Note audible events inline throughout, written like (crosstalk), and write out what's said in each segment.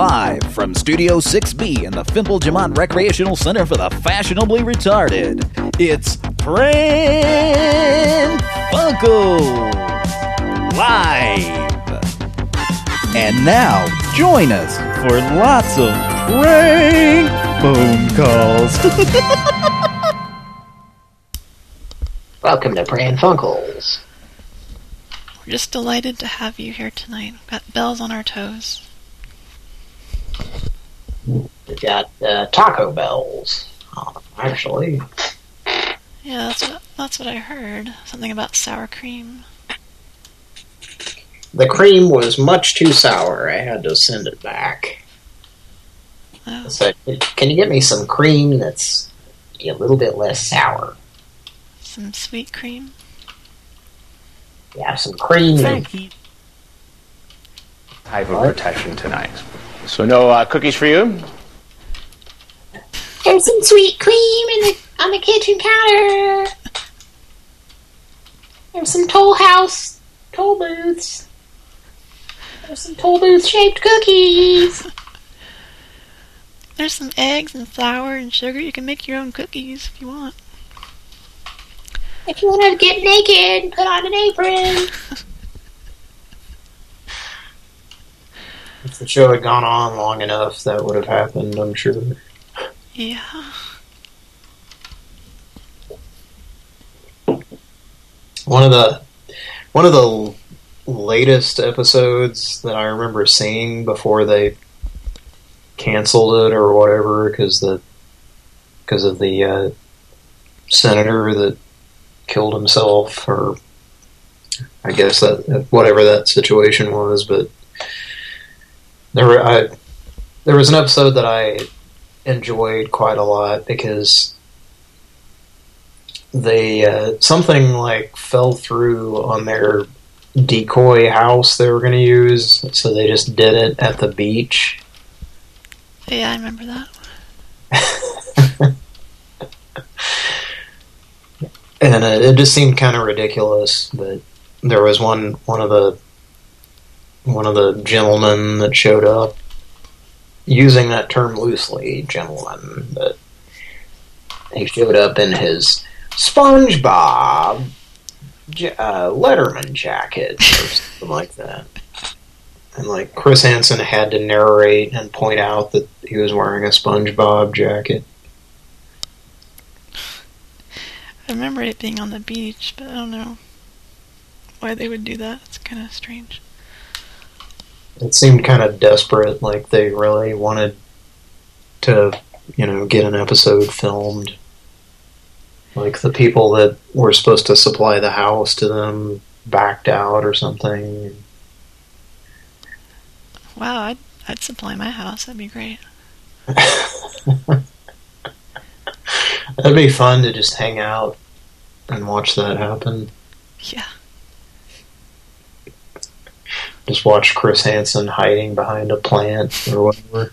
Live from Studio 6B in the Fimple Jamont Recreational Center for the Fashionably Retarded, it's Pran Funkels Live. And now, join us for lots of prank phone calls. (laughs) Welcome to Pran Funkels. We're just delighted to have you here tonight. Got bells on our toes. We've got uh, Taco Bells, uh, actually. Yeah, that's what that's what I heard. Something about sour cream. The cream was much too sour. I had to send it back. Oh. I said, can you get me some cream that's a little bit less sour? Some sweet cream. Yeah, some cream. Thank you. Type of protection tonight. So no uh, cookies for you. There's some sweet cream in the on the kitchen counter. There's some Toll House toll booths. There's some toll booth shaped cookies. There's some eggs and flour and sugar. You can make your own cookies if you want. If you want to get naked, put on an apron. (laughs) if the show had gone on long enough, that would have happened, I'm sure. Yeah. One of the one of the latest episodes that I remember seeing before they canceled it or whatever because the because of the uh, senator that killed himself or I guess that whatever that situation was but there were, I there was an episode that I enjoyed quite a lot because they uh, something like fell through on their decoy house they were going to use, so they just did it at the beach. Yeah, I remember that. (laughs) and it, it just seemed kind of ridiculous, but there was one one of the one of the gentlemen that showed up using that term loosely, gentleman, but he showed up in his SpongeBob uh, Letterman jacket or something like that. And like Chris Hansen had to narrate and point out that he was wearing a SpongeBob jacket. I remember it being on the beach, but I don't know why they would do that. It's kind of strange. It seemed kind of desperate, like they really wanted to, you know, get an episode filmed. Like the people that were supposed to supply the house to them backed out or something. Wow, I'd, I'd supply my house. That'd be great. (laughs) That'd be fun to just hang out and watch that happen. Yeah. Just watch Chris Hansen hiding behind a plant or whatever.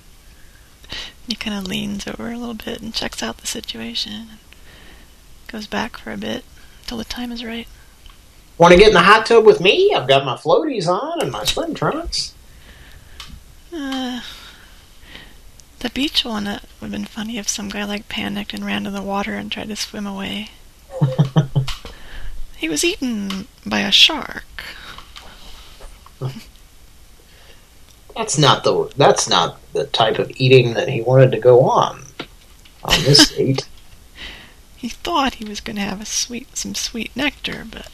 He kind of leans over a little bit and checks out the situation. And goes back for a bit until the time is right. Want to get in the hot tub with me? I've got my floaties on and my swim trunks. Uh, the beach one uh, would have been funny if some guy like panicked and ran to the water and tried to swim away. (laughs) he was eaten by a shark. That's not the that's not the type of eating that he wanted to go on on this (laughs) date. He thought he was going to have a sweet some sweet nectar, but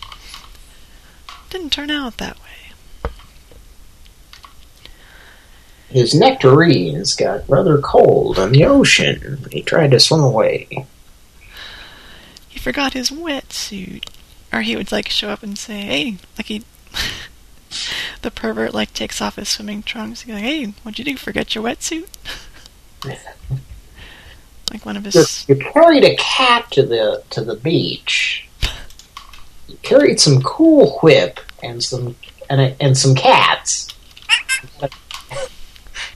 didn't turn out that way. His nectarines got rather cold on the ocean. He tried to swim away. He forgot his wetsuit. Or he would like show up and say, hey, like he... (laughs) the pervert like takes off his swimming trunks. He's like, hey, what'd you do? Forget your wetsuit? (laughs) like one of his... You, you carried a cat to the to the beach. You carried some Cool Whip and some and a, and some cats.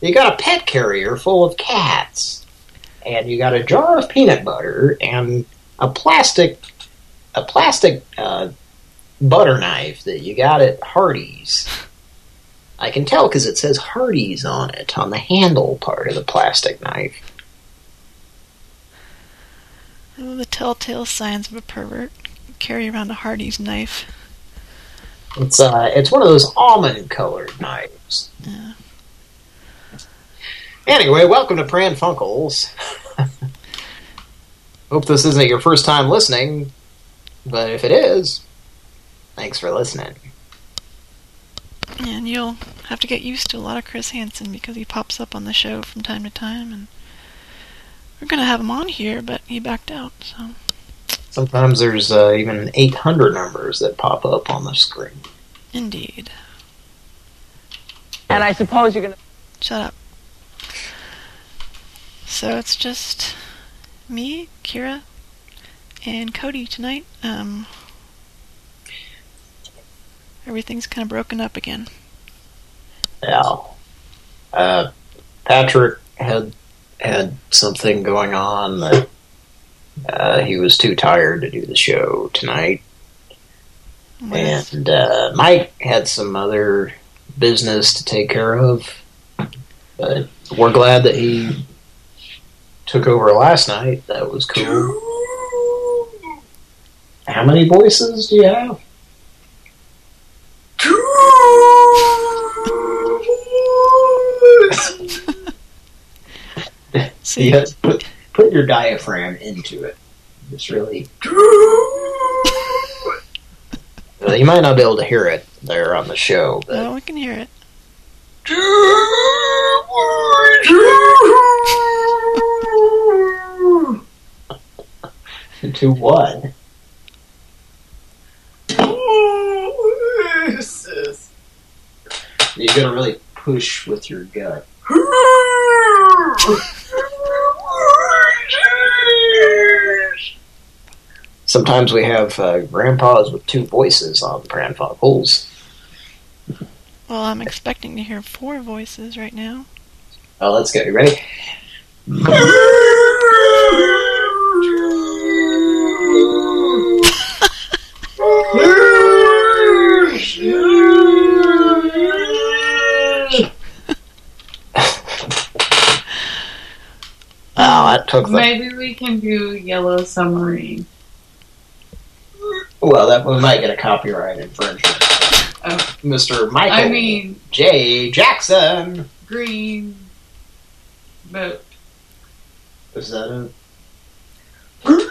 You got a pet carrier full of cats, and you got a jar of peanut butter and a plastic a plastic uh, butter knife that you got at Hardee's. I can tell because it says Hardee's on it, on the handle part of the plastic knife. Oh, the telltale signs of a pervert. Carry around a Hardee's knife. It's uh, it's one of those almond-colored knives. Yeah. Anyway, welcome to Pran Funkels. (laughs) Hope this isn't your first time listening, but if it is, thanks for listening. And you'll have to get used to a lot of Chris Hansen because he pops up on the show from time to time, and we're gonna have him on here, but he backed out. So Sometimes there's uh, even 800 numbers that pop up on the screen. indeed, And I suppose you're going to. shut up. So it's just me, Kira, and Cody tonight. Um, everything's kind of broken up again. Yeah. Uh, Patrick had had something going on that uh, he was too tired to do the show tonight. What is- And uh, Mike had some other business to take care of. But we're glad that he took over last night. That was cool. How many voices do you have? (laughs) See, Yes, put put your diaphragm into it. Just really. You might not be able to hear it there on the show, but oh, we can hear it. (laughs) to what? You gotta really push with your gut. Sometimes we have uh, grandpas with two voices on Pran Funkels. Well, I'm expecting to hear four voices right now. Oh, let's go. You ready? (laughs) (laughs) Oh, that took. Maybe we can do Yellow Submarine. Well, that we might get a copyright infringement. Oh. Mr. Michael I mean, J. Jackson. green boat. Is that a... Green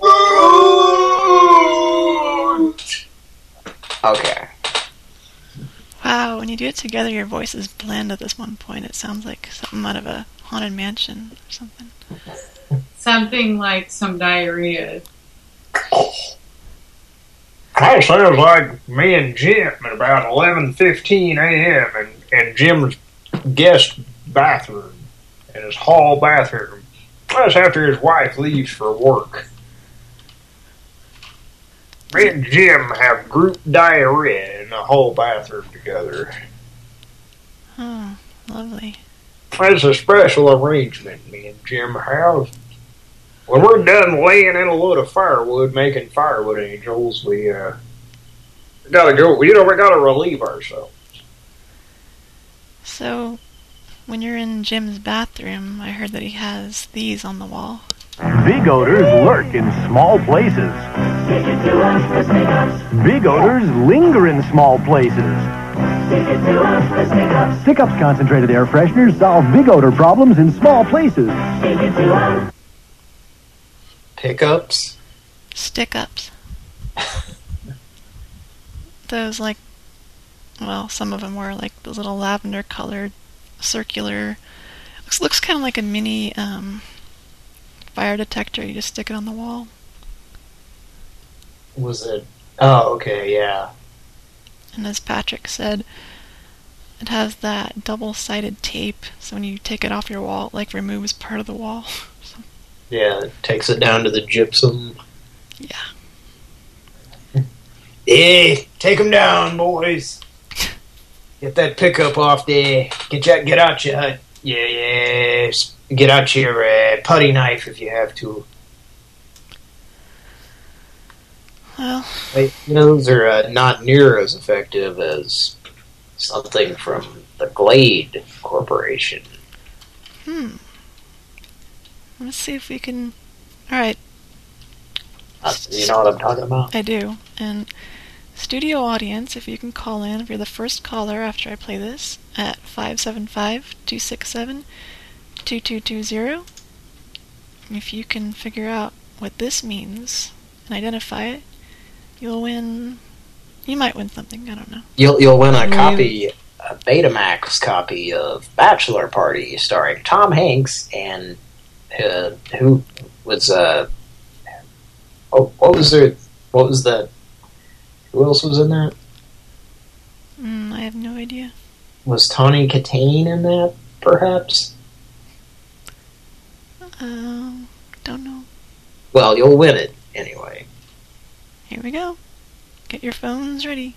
boat! Okay. Wow, when you do it together, your voices blend at this one point. It sounds like something out of a haunted mansion or something. Something like some diarrhea. Kind of sounds like me and Jim at about 11.15 a.m. in, in Jim's guest bathroom, in his hall bathroom. That's after his wife leaves for work. Me and Jim have group diarrhea in the whole bathroom together. Oh, lovely. That's a special arrangement me and Jim have. When we're done laying in a load of firewood, making firewood angels, we uh, gotta go. You know, we gotta relieve ourselves. So, when you're in Jim's bathroom, I heard that he has these on the wall. Big odors lurk in small places. Big odors linger in small places. Stick Ups concentrated air fresheners solve big odor problems in small places. Pickups? Stick ups. (laughs) Those, like, well, some of them were like the little lavender colored, circular. Looks, looks kind of like a mini um, fire detector. You just stick it on the wall. Was it... Oh, okay, yeah. And as Patrick said, it has that double sided tape, so when you take it off your wall, it like removes part of the wall. (laughs) Yeah, it takes it down to the gypsum. Yeah. (laughs) Hey, take them down, boys. Get that pickup off there. Get ya, get out your hut. Yeah, yeah. Get out your uh, putty knife if you have to. Well, They, you know, those are uh, not near as effective as something from the Glade Corporation. hmm. Let's see if we can. Alright, Uh, you know what I'm talking about? I do. And studio audience, if you can call in, if you're the first caller after I play this, at 575 267 2220. If you can figure out what this means and identify it, you'll win. You might win something, I don't know. You'll you'll win a copy, a Betamax copy of Bachelor Party, starring Tom Hanks and uh, who was uh, oh, what was there? What was that? Who else was in that? Mm, I have no idea. Was Tawny Kitaen in that? Perhaps. Um, don't know. Well, you'll win it anyway. Here we go. Get your phones ready.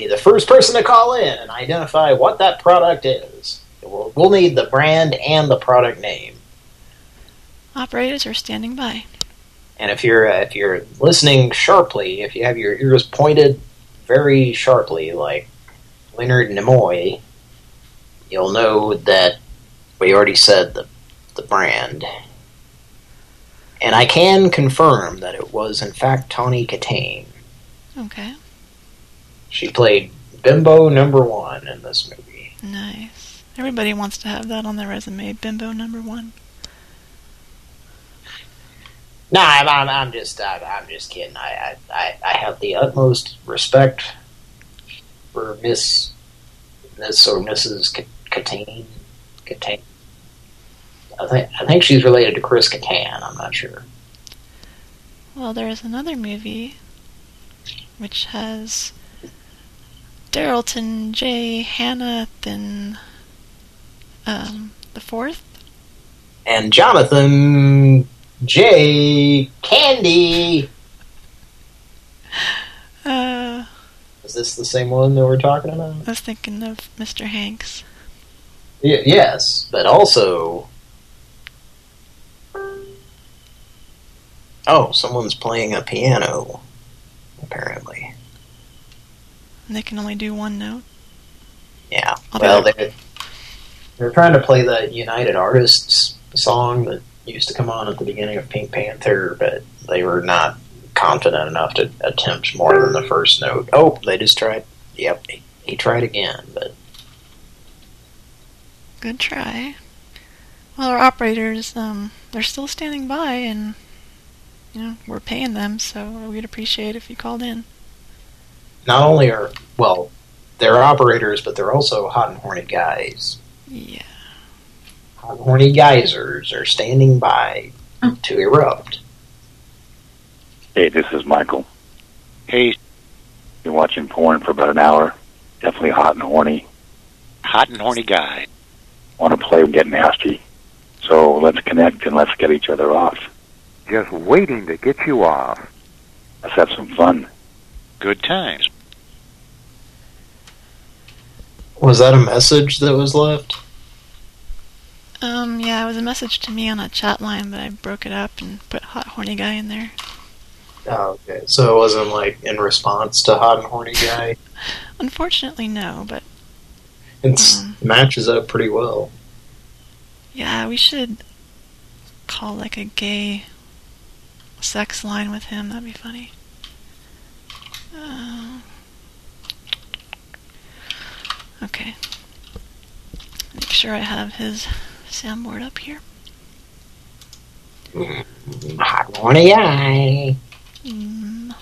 be the first person to call in and identify what that product is. We'll, we'll need the brand and the product name. Operators are standing by. And if you're uh, if you're listening sharply, if you have your ears pointed very sharply, like Leonard Nimoy, you'll know that we already said the the brand. And I can confirm that it was in fact Tawny Kitaen. Okay, She played Bimbo number one in this movie. nice. Everybody wants to have that on their resume. Bimbo number one. No, I'm, I'm, I'm just, I'm, I'm just kidding. I, I, I, I have the utmost respect for Miss, Miss or Mrs. Kitaen. Kitaen. I think, I think she's related to Chris Kattan. I'm not sure. Well, there's another movie which has Darrelton J. Hannathan um, the fourth. And Jonathan J. Candy. Uh, Is this the same one that we're talking about? I was thinking of Mr. Hanks. Y yes, but also... Oh, someone's playing a piano, apparently. They can only do one note. Yeah, I'll well, they're, they're trying to play the United Artists song that used to come on at the beginning of Pink Panther, but they were not confident enough to attempt more than the first note. Oh, they just tried. Yep, he, he tried again, but Good try. Well, our operators, um, they're still standing by, and you know we're paying them, so we'd appreciate if you called in. Not only are, well, they're operators, but they're also hot and horny guys. Yeah. Hot and horny geysers are standing by to erupt. Hey, this is Michael. Hey. Been watching porn for about an hour. Definitely hot and horny. Hot and horny guy. Want to play and get nasty. So let's connect and let's get each other off. Just waiting to get you off. Let's have some fun. Good times. Was that a message that was left? Um, yeah, it was a message to me on a chat line, but I broke it up and put hot horny guy in there. Oh, okay. So it wasn't like in response to hot and horny guy. (laughs) Unfortunately, no, but It Um. matches up pretty well. yeah, we should call like a gay sex line with him. That'd be funny. Uh, okay. Make sure I have his soundboard up here. Hot and horny guy. Mm,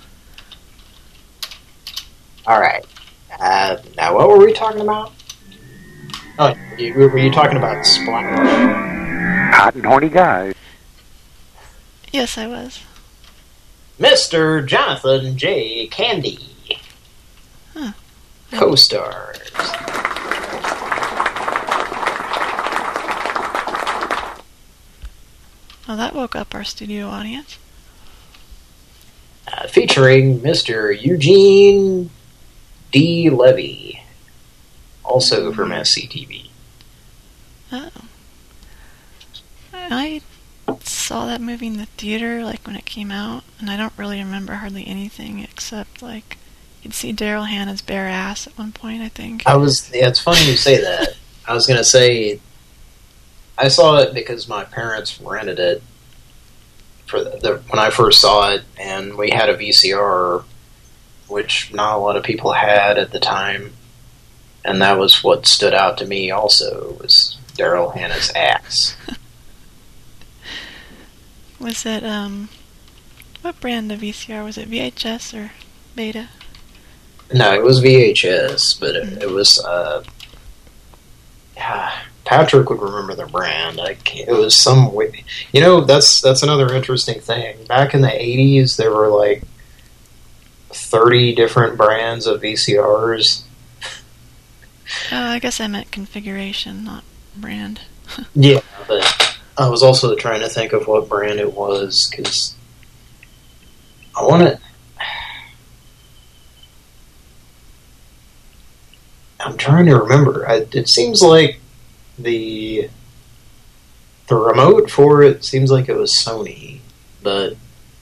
All right. Uh, now, what were we talking about? Oh, you, were you talking about Splash? Hot and horny guy. yes, I was. Mr. Jonathan J. Candy. Co-stars. Well, that woke up our studio audience. Uh, featuring Mr. Eugene D. Levy, also from SCTV. Oh. I saw that movie in the theater, like when it came out, and I don't really remember hardly anything except like you'd see Daryl Hannah's bare ass at one point. I think. I was. Yeah, it's funny you say that. I was gonna say. I saw it because my parents rented it for the, the when I first saw it, and we had a VCR, which not a lot of people had at the time, and that was what stood out to me. Also, was Daryl Hannah's ass. (laughs) Was it um, what brand of VCR was it? VHS or Beta? No, it was VHS, but it, it was. Uh, yeah, Patrick would remember the brand. I can't, it was some. way- You know, that's that's another interesting thing. Back in the '80s, there were like 30 different brands of VCRs. Oh, I guess I meant configuration, not brand. (laughs) Yeah, but I was also trying to think of what brand it was because I want to. I'm trying to remember. I, it seems like the the remote for it seems like it was Sony, but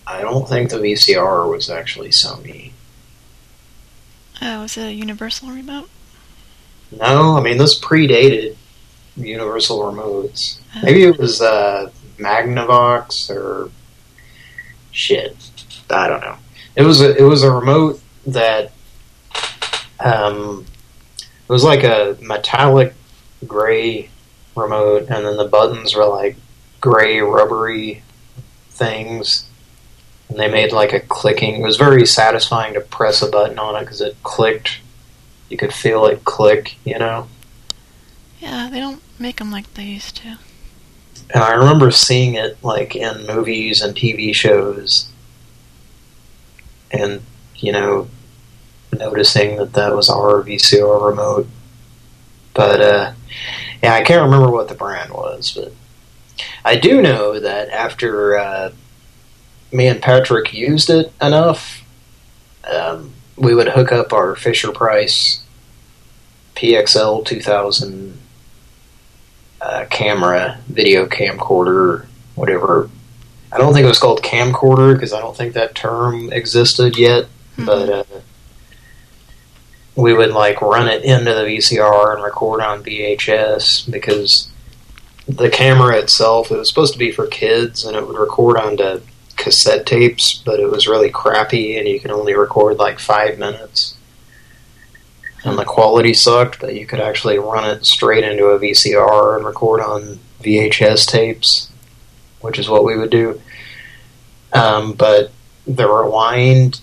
I don't think the VCR was actually Sony. Oh, was it a Universal remote? No, I mean this predated Universal remotes. Maybe it was uh, Magnavox or shit. I don't know. It was a it was a remote that um, it was like a metallic gray remote, and then the buttons were like gray rubbery things. And they made like a clicking. It was very satisfying to press a button on it because it clicked. You could feel it click, you know. Yeah, they don't make them like they used to. And I remember seeing it like in movies and TV shows, and you know, noticing that that was our VCR remote. But uh, yeah, I can't remember what the brand was, but I do know that after uh, me and Patrick used it enough, um, we would hook up our Fisher Price PXL 2000 uh, camera, video camcorder, whatever. I don't think it was called camcorder because I don't think that term existed yet, but uh, we would like run it into the VCR and record on VHS because the camera itself, it was supposed to be for kids and it would record onto cassette tapes, but it was really crappy and you could only record like five minutes. And the quality sucked, but you could actually run it straight into a VCR and record on VHS tapes, which is what we would do. Um, but the rewind,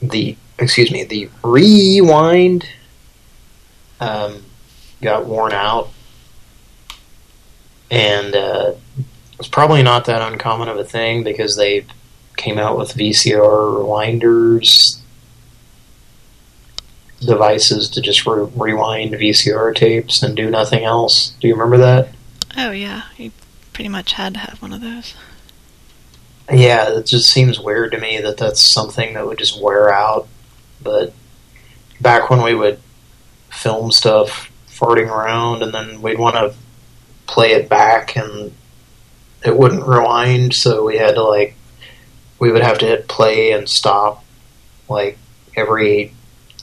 the excuse me, the rewind um, got worn out, and uh, it's probably not that uncommon of a thing because they came out with VCR rewinders devices to just re rewind VCR tapes and do nothing else. Do you remember that? Oh yeah, you pretty much had to have one of those. Yeah, it just seems weird to me that that's something that would just wear out. But back when we would film stuff farting around and then we'd want to play it back and it wouldn't rewind, so we had to like, we would have to hit play and stop like every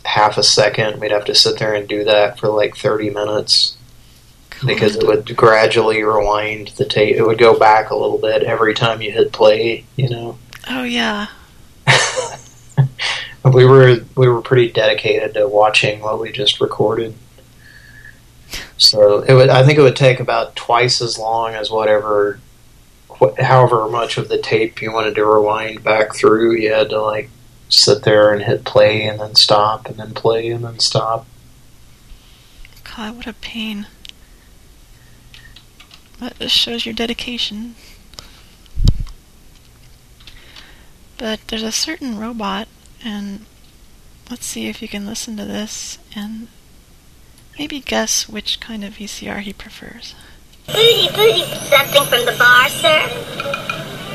half a second. We'd have to sit there and do that for like 30 minutes because it would gradually rewind the tape. It would go back a little bit every time you hit play, you know. Oh yeah, (laughs) We were we were pretty dedicated to watching what we just recorded. So it would I think it would take about twice as long as whatever wh however much of the tape you wanted to rewind back through. You had to like sit there and hit play and then stop and then play and then stop. God, what a pain. That just shows your dedication. But there's a certain robot, and let's see if you can listen to this and maybe guess which kind of VCR he prefers. Booty, booty, something from the bar, sir?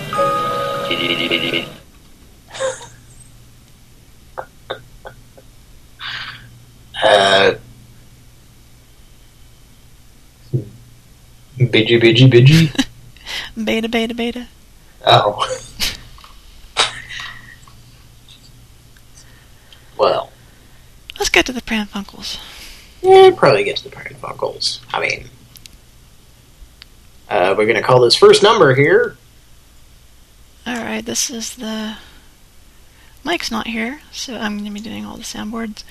Uh, bidgy, bidgy, bidgy. (laughs) Beta, beta, beta. Oh. Well, Let's get to the Pran Funkels. yeah, probably get to the Pran Funkels. I mean, uh, we're gonna call this first number here. Alright, this is the... Mike's not here, so I'm going to be doing all the soundboards.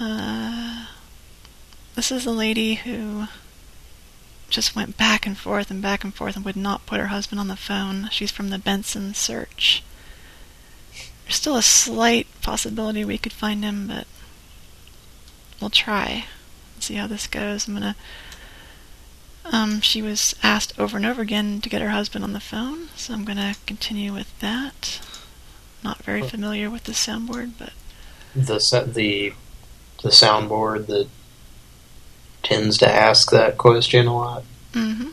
Uh, this is the lady who just went back and forth and back and forth and would not put her husband on the phone. She's from the Benson search. There's still a slight possibility we could find him, but we'll try. See how this goes. I'm gonna. Um, she was asked over and over again to get her husband on the phone, so I'm gonna continue with that. Not very familiar with the soundboard, but The set the the soundboard that tends to ask that question a lot. mm-hmm.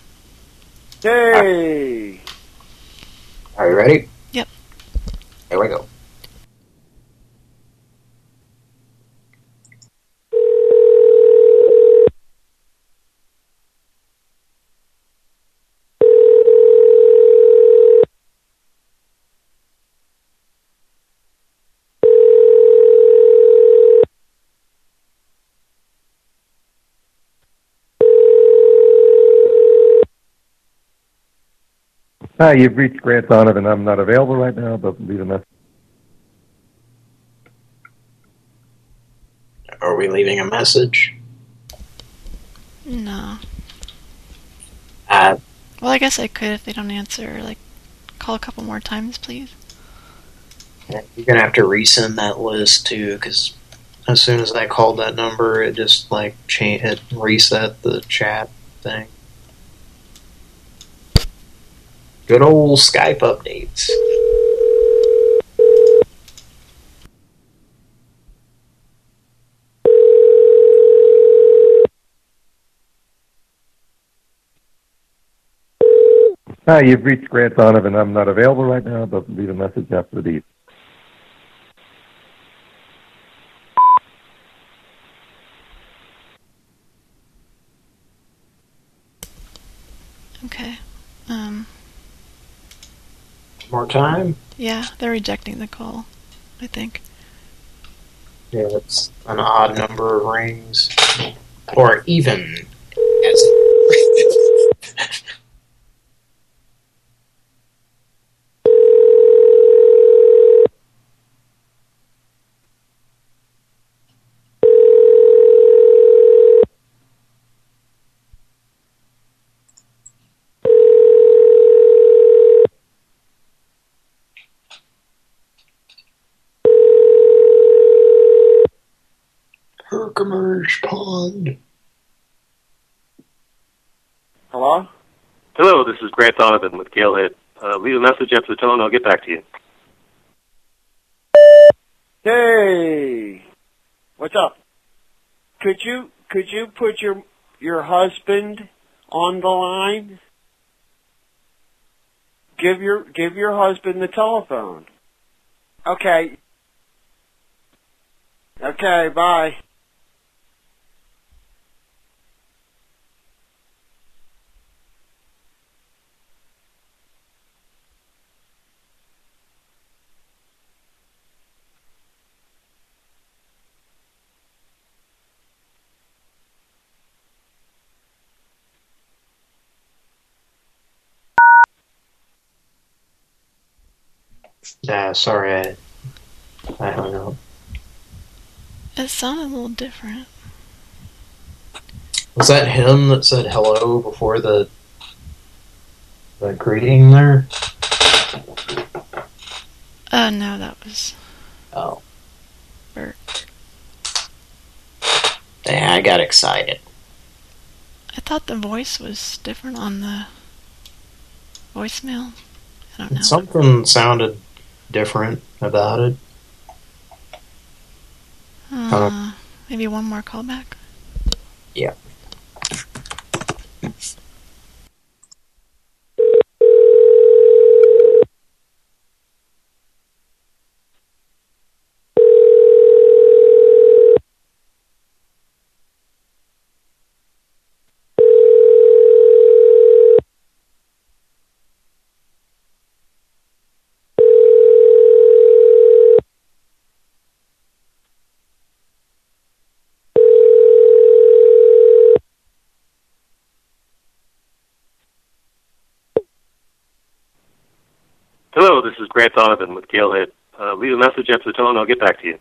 Hey! Are you ready? Yep. Here we go. Hi, you've reached Grant Donovan. I'm not available right now, but leave a message. Are we leaving a message? no. Uh, Well, I guess I could if they don't answer. Like, call a couple more times, please. you're gonna have to resend that list too, because as soon as I called that number, it just like cha it reset the chat thing. Good old Skype updates. Hi, you've reached Grant Donovan. I'm not available right now, but leave a message after the beep. Okay. Um, More time? yeah, they're rejecting the call, I think. Yeah, it's an odd number of rings. Or even. As Herkimer's Pond. Hello? Hello, this is Grant Donovan with Galehead. Uh, leave a message after the tone. I'll get back to you. Hey! What's up? Could you could you put your your husband on the line? Give your give your husband the telephone. Okay. Okay, bye. Yeah, sorry, I, I hung up. It sounded a little different. Was that him that said hello before the the greeting there? Uh, no, that was Oh. Bert. Dang, I got excited. I thought the voice was different on the voicemail. I don't know. Something sounded different about it. Uh, uh, maybe one more callback. Yeah. Hello, this is Grant Donovan with Galehead. Uh, leave a message after the tone. I'll get back to you.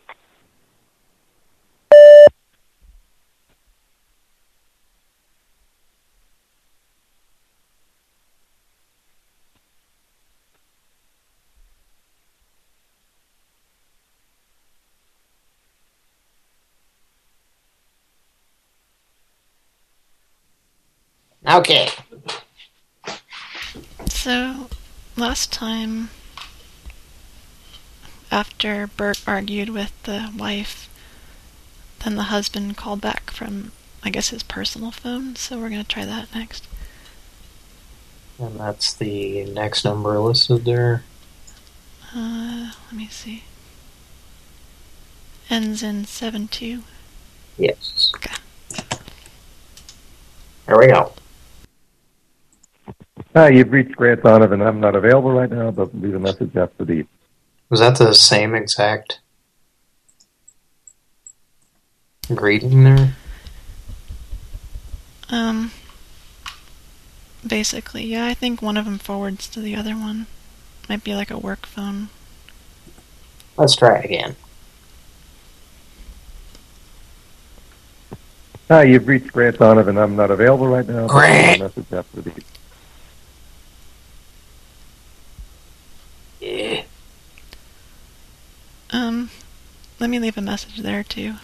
Okay. So, last time, after Bert argued with the wife, then the husband called back from, I guess, his personal phone, so we're going to try that next. And that's the next number listed there. Uh, let me see. Ends in 7-2. Yes. Okay. There we go. Hi, you've reached Grant Donovan. I'm not available right now, but leave a message after the Was that the same exact greeting there? Um, basically, yeah, I think one of them forwards to the other one. Might be like a work phone. Let's try it again. Hi, you've reached Grant Donovan. I'm not available right now. but leave a message after the Yeah. Um, let me leave a message there too.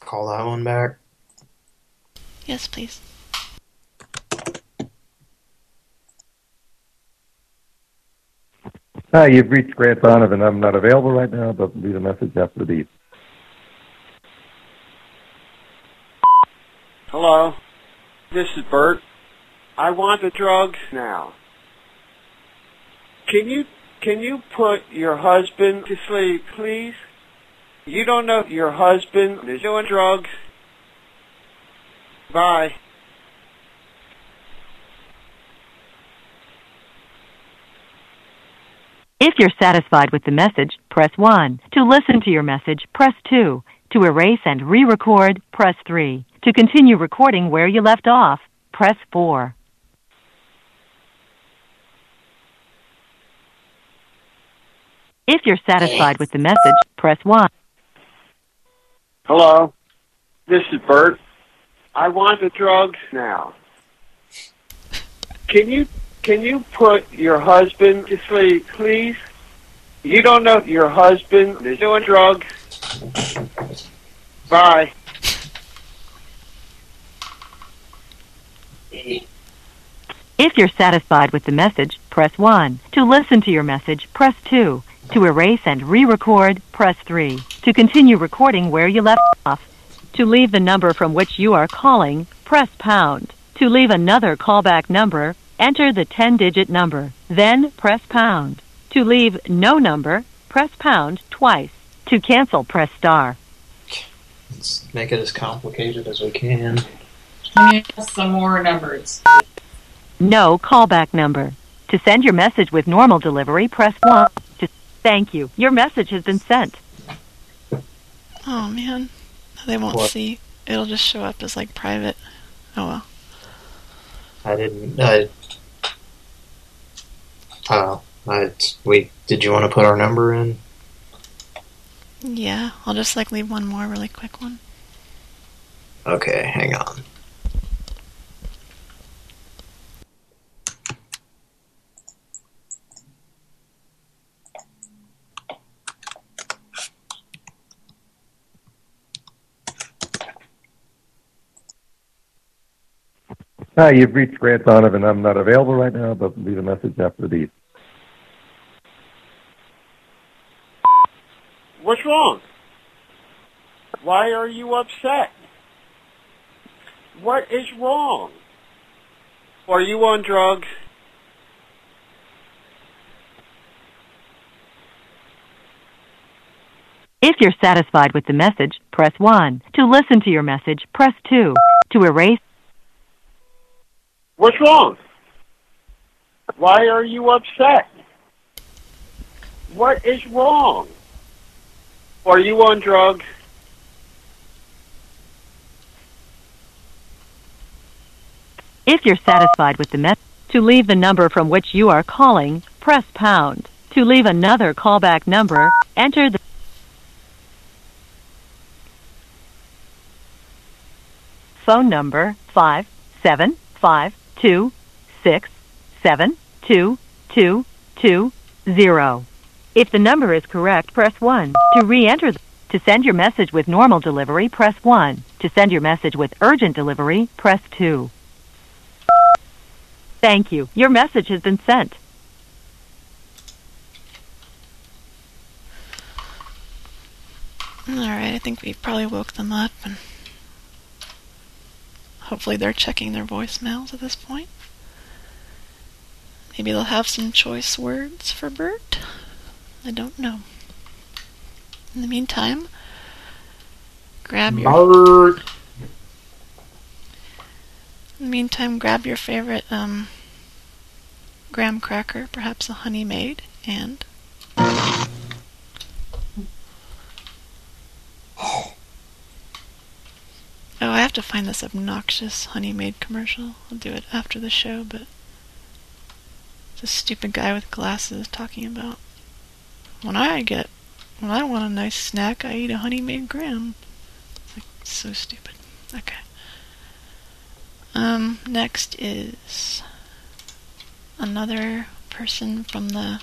Call that one back. Yes, please. Hi, you've reached Grant Donovan. I'm not available right now, but leave a message after the beep. Hello, this is Bert. I want the drugs now. Can you can you put your husband to sleep, please? You don't know your husband is doing drugs. Bye. If you're satisfied with the message, press 1. To listen to your message, press 2. To erase and re-record, press 3. To continue recording where you left off, press 4. If you're satisfied with the message, press 1. Hello, this is Bert. I want the drugs now. Can you can you put your husband to sleep, please? You don't know your husband is doing drugs. Bye. If you're satisfied with the message, press 1. To listen to your message, press 2. To erase and re-record, press 3. To continue recording where you left off. To leave the number from which you are calling, press pound. To leave another callback number, enter the 10-digit number, then press pound. To leave no number, press pound twice. To cancel, press star. Let's make it as complicated as we can. Give me some more numbers. No callback number. To send your message with normal delivery, press 1. To thank you. Your message has been sent. Oh man, they won't What? see. It'll just show up as like private. Oh well. I didn't. I. Oh, I. Wait. Did you want to put our number in? Yeah, I'll just like leave one more really quick one. Okay, hang on. Hi, you've reached Grant Donovan. I'm not available right now, but leave a message after the beep. wrong? Why are you upset? What is wrong? Are you on drugs? If you're satisfied with the message, press 1. To listen to your message, press 2. To erase, What's wrong? Why are you upset? What is wrong? Are you on drugs? if you're satisfied with the message, to leave the number from which you are calling, press pound. To leave another callback number, enter the phone number five seven five two six seven two two two zero. If the number is correct, press 1. To re-enter, to send your message with normal delivery, press 1. To send your message with urgent delivery, press 2. Thank you. Your message has been sent. Alright, I think we probably woke them up and hopefully they're checking their voicemails at this point. Maybe they'll have some choice words for Bert. I don't know. In the meantime, grab your Bert. In the meantime, grab your favorite um, graham cracker, perhaps a honey maid, and (laughs) Oh, I have to find this obnoxious honey maid commercial. I'll do it after the show, but it's a stupid guy with glasses talking about when I get when I want a nice snack, I eat a honey maid graham. Like so stupid. Okay. Um, next is another person from the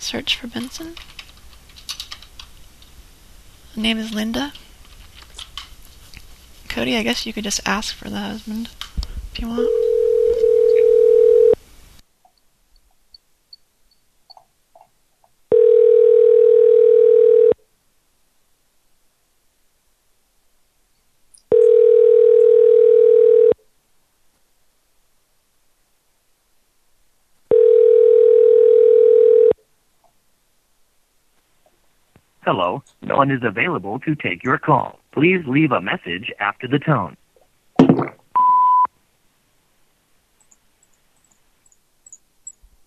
search for Benson. Her name is Linda. Cody, I guess you could just ask for the husband if you want. Hello, no one is available to take your call. Please leave a message after the tone.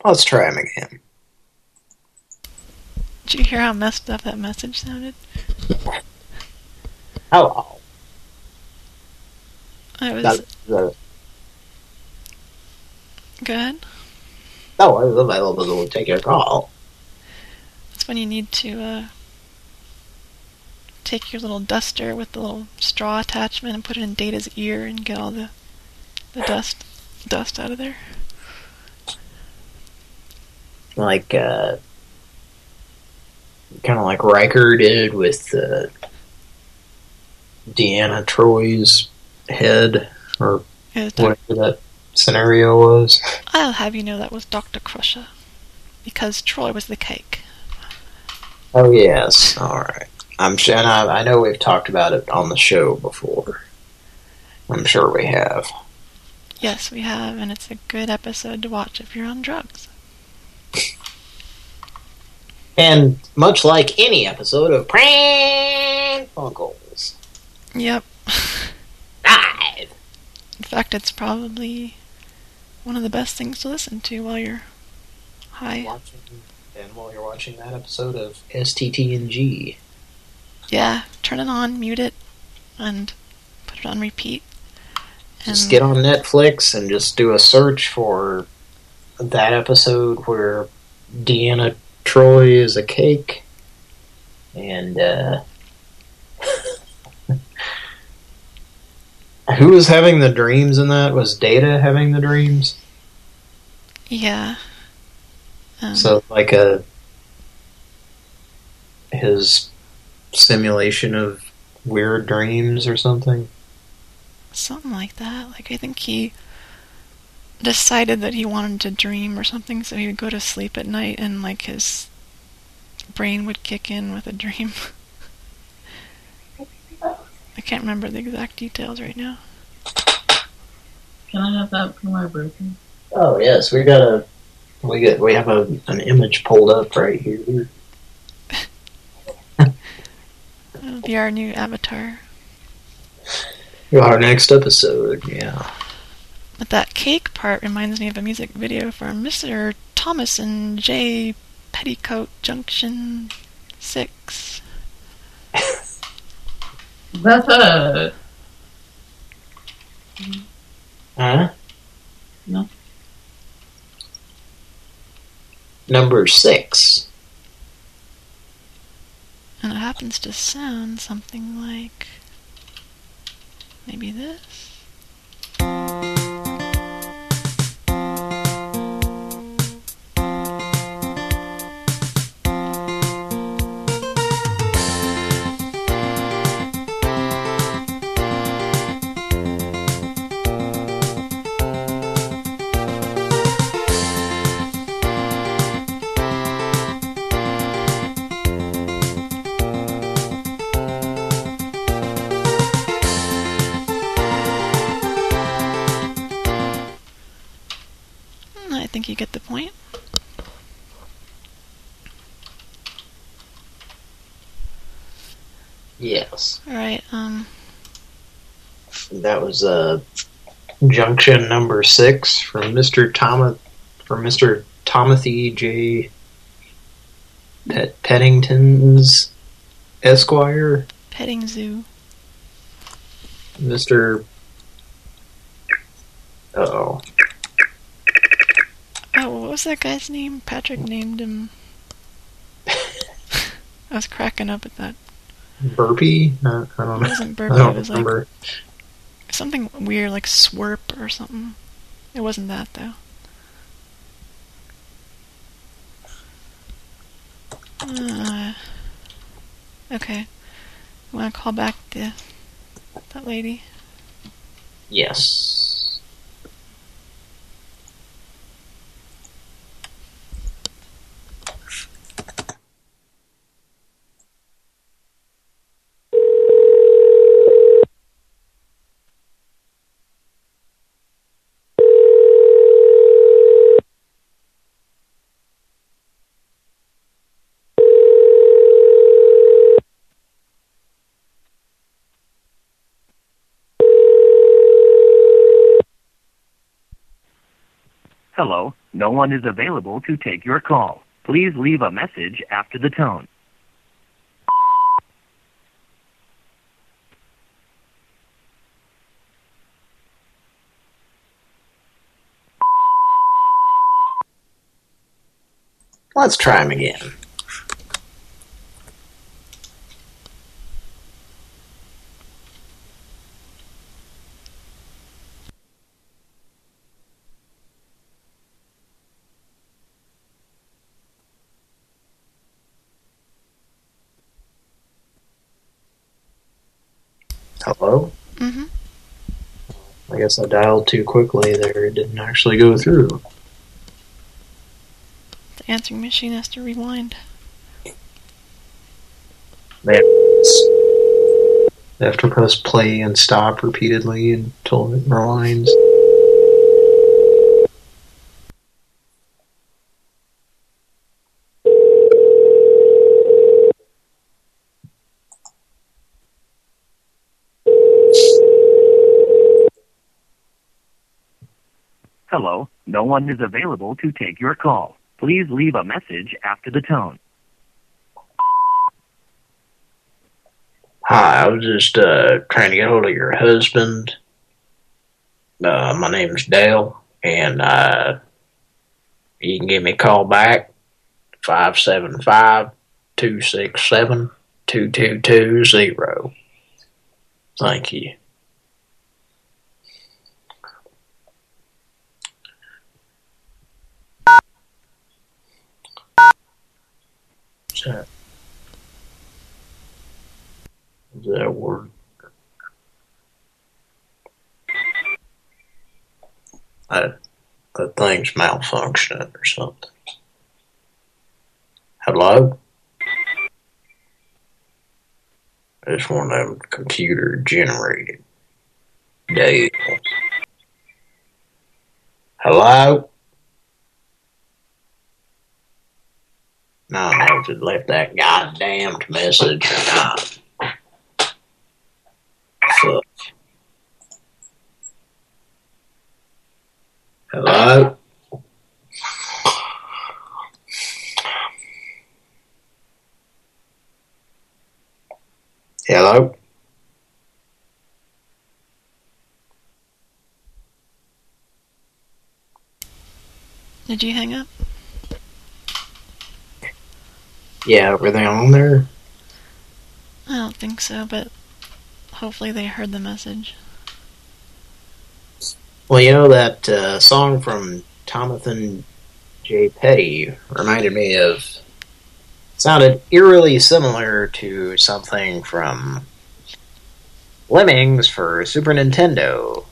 Let's try him again. Did you hear how messed up that message sounded? Hello. I was. That, that, Go ahead. no one is available to take your call. That's when you need to uh, take your little duster with the little straw attachment and put it in Data's ear and get all the the dust dust out of there. Like, uh, kind of like Riker did with uh, Deanna Troi's head, or Yeah, whatever that scenario was. I'll have you know that was Dr. Crusher. Because Troi was the cake. Oh yes, all right. I'm sure, and I, I know we've talked about it on the show before. I'm sure we have. Yes, we have, and it's a good episode to watch if you're on drugs. And much like any episode of Pran Funkels, Yep. (laughs) live. In fact, it's probably one of the best things to listen to while you're high. Watching, and while you're watching that episode of STTNG, Yeah, turn it on, mute it, and put it on repeat. just get on Netflix and just do a search for that episode where Deanna Troi is a cake, and uh, (laughs) who was having the dreams in that? Was Data having the dreams? Yeah. Um, So like a his simulation of weird dreams or something. Something like that. Like, I think he decided that he wanted to dream or something, so he would go to sleep at night and, like, his brain would kick in with a dream. (laughs) I can't remember the exact details right now. Can I have that for my birthday? Oh yes, we got a we get we have a an image pulled up right here. It'll be our new avatar. Our next episode, yeah. But that cake part reminds me of a music video from Mr. Thomas and J. Petticoat Junction 6. That's a... Huh? No. Number six. And it happens to sound something like. Maybe this? That was uh junction number six from Mr. Thomas from Mr. Tomothy J. Pet Pettington's Esquire. petting zoo. Mr. Uh oh. Oh, what was that guy's name? Patrick named him. (laughs) I was cracking up at that. Burpee? No, I don't know. It wasn't (laughs) I don't it was like- remember. Something weird like Swerp or something. It wasn't that though. Uh, okay. Want to call back the that lady? Yes. Hello, no one is available to take your call. Please leave a message after the tone. Let's try him again. Hello? Mm-hmm. I guess I dialed too quickly there. It didn't actually go through. The answering machine has to rewind. They have to press play and stop repeatedly until it rewinds. No one is available to take your call. Please leave a message after the tone. Hi, I was just uh, trying to get hold of your husband. Uh, my name's Dale, and uh, you can give me a call back, 575-267-2220. Thank you. That word. I, the thing's malfunctioning or something. Hello? It's one of them computer generated deals. Hello? I if it left that goddamn message or not. Fuck. Hello? Hello? Did you hang up? Yeah, were they on there? I don't think so, but hopefully they heard the message. Well, you know that uh, song from Thomathan J. Petty reminded me of sounded eerily similar to something from Lemmings for Super Nintendo.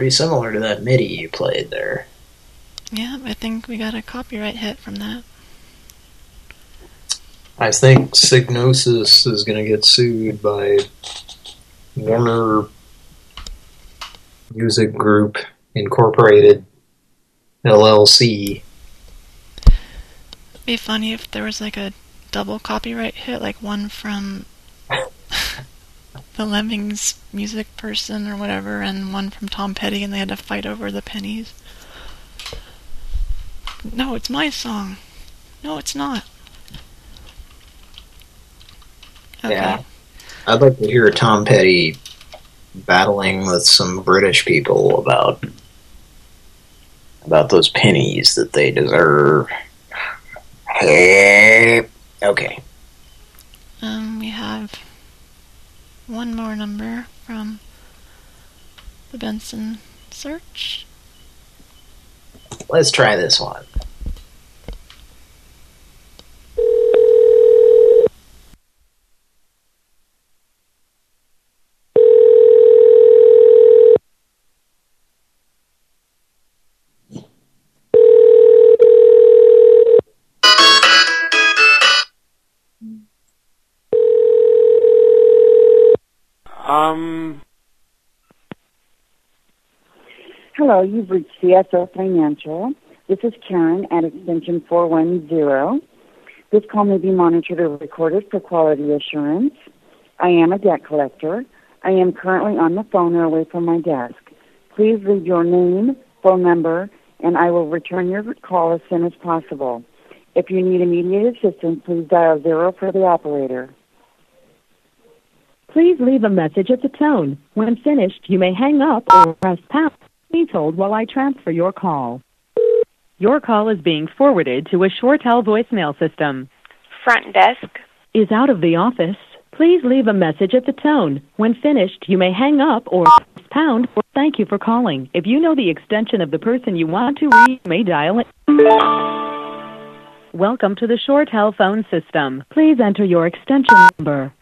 Pretty similar to that MIDI you played there. Yeah, I think we got a copyright hit from that. I think Psygnosis is going to get sued by Warner Music Group Incorporated, LLC. It'd be funny if there was like a double copyright hit, like one from (laughs) the Lemmings music person or whatever, and one from Tom Petty, and they had to fight over the pennies. No, it's my song. No, it's not. Okay. Yeah. I'd like to hear Tom Petty battling with some British people about about those pennies that they deserve. Hey. Okay. Um, we have one more number from the Benson search. Let's try this one. Hello, you've reached CSO Financial. This is Karen at extension 410. This call may be monitored or recorded for quality assurance. I am a debt collector. I am currently on the phone or away from my desk. Please leave your name, phone number, and I will return your call as soon as possible. If you need immediate assistance, please dial zero for the operator. Please leave a message at the tone. When finished, you may hang up or press pound. Please hold while I transfer your call. Your call is being forwarded to a ShoreTel voicemail system. Front desk. Is out of the office. Please leave a message at the tone. When finished, you may hang up or press pound. Or thank you for calling. If you know the extension of the person you want to reach, you may dial it. Welcome to the ShoreTel phone system. Please enter your extension number.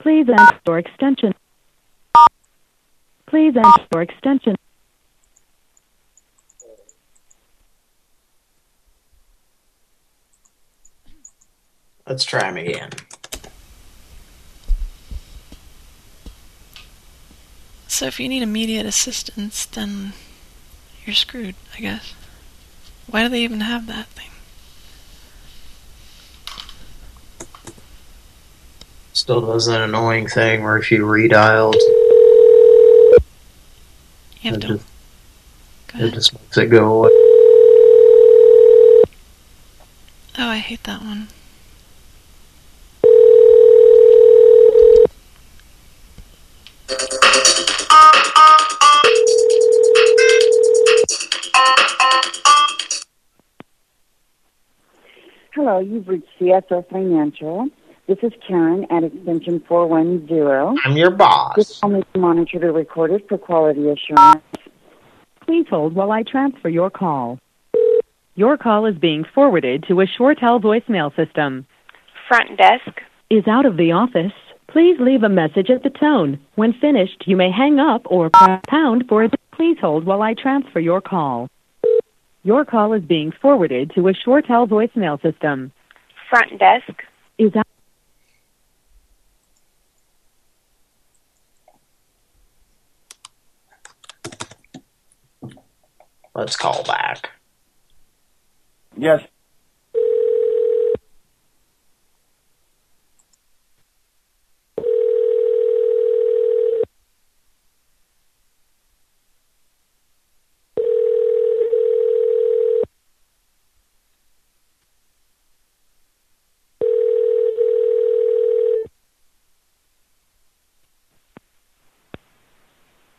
Please enter your extension. Please enter your extension. Let's try him again. So if you need immediate assistance, then you're screwed, I guess. Why do they even have that thing? Still does that annoying thing where if you redialed, it. just—it just makes it go away. Oh, I hate that one. Hello, you've reached CSO Financial. This is Karen at extension 410. I'm your boss. This call may be monitored or recorded for quality assurance. Please hold while I transfer your call. Your call is being forwarded to a ShoreTel voicemail system. Front desk. Is out of the office. Please leave a message at the tone. When finished, you may hang up or press pound for it. Please hold while I transfer your call. Your call is being forwarded to a ShoreTel voicemail system. Front desk. Is out Let's call back. Yes.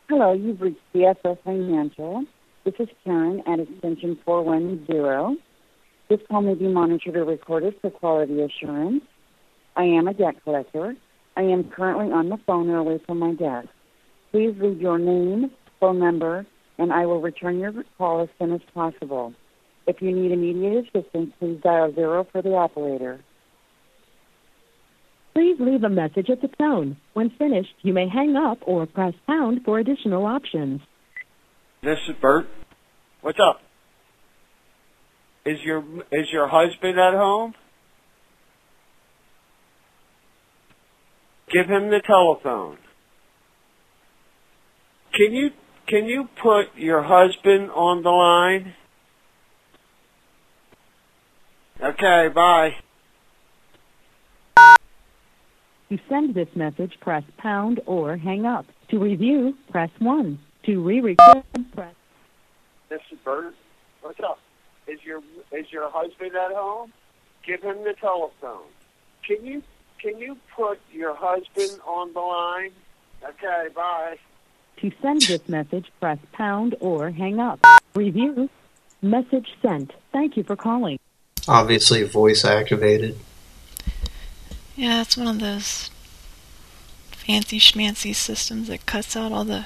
Hello, you've reached CSO Financial. This is Karen at extension 410. This call may be monitored or recorded for quality assurance. I am a debt collector. I am currently on the phone or away from my desk. Please leave your name, phone number, and I will return your call as soon as possible. If you need immediate assistance, please dial zero for the operator. Please leave a message at the tone. When finished, you may hang up or press pound for additional options. This is Bert. What's up? Is your is your husband at home? Give him the telephone. Can you can you put your husband on the line? Okay, bye. To send this message, press pound or hang up. To review, press 1. To re-record, press... This is Bert. What's up? Is your is your husband at home? Give him the telephone. Can you can you put your husband on the line? Okay, bye. To send this message, press pound or hang up. Review. Message sent. Thank you for calling. Obviously voice activated. Yeah, it's one of those fancy schmancy systems that cuts out all the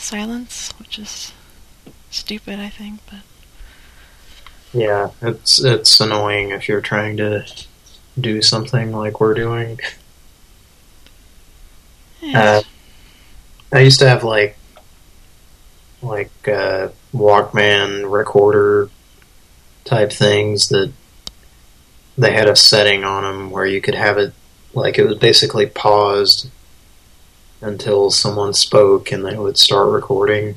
silence, which is stupid, I think, but Yeah, it's it's annoying if you're trying to do something like we're doing. Uh, I used to have like like uh, Walkman recorder type things that they had a setting on them where you could have it like it was basically paused until someone spoke and then it would start recording.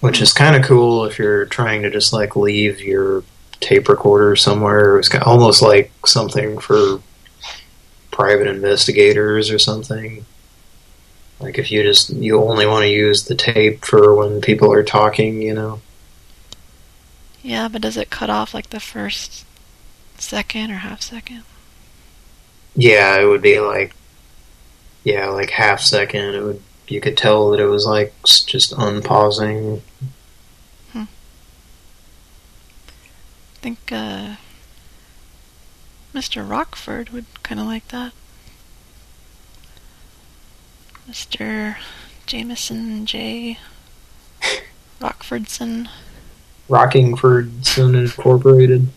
Which is kind of cool if you're trying to just like leave your tape recorder somewhere. It was kind almost like something for private investigators or something. Like if you just you only want to use the tape for when people are talking, you know. yeah, but does it cut off like the first second or half second? Yeah, it would be like yeah, like half second. It would you could tell that it was like just unpausing. I think uh, Mr. Rockford would kind of like that. Mr. Jameson J. (laughs) Rockfordson. Rockingford Incorporated.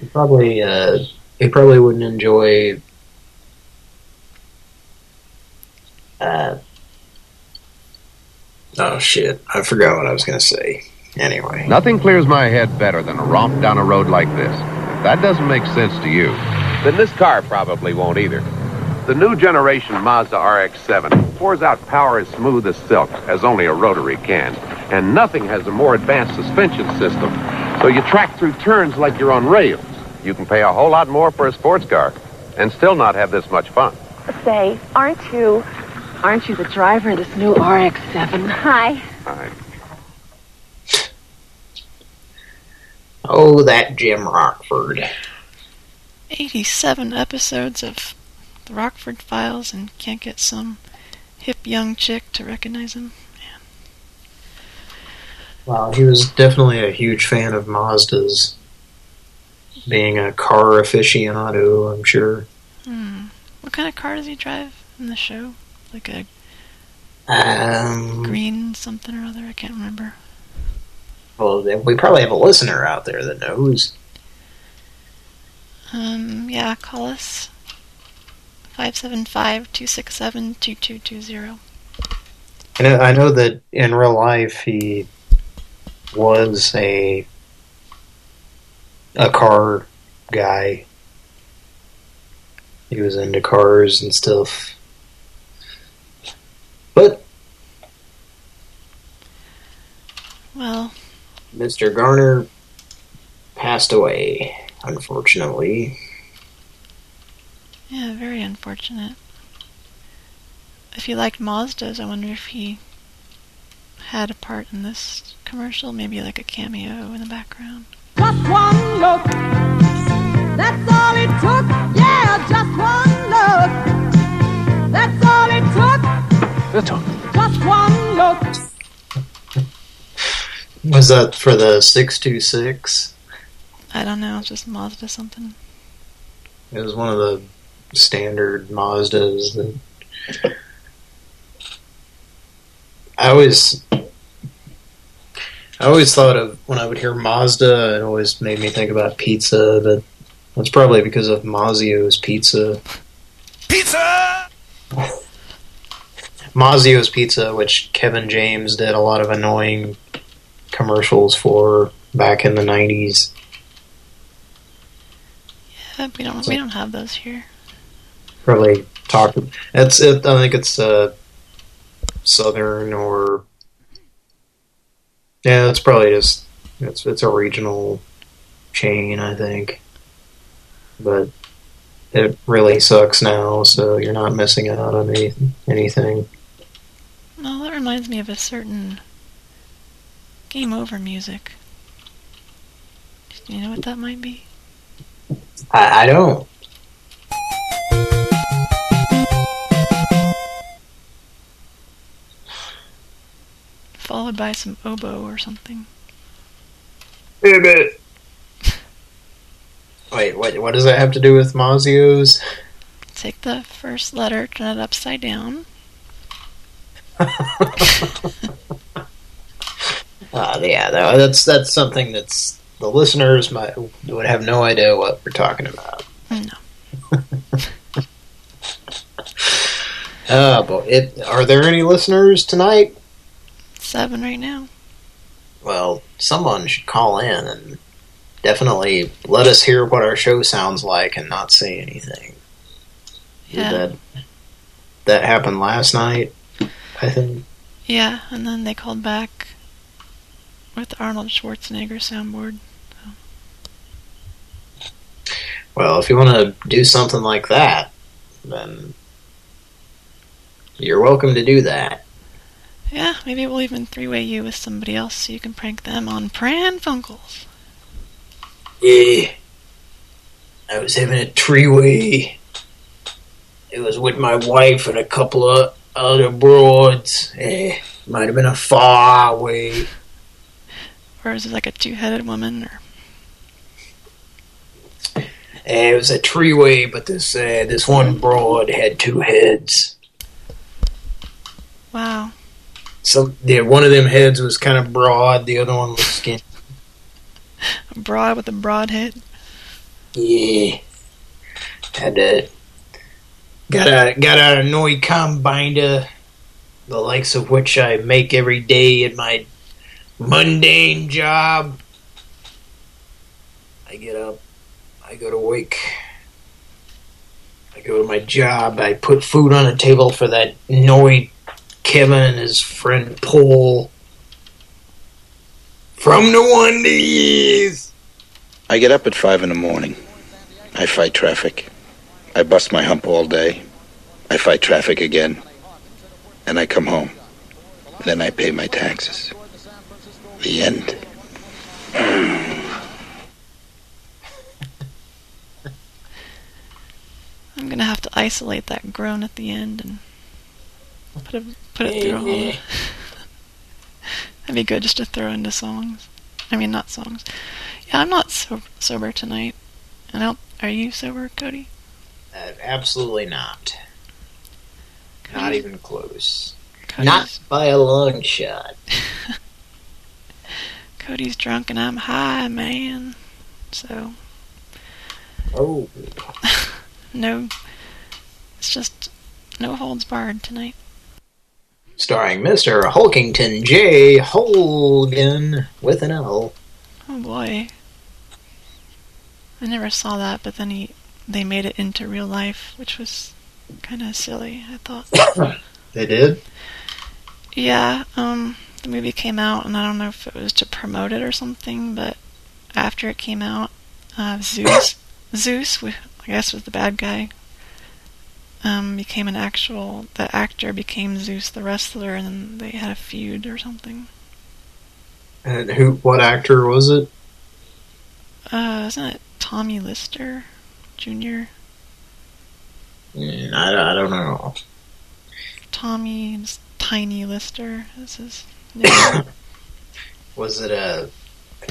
He probably uh he probably wouldn't enjoy uh Oh shit, I forgot what I was gonna say. Anyway. Nothing clears my head better than a romp down a road like this. If that doesn't make sense to you, then this car probably won't either. The new generation Mazda RX-7 pours out power as smooth as silk, as only a rotary can. And nothing has a more advanced suspension system. So you track through turns like you're on rails. You can pay a whole lot more for a sports car and still not have this much fun. Say, aren't you, aren't you the driver of this new RX-7? Hi. Right. Oh, that Jim Rockford. 87 episodes of the Rockford Files and can't get some hip young chick to recognize him. Wow, he was definitely a huge fan of Mazdas. being a car aficionado, I'm sure. Hmm. What kind of car does he drive in the show? Like a Um, green something or other? I can't remember. well, we probably have a listener out there that knows. Um, yeah, call us. 575-267-2220. I know, I know that in real life he was a a car guy. He was into cars and stuff. But Well, Mr. Garner passed away, unfortunately. yeah, very unfortunate. If he liked Mazdas, I wonder if he had a part in this commercial, maybe like a cameo in the background. Just one look. That's all it took. Yeah, just one look. That's all it took. Just one look. Was that for the 626? I don't know, it's just Mazda something. It was one of the standard Mazdas that I always I always thought of when I would hear Mazda it always made me think about pizza but that's probably because of Mazzio's pizza. Pizza! Mazzio's pizza which Kevin James did a lot of annoying commercials for back in the 90s. Yeah, we don't we don't have those here. really talk. It's it. I think it's uh, southern or yeah. It's probably just it's it's a regional chain. I think, but it really sucks now. So you're not missing out on any, anything. No, that reminds me of a certain game over music. Do you know what that might be? I, I don't. Followed by some oboe or something. (laughs) Wait, what? What does that have to do with Mazzio's? Take the first letter, turn it upside down. (laughs) (laughs) Uh, yeah, that's that's something that's the listeners might would have no idea what we're talking about. No. (laughs) Uh, but it are there any listeners tonight? Seven right now. Well, someone should call in and definitely let us hear what our show sounds like and not say anything. Yeah. That that happened last night, I think. Yeah, and then they called back with the Arnold Schwarzenegger soundboard. Well, if you want to do something like that, then you're welcome to do that. Yeah, maybe we'll even three-way you with somebody else so you can prank them on Pran Funkels. Yeah. I was having a three-way. It was with my wife and a couple of other broads. Eh, might have been a far way. Or is it like a two-headed woman? Or Eh, it was a three-way, but this uh, this one broad had two heads. Wow. So yeah, one of them heads was kind of broad, the other one was skinny. A (laughs) broad with a broad head. Yeah. Had to got a got a annoy combiner, the likes of which I make every day in my mundane job. I get up, I go to work, I go to my job, I put food on the table for that annoyed Kevin and his friend Paul. From the Wondies! I get up at five in the morning. I fight traffic. I bust my hump all day. I fight traffic again. And I come home. Then I pay my taxes. The end. I'm gonna have to isolate that groan at the end and put it put it through all. of- That'd be good just to throw into songs. I mean, not songs. Yeah, I'm not so sober tonight. And I'll, are you sober, Cody? Uh, absolutely not. Not even close. Cody's- Not by a long shot. (laughs) Cody's drunk and I'm high, man. So, Oh. (laughs) no, it's just no holds barred tonight. Starring Mr. Hulkington J. Holgan with an L. Oh boy. I never saw that, but then he they made it into real life, which was kind of silly, I thought. (coughs) They did? yeah, um the movie came out and I don't know if it was to promote it or something, but after it came out, uh, Zeus (coughs) Zeus, I guess was the bad guy, um became an actual the actor became Zeus the wrestler and then they had a feud or something. And who? What actor was it? Uh isn't it Tommy Lister Jr.? Mm, I, I don't know. Tommy Tiny Lister is his name. (coughs) Was it a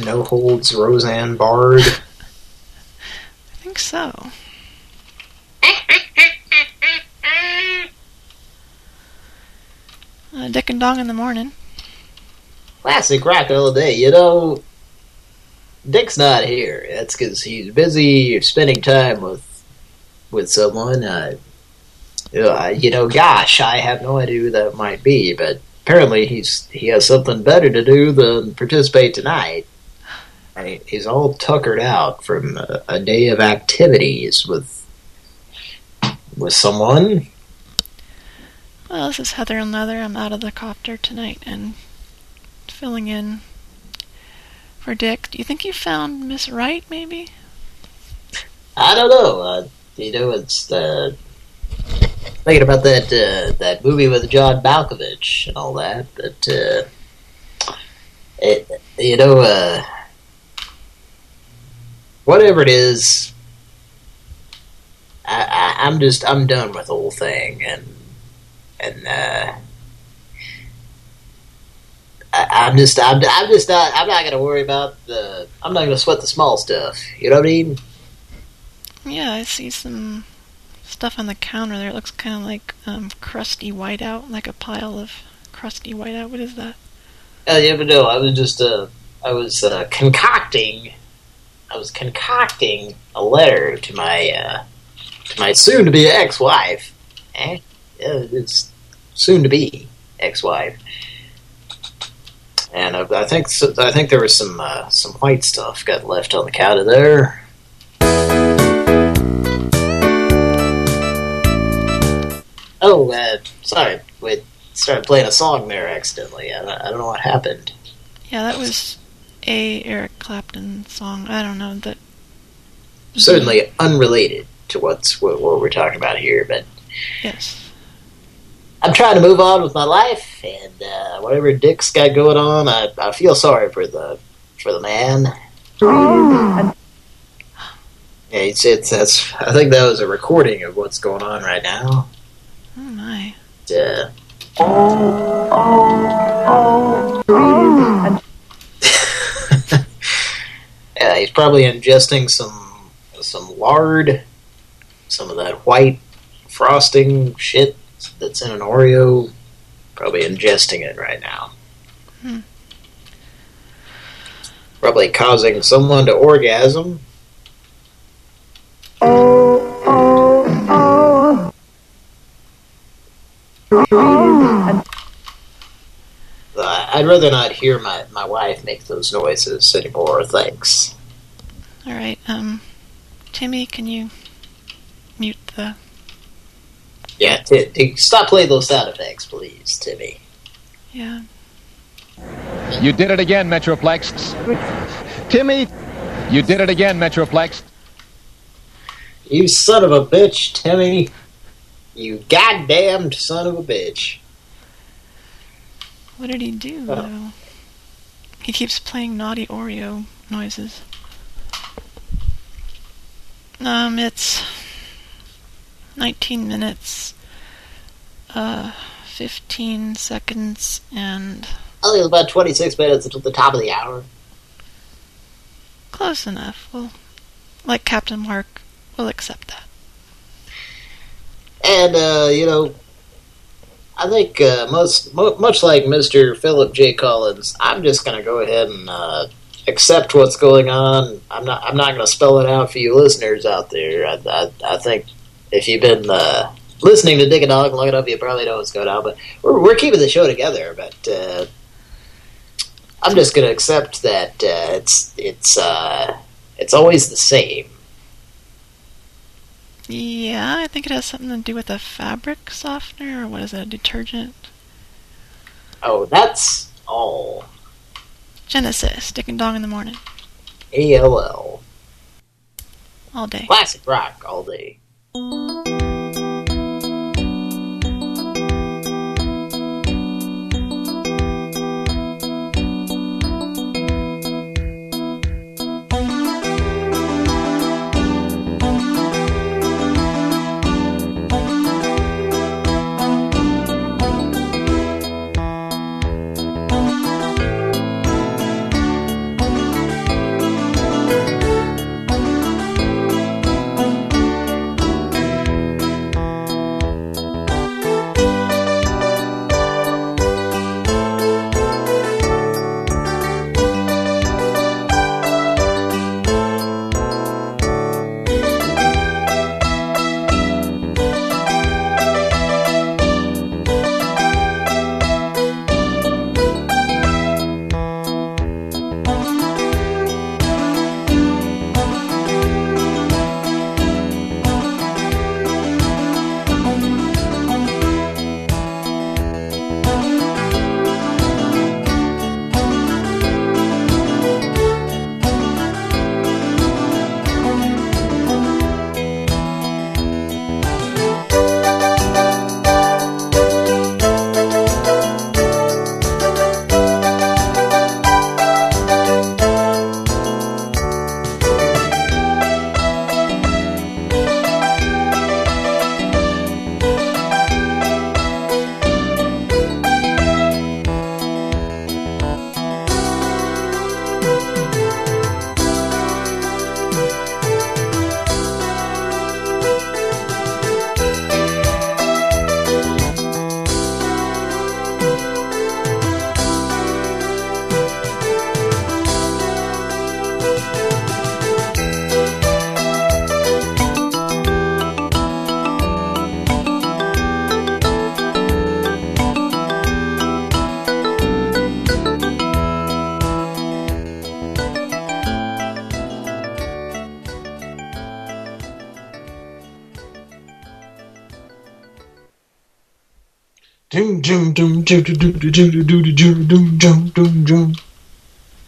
No Holds Roseanne Bard? (laughs) I think so. Uh, Dick and Dong in the morning. Classic rock all day. You know, Dick's not here. That's because he's busy spending time with with someone. Uh, uh, you know, gosh, I have no idea who that might be, but apparently he's he has something better to do than participate tonight. He's all tuckered out from a, a day of activities with with someone. Well, this is Heather and Leather. I'm out of the copter tonight and filling in for Dick. Do you think you found Miss Wright, maybe? I don't know. Uh, you know, it's uh, thinking about that uh, that movie with John Malkovich and all that. But uh, it, you know, uh, whatever it is, I, I, I'm just I'm done with the whole thing, and and uh, I, I'm just I'm I'm just not I'm not gonna worry about the I'm not gonna sweat the small stuff. You know what I mean? Yeah, I see some stuff on the counter there. It looks kind of like um, crusty whiteout, like a pile of crusty whiteout. What is that? Uh, yeah, but no, I was just, uh, I was uh, concocting, I was concocting a letter to my, uh, to my soon-to-be ex-wife. Eh? It's soon-to-be ex-wife. And I, I think, I think there was some, uh, some white stuff got left on the counter there. Oh, uh, sorry, we started playing a song there accidentally. I, don't- I don't know what happened. Yeah, that was a Eric Clapton song. I don't know that. certainly unrelated to what's what, what we're talking about here, but Yes. I'm trying to move on with my life, and uh, whatever Dick's got going on, I, I feel sorry for the for the man. (gasps) Yeah, it's, it's that's. I think that was a recording of what's going on right now. Oh my. Uh, yeah, he's probably ingesting some some lard, some of that white frosting shit that's in an Oreo. Probably ingesting it right now. Hmm. Probably causing someone to orgasm. I'd rather not hear my, my wife make those noises anymore, thanks. All right. Um, Timmy, can you mute the? Yeah, t t stop playing those sound effects, please, Timmy. Yeah. You did it again, Metroplex. Timmy! You did it again, Metroplex. You son of a bitch, Timmy. You goddamned son of a bitch. What did he do though? He keeps playing naughty Oreo noises. Um, it's 19 minutes, uh, 15 seconds, and I think it's about 26 minutes until the top of the hour. close enough. We'll like Captain Mark we'll accept that. And, uh, you know, I think uh, most, mo much like Mr. Philip J. Collins, I'm just going to go ahead and uh, accept what's going on. I'm not I'm not going to spell it out for you listeners out there. I, I, I think if you've been uh, listening to Dick and Dog long enough, you probably know what's going on. But we're, we're keeping the show together. But uh, I'm just going to accept that uh, it's it's uh, it's always the same. Yeah, I think it has something to do with a fabric softener, or what is it, a detergent? Oh, that's all. Genesis, Dick and Dong in the morning. ALL. All day. Classic rock all day.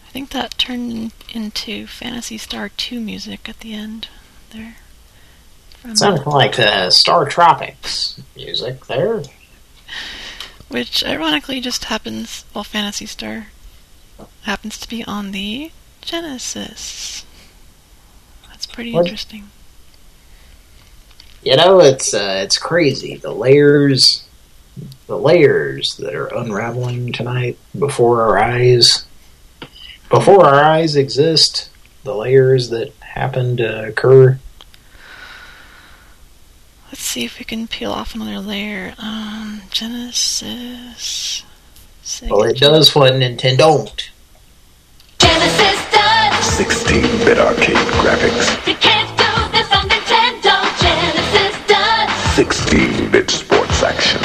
I think that turned into Phantasy Star 2 music at the end there. From Sounded like uh, StarTropics music there. Which ironically just happens, well, Phantasy Star happens to be on the Genesis. That's pretty What? interesting. You know, it's uh, it's crazy. The layers, the layers that are unraveling tonight before our eyes. Before our eyes exist, the layers that happen to occur. Let's see if we can peel off another layer. Um, Genesis. Sega Well, it does what Nintendo don't. genesis. 16-bit arcade graphics. You can't do this on Nintendo. Genesis does. 16-bit sports action.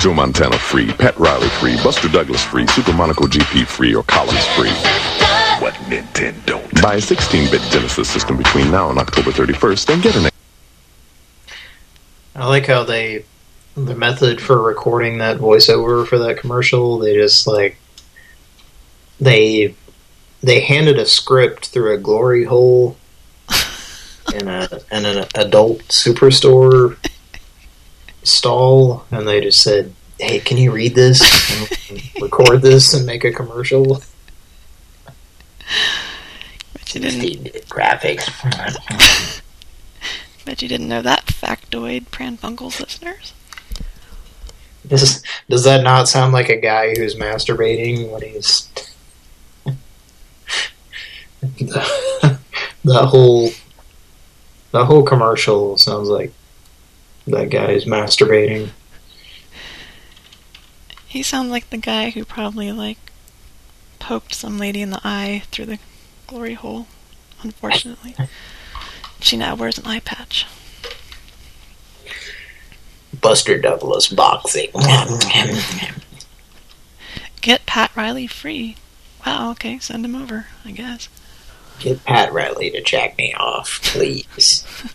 Joe Montana free, Pat Riley free, Buster Douglas free, Super Monaco GP free, or Collins free. What Nintendo. Buy a 16-bit Genesis system between now and October 31st and get an I like how they, the method for recording that voiceover for that commercial, they just like, they, they handed a script through a glory hole in a in an adult superstore stall, and they just said, "Hey, can you read this, and (laughs) record this, and make a commercial?" Bet you didn't, graphics. (laughs) bet you didn't know that factoid, Pran Funkels listeners. Does, does that not sound like a guy who's masturbating when he's... (laughs) that whole... That whole commercial sounds like that guy is masturbating. He sounds like the guy who probably, like, poked some lady in the eye through the glory hole, unfortunately. (laughs) she now wears an eye patch. Buster Douglas boxing. Get Pat Riley free. Wow, okay, send him over, I guess. Get Pat Riley to jack me off, please. (laughs)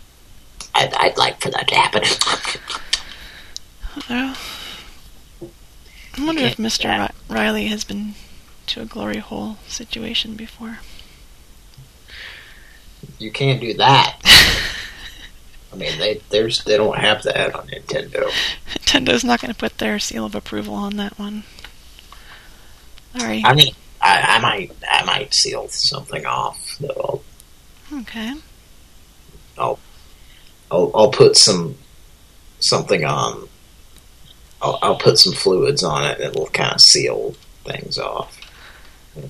I'd, I'd like for that to happen. Well, I wonder if Mr. Ri- Riley has been to a glory hole situation before. You can't do that. I mean, they there's they don't have that on Nintendo. Nintendo's not going to put their seal of approval on that one. Sorry. I mean, I, I might I might seal something off though. Okay. I'll I'll I'll put some something on. I'll I'll put some fluids on it, and it'll kind of seal things off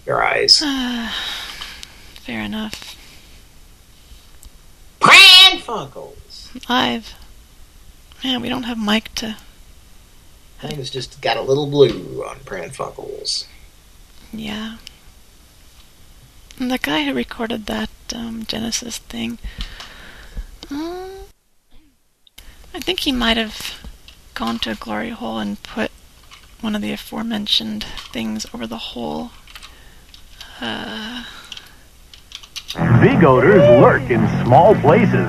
your eyes. Uh, (sighs) fair enough. Pran Funkels. Live. Man, we don't have Mike to. Things just got a little blue on Pran Funkels. Yeah. And the guy who recorded that um, Genesis thing, uh, I think he might have gone to a glory hole and put one of the aforementioned things over the hole. Uh, Big odors lurk in small places.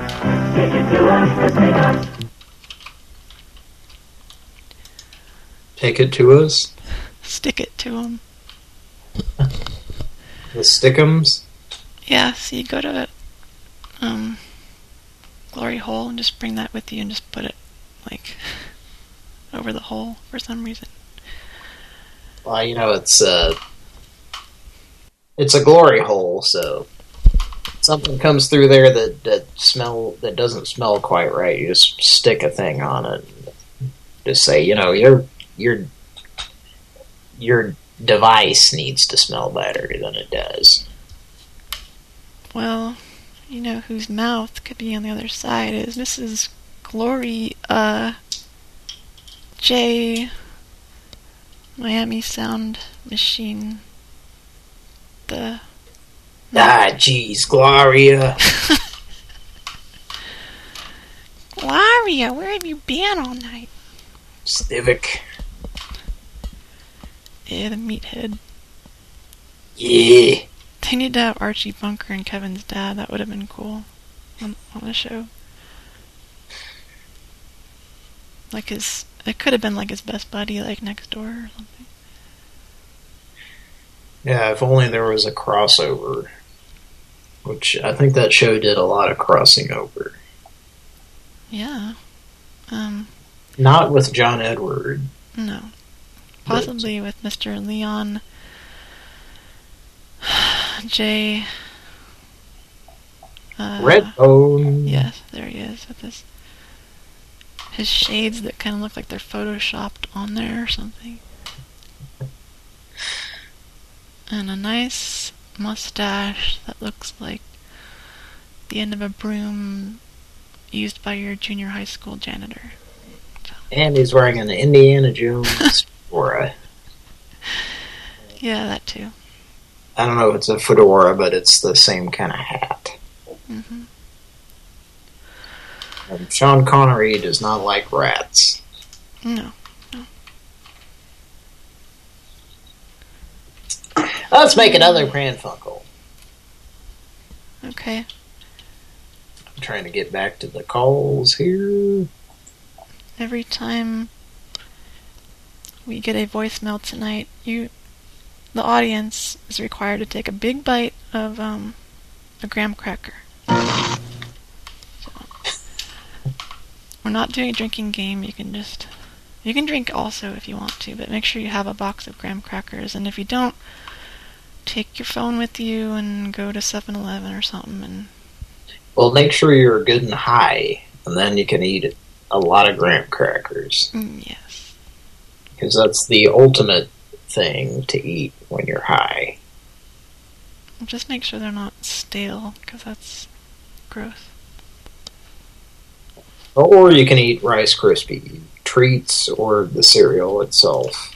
Take it to us. stick it to him. The stickums. Yeah, so you go to um, glory hole and just bring that with you and just put it like (laughs) over the hole for some reason. Well, you know, it's uh, it's a glory hole, so something comes through there that that smell that doesn't smell quite right. You just stick a thing on it. And just say, you know, your your your device needs to smell better than it does. Well, you know whose mouth could be on the other side is Mrs. Glory, uh, J. Miami Sound Machine. The. Ah, jeez, Gloria. (laughs) Gloria, where have you been all night? Civic. Yeah, the meathead. Yeah. They need to have Archie Bunker and Kevin's dad. That would have been cool on, on the show. Like his, it could have been like his best buddy, like next door or something. Yeah, if only there was a crossover. Which I think that show did a lot of crossing over. Yeah. Um, Not with John Edward. no. Possibly with Mr. Leon (sighs) (sighs) (sighs) J. Uh, Redbone. Yes, there he is with his his shades that kind of look like they're photoshopped on there or something. And a nice mustache that looks like the end of a broom used by your junior high school janitor. And he's wearing an Indiana Jones (laughs) fedora. Yeah, that too. I don't know if it's a fedora, but it's the same kind of hat. hmm And Sean Connery does not like rats. No. Let's make another Pran Funkel. Okay. I'm trying to get back to the calls here. Every time we get a voicemail tonight, you, the audience, is required to take a big bite of um, a graham cracker. So, we're not doing a drinking game. You can just, you can drink also if you want to, but make sure you have a box of graham crackers. And if you don't, take your phone with you and go to 7-Eleven or something and Well, make sure you're good and high, and then you can eat a lot of graham crackers. Mm, yes. because that's the ultimate thing to eat when you're high. Just make sure they're not stale, because that's gross. Or you can eat Rice Krispie treats or the cereal itself.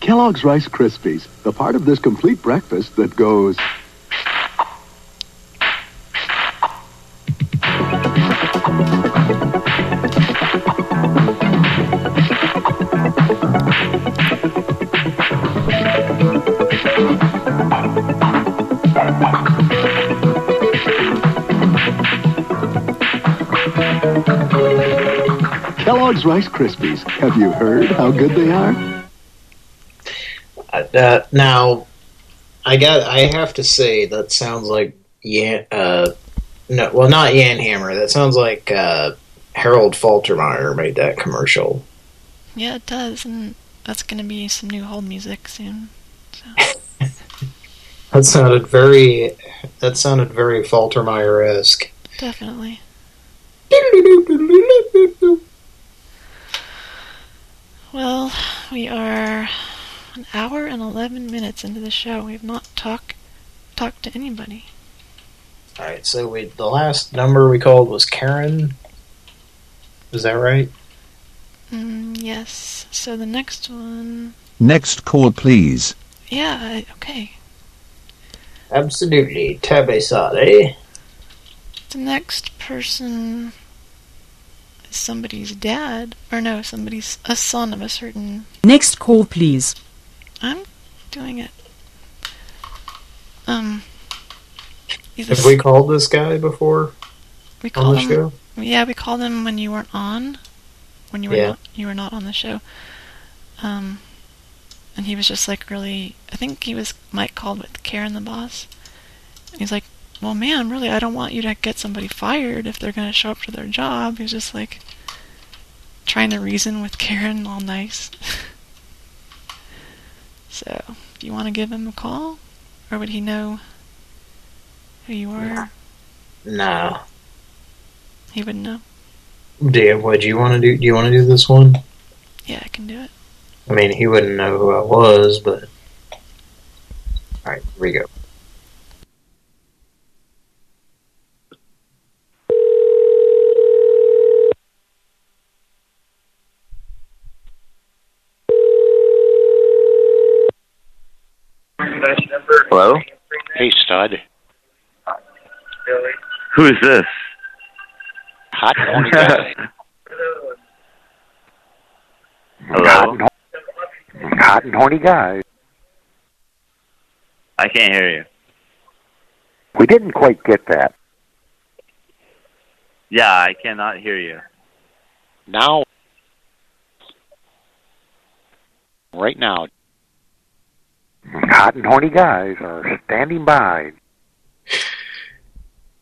Kellogg's Rice Krispies, the part of this complete breakfast that goes. Kellogg's Rice Krispies. Have you heard how good they are? Uh, now, I got. I have to say that sounds like Yan. Uh, no, well, not Jan Hammer. That sounds like uh, Harold Faltermeyer made that commercial. Yeah, it does, and that's going to be some new hold music soon. (laughs) That sounded very. That sounded very Faltermeyer esque. Definitely. (laughs) Well, we are an hour and 11 minutes into the show. We have not talked talked to anybody. All right, so we the last number we called was Karen. Is that right? Mm, yes. So the next one... Next call, please. Yeah, okay. Absolutely, Tabesade. The next person is somebody's dad. Or no, somebody's... A son of a certain... Next call, please. I'm doing it. Um... Have we called this guy before We on called the him. show? Yeah, we called him when you weren't on. When you were Yeah. not you were not on the show. Um and he was just like really I think he was Mike called with Karen the boss. And he's like, Well man, really I don't want you to get somebody fired if they're gonna show up to their job. He was just like trying to reason with Karen all nice. (laughs) so do you wanna give him a call? Or would he know who you are? No. He wouldn't know. Do you, what do you want to do? Do you want to do this one? Yeah, I can do it. I mean, he wouldn't know who I was, but all right, here we go. Hello? Hey, stud. Who is this? Hot and horny guy. Hello? Hot and, hot and horny guy. I can't hear you. We didn't quite get that. Yeah, I cannot hear you. Now, right now, Mm-hmm. hot and horny guys are standing by.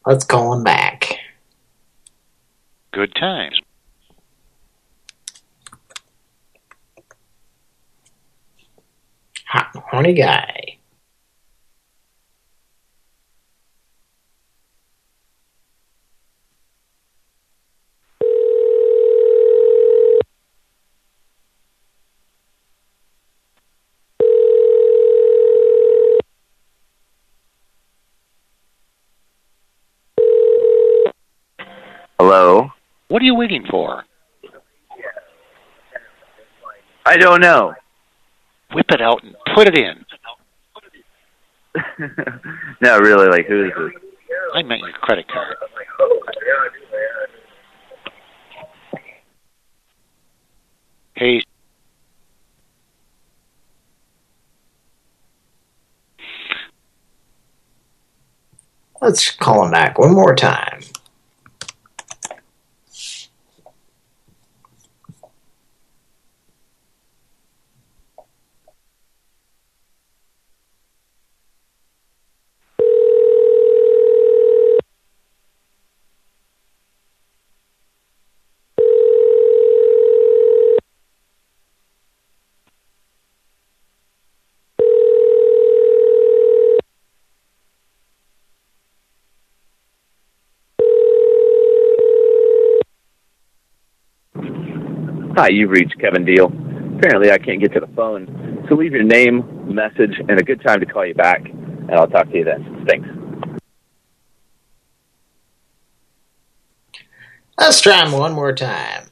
Let's call him back. Good times. Hot and horny guy. What are you waiting for? I don't know. Whip it out and put it in. (laughs) no, really, like, who is this? I meant your credit card. Hey, Let's call him back one more time. Hi, you've reached Kevin Deal. Apparently, I can't get to the phone, so leave your name, message, and a good time to call you back, and I'll talk to you then. Thanks. Let's try him one more time.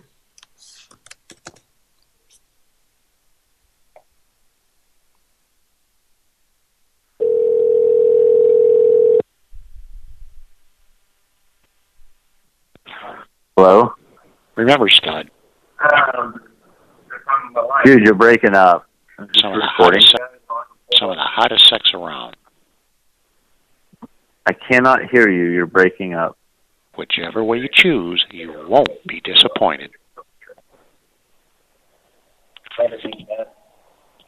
Hello? Remember, Scott, Dude, you're breaking up. some of, the recording. hottest, some of the hottest sex around. I cannot hear you. You're breaking up. Whichever way you choose, you won't be disappointed.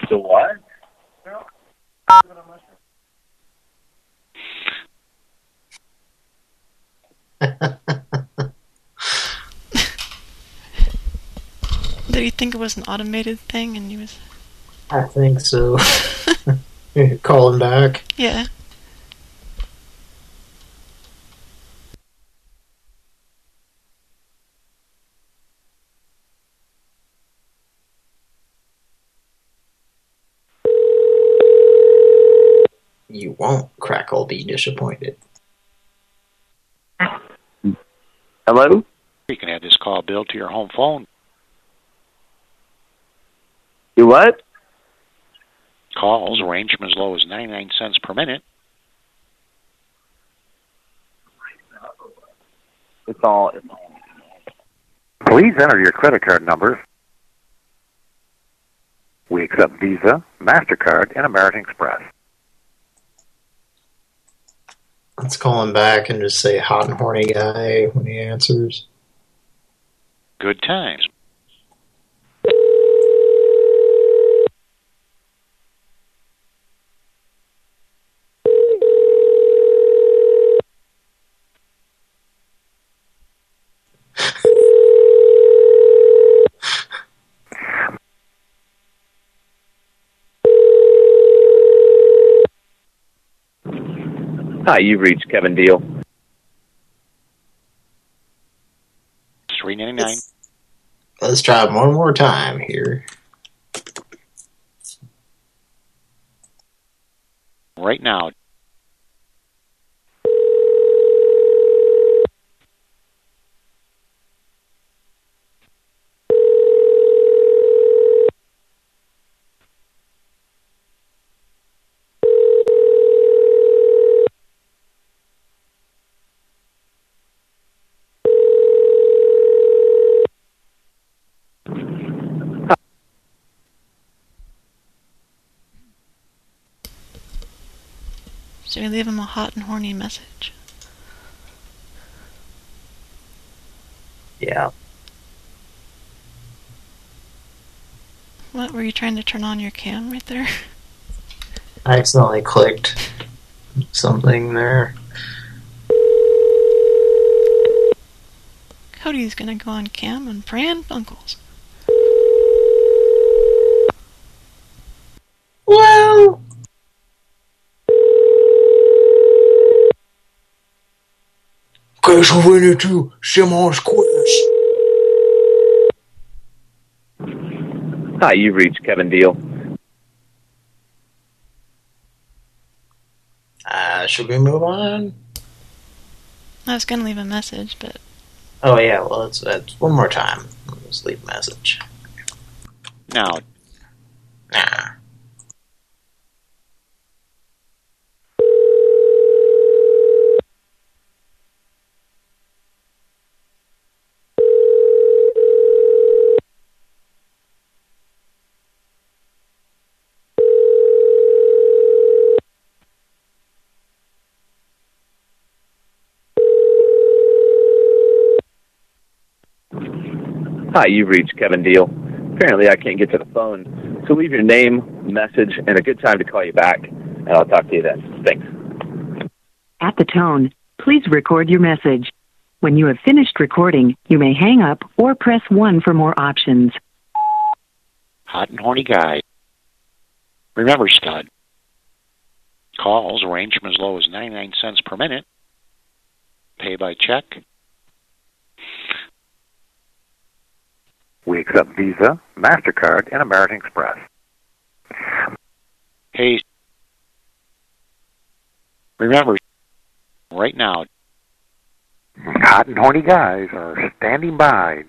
So what? (laughs) Did he think it was an automated thing and he was... I think so. (laughs) (laughs) Call him back. Yeah. You won't, Crackle, be disappointed. Hello? You can have this call billed to your home phone. You what? Calls range from as low as 99 cents per minute. It's all. It's all. Please enter your credit card numbers. We accept Visa, MasterCard, and American Express. Let's call him back and just say hot and horny guy when he answers. Good times. Hi, you've reached Kevin Deal. Three ninety nine. Let's try him one more time here. Right now. Should we leave him a hot and horny message? Yeah. What, were you trying to turn on your cam right there? (laughs) I accidentally clicked something there. Cody's gonna go on cam and Pran Funkels. Qu'est-ce que venez tu C'est mon squish. Hi, you've reached Kevin Deal. Uh, should we move on? I was gonna leave a message, but Oh yeah, well it's, it's one more time. Let's leave a message. Now, Nah. Hi, you've reached Kevin Deal. Apparently, I can't get to the phone, so leave your name, message, and a good time to call you back, and I'll talk to you then. Thanks. At the tone, please record your message. When you have finished recording, you may hang up or press 1 for more options. hot and horny guy. Remember, stud. Calls range from as low as 99 cents per minute. Pay by check. We We accept Visa, MasterCard, and American Express. Hey, remember, right now, Hot and horny guys are standing by.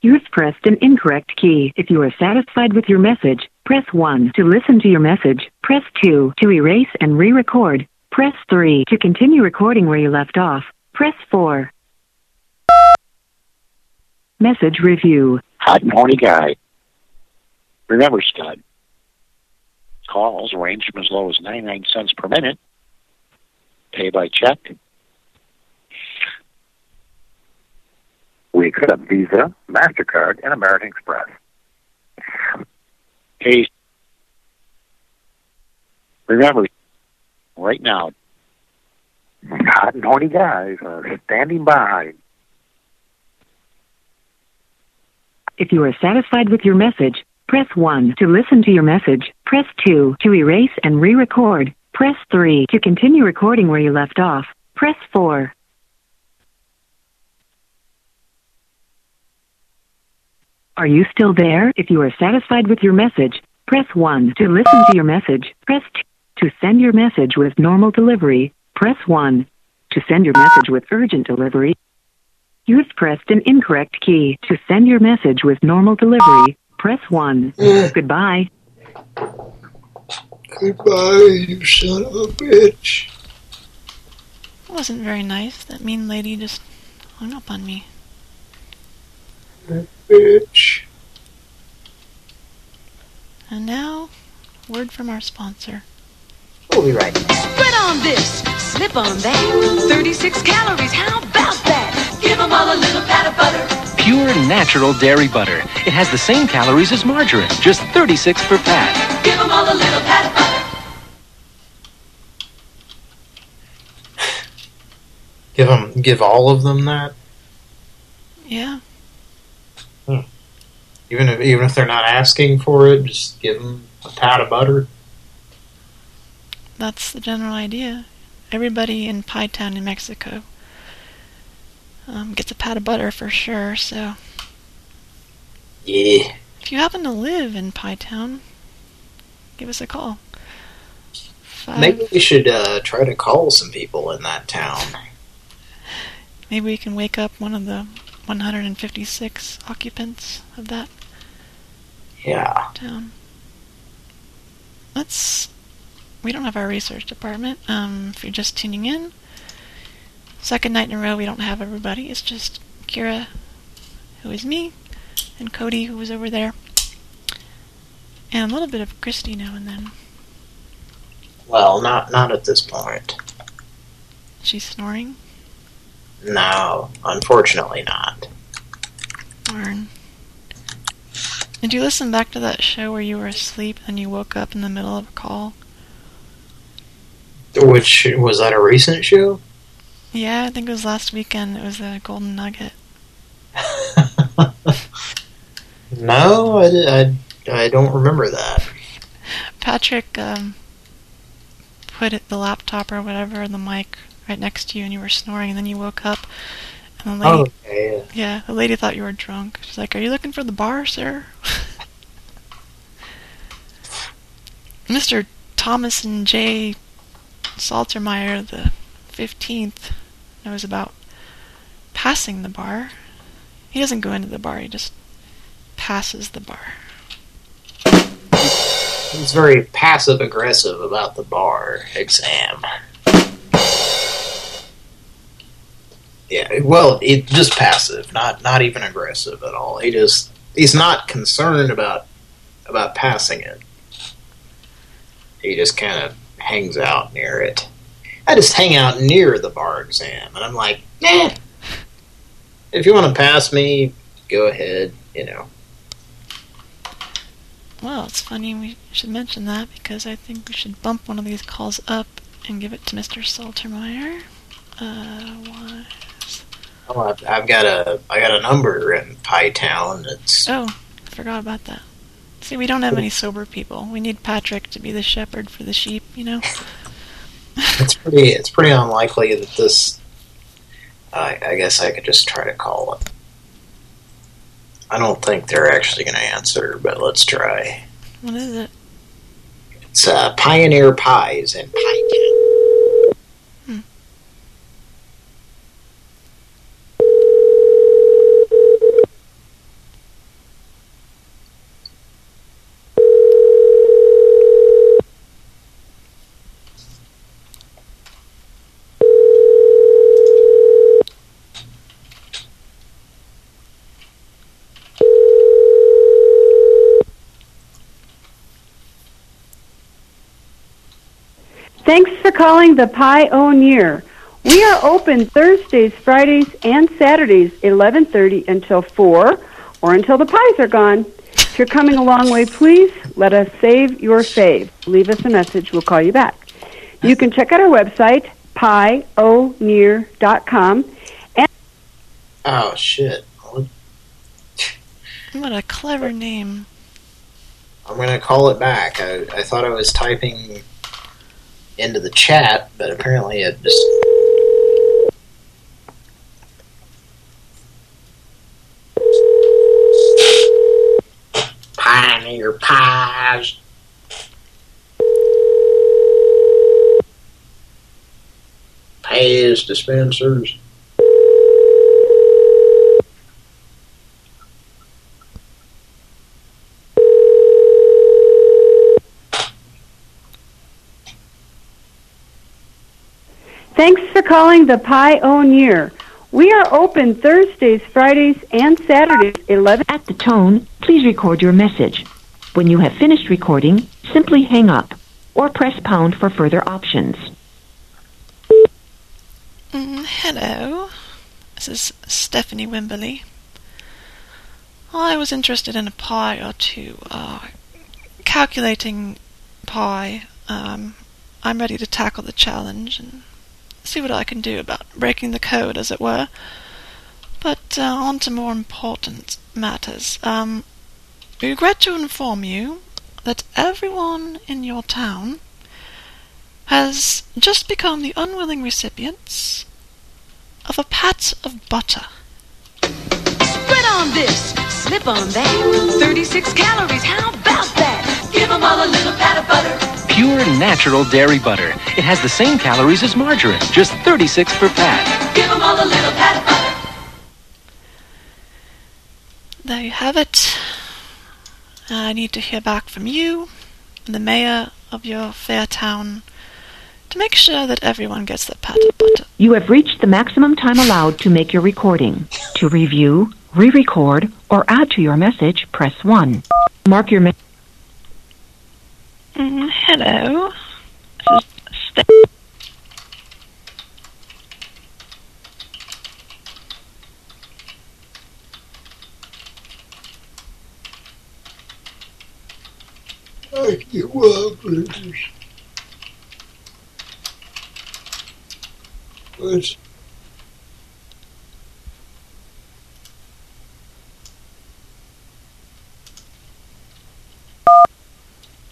You've pressed an incorrect key. If you are satisfied with your message, press 1 to listen to your message. Press 2 to erase and re-record. Press 3 to continue recording where you left off. Press 4. Message review. hot and horny guy. Remember, Scud, calls range from as low as 99 cents per minute. Pay by check. We accept Visa, MasterCard, and American Express. Hey, remember, right now, Hot and horny guys are standing by. If you are satisfied with your message, press 1 to listen to your message. Press 2 to erase and re-record. Press 3 to continue recording where you left off. Press 4. Are you still there? If you are satisfied with your message, press 1 to listen to your message. Press 2 to send your message with normal delivery. Press 1 to send your message with urgent delivery. You've pressed an incorrect key. To send your message with normal delivery, press 1. Goodbye. Goodbye, you son of a bitch. That wasn't very nice. That mean lady just hung up on me. That Bitch. And now, word from our sponsor. We'll be right back. Spread on this, slip on that. 36 calories, how about that? Give 'em all a little pat of butter. Pure natural dairy butter. It has the same calories as margarine, just 36 per pat. Give 'em all a little pat of butter. Give them, give all of them that. Yeah. Hmm. Even if even if they're not asking for it, just give them a pat of butter. That's the general idea. Everybody in Pie Town, New Mexico, um, gets a pat of butter for sure. So, Yeah. if you happen to live in Pie Town, give us a call. Five, Maybe we should uh, try to call some people in that town. maybe we can wake up one of the 156 occupants of that Yeah. town. Let's. We don't have our research department. Um, if you're just tuning in, second night in a row we don't have everybody. It's just Kira, who is me, and Cody, who was over there, and a little bit of Christy now and then. Well, not not at this point. She's snoring. No, unfortunately not. Darn. Did you listen back to that show where you were asleep and you woke up in the middle of a call? Which was that a recent show? Yeah, I think it was last weekend. It was the Golden Nugget. (laughs) No, I, I, I don't remember that. Patrick um, put it, the laptop or whatever, in the mic right next to you, and you were snoring, and then you woke up, and the lady, Okay. yeah. yeah, the lady thought you were drunk. She's like, "Are you looking for the bar, sir?" (laughs) Mr. Thomas and J. Saltermeyer, the fifteenth, knows about passing the bar. He doesn't go into the bar; he just passes the bar. He's very passive aggressive about the bar exam. Yeah, well, it just passive, not not even aggressive at all. He just he's not concerned about about passing it. He just kind of hangs out near it. I just hang out near the bar exam, and I'm like, eh. If you want to pass me, go ahead. You know. Well, it's funny we should mention that because I think we should bump one of these calls up and give it to Mr. Saltermeyer. Uh, why? Oh, I've, I've got a I got a number in Pie Town. It's Oh, I forgot about that. See, we don't have any sober people. We need Patrick to be the shepherd for the sheep, you know? it's pretty it's pretty unlikely that this I, I guess I could just try to call it. I don't think they're actually going to answer, but let's try. What is it? It's uh, Pioneer Pies in Pie Town. Hmm. Thanks for calling the Pioneer. We are open Thursdays, Fridays, and Saturdays, 11:30 until 4, or until the pies are gone. If you're coming a long way, please let us save your fave. Leave us a message. We'll call you back. You can check out our website, pioneer.com. And Oh, shit. What a clever name. I'm going to call it back. I, I thought I was typing into the chat, but apparently it just... Pioneer Pies. Pies dispensers. Thanks for calling the Pioneer. We are open Thursdays, Fridays, and Saturdays, 11 At the tone, please record your message. When you have finished recording, simply hang up or press pound for further options. Mm, hello. This is Stephanie Wimberley. I was interested in a pie or two. Uh, calculating pie. Um, I'm ready to tackle the challenge and see what I can do about breaking the code, as it were. But uh, on to more important matters. Um, regret to inform you that everyone in your town has just become the unwilling recipients of a pat of butter. Spread on this, slip on that. 36 calories, how about that? Give 'em all a little pat of butter. Pure natural dairy butter. It has the same calories as margarine, just 36 per pat. Give 'em all a little pat of butter. There you have it. I need to hear back from you, the mayor of your fair town, to make sure that everyone gets their pat of butter. You have reached the maximum time allowed to make your recording. To review, re-record, or add to your message, press 1. Mark your message. Mm, hello. This is Ste- Thank you, well, please.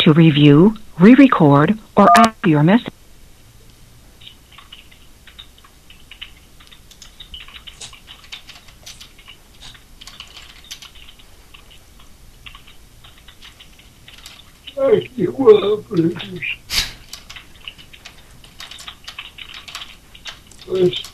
To review, re-record, or add your message. Thank you, well, please.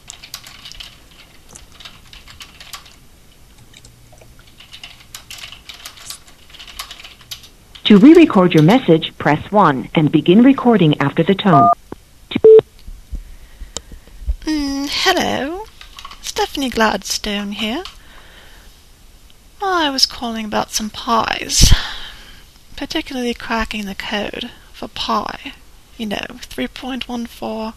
To re-record your message, press 1 and begin recording after the tone. Mm, hello. Stephanie Gladstone here. I was calling about some pies, particularly cracking the code for pie. You know, 3.14.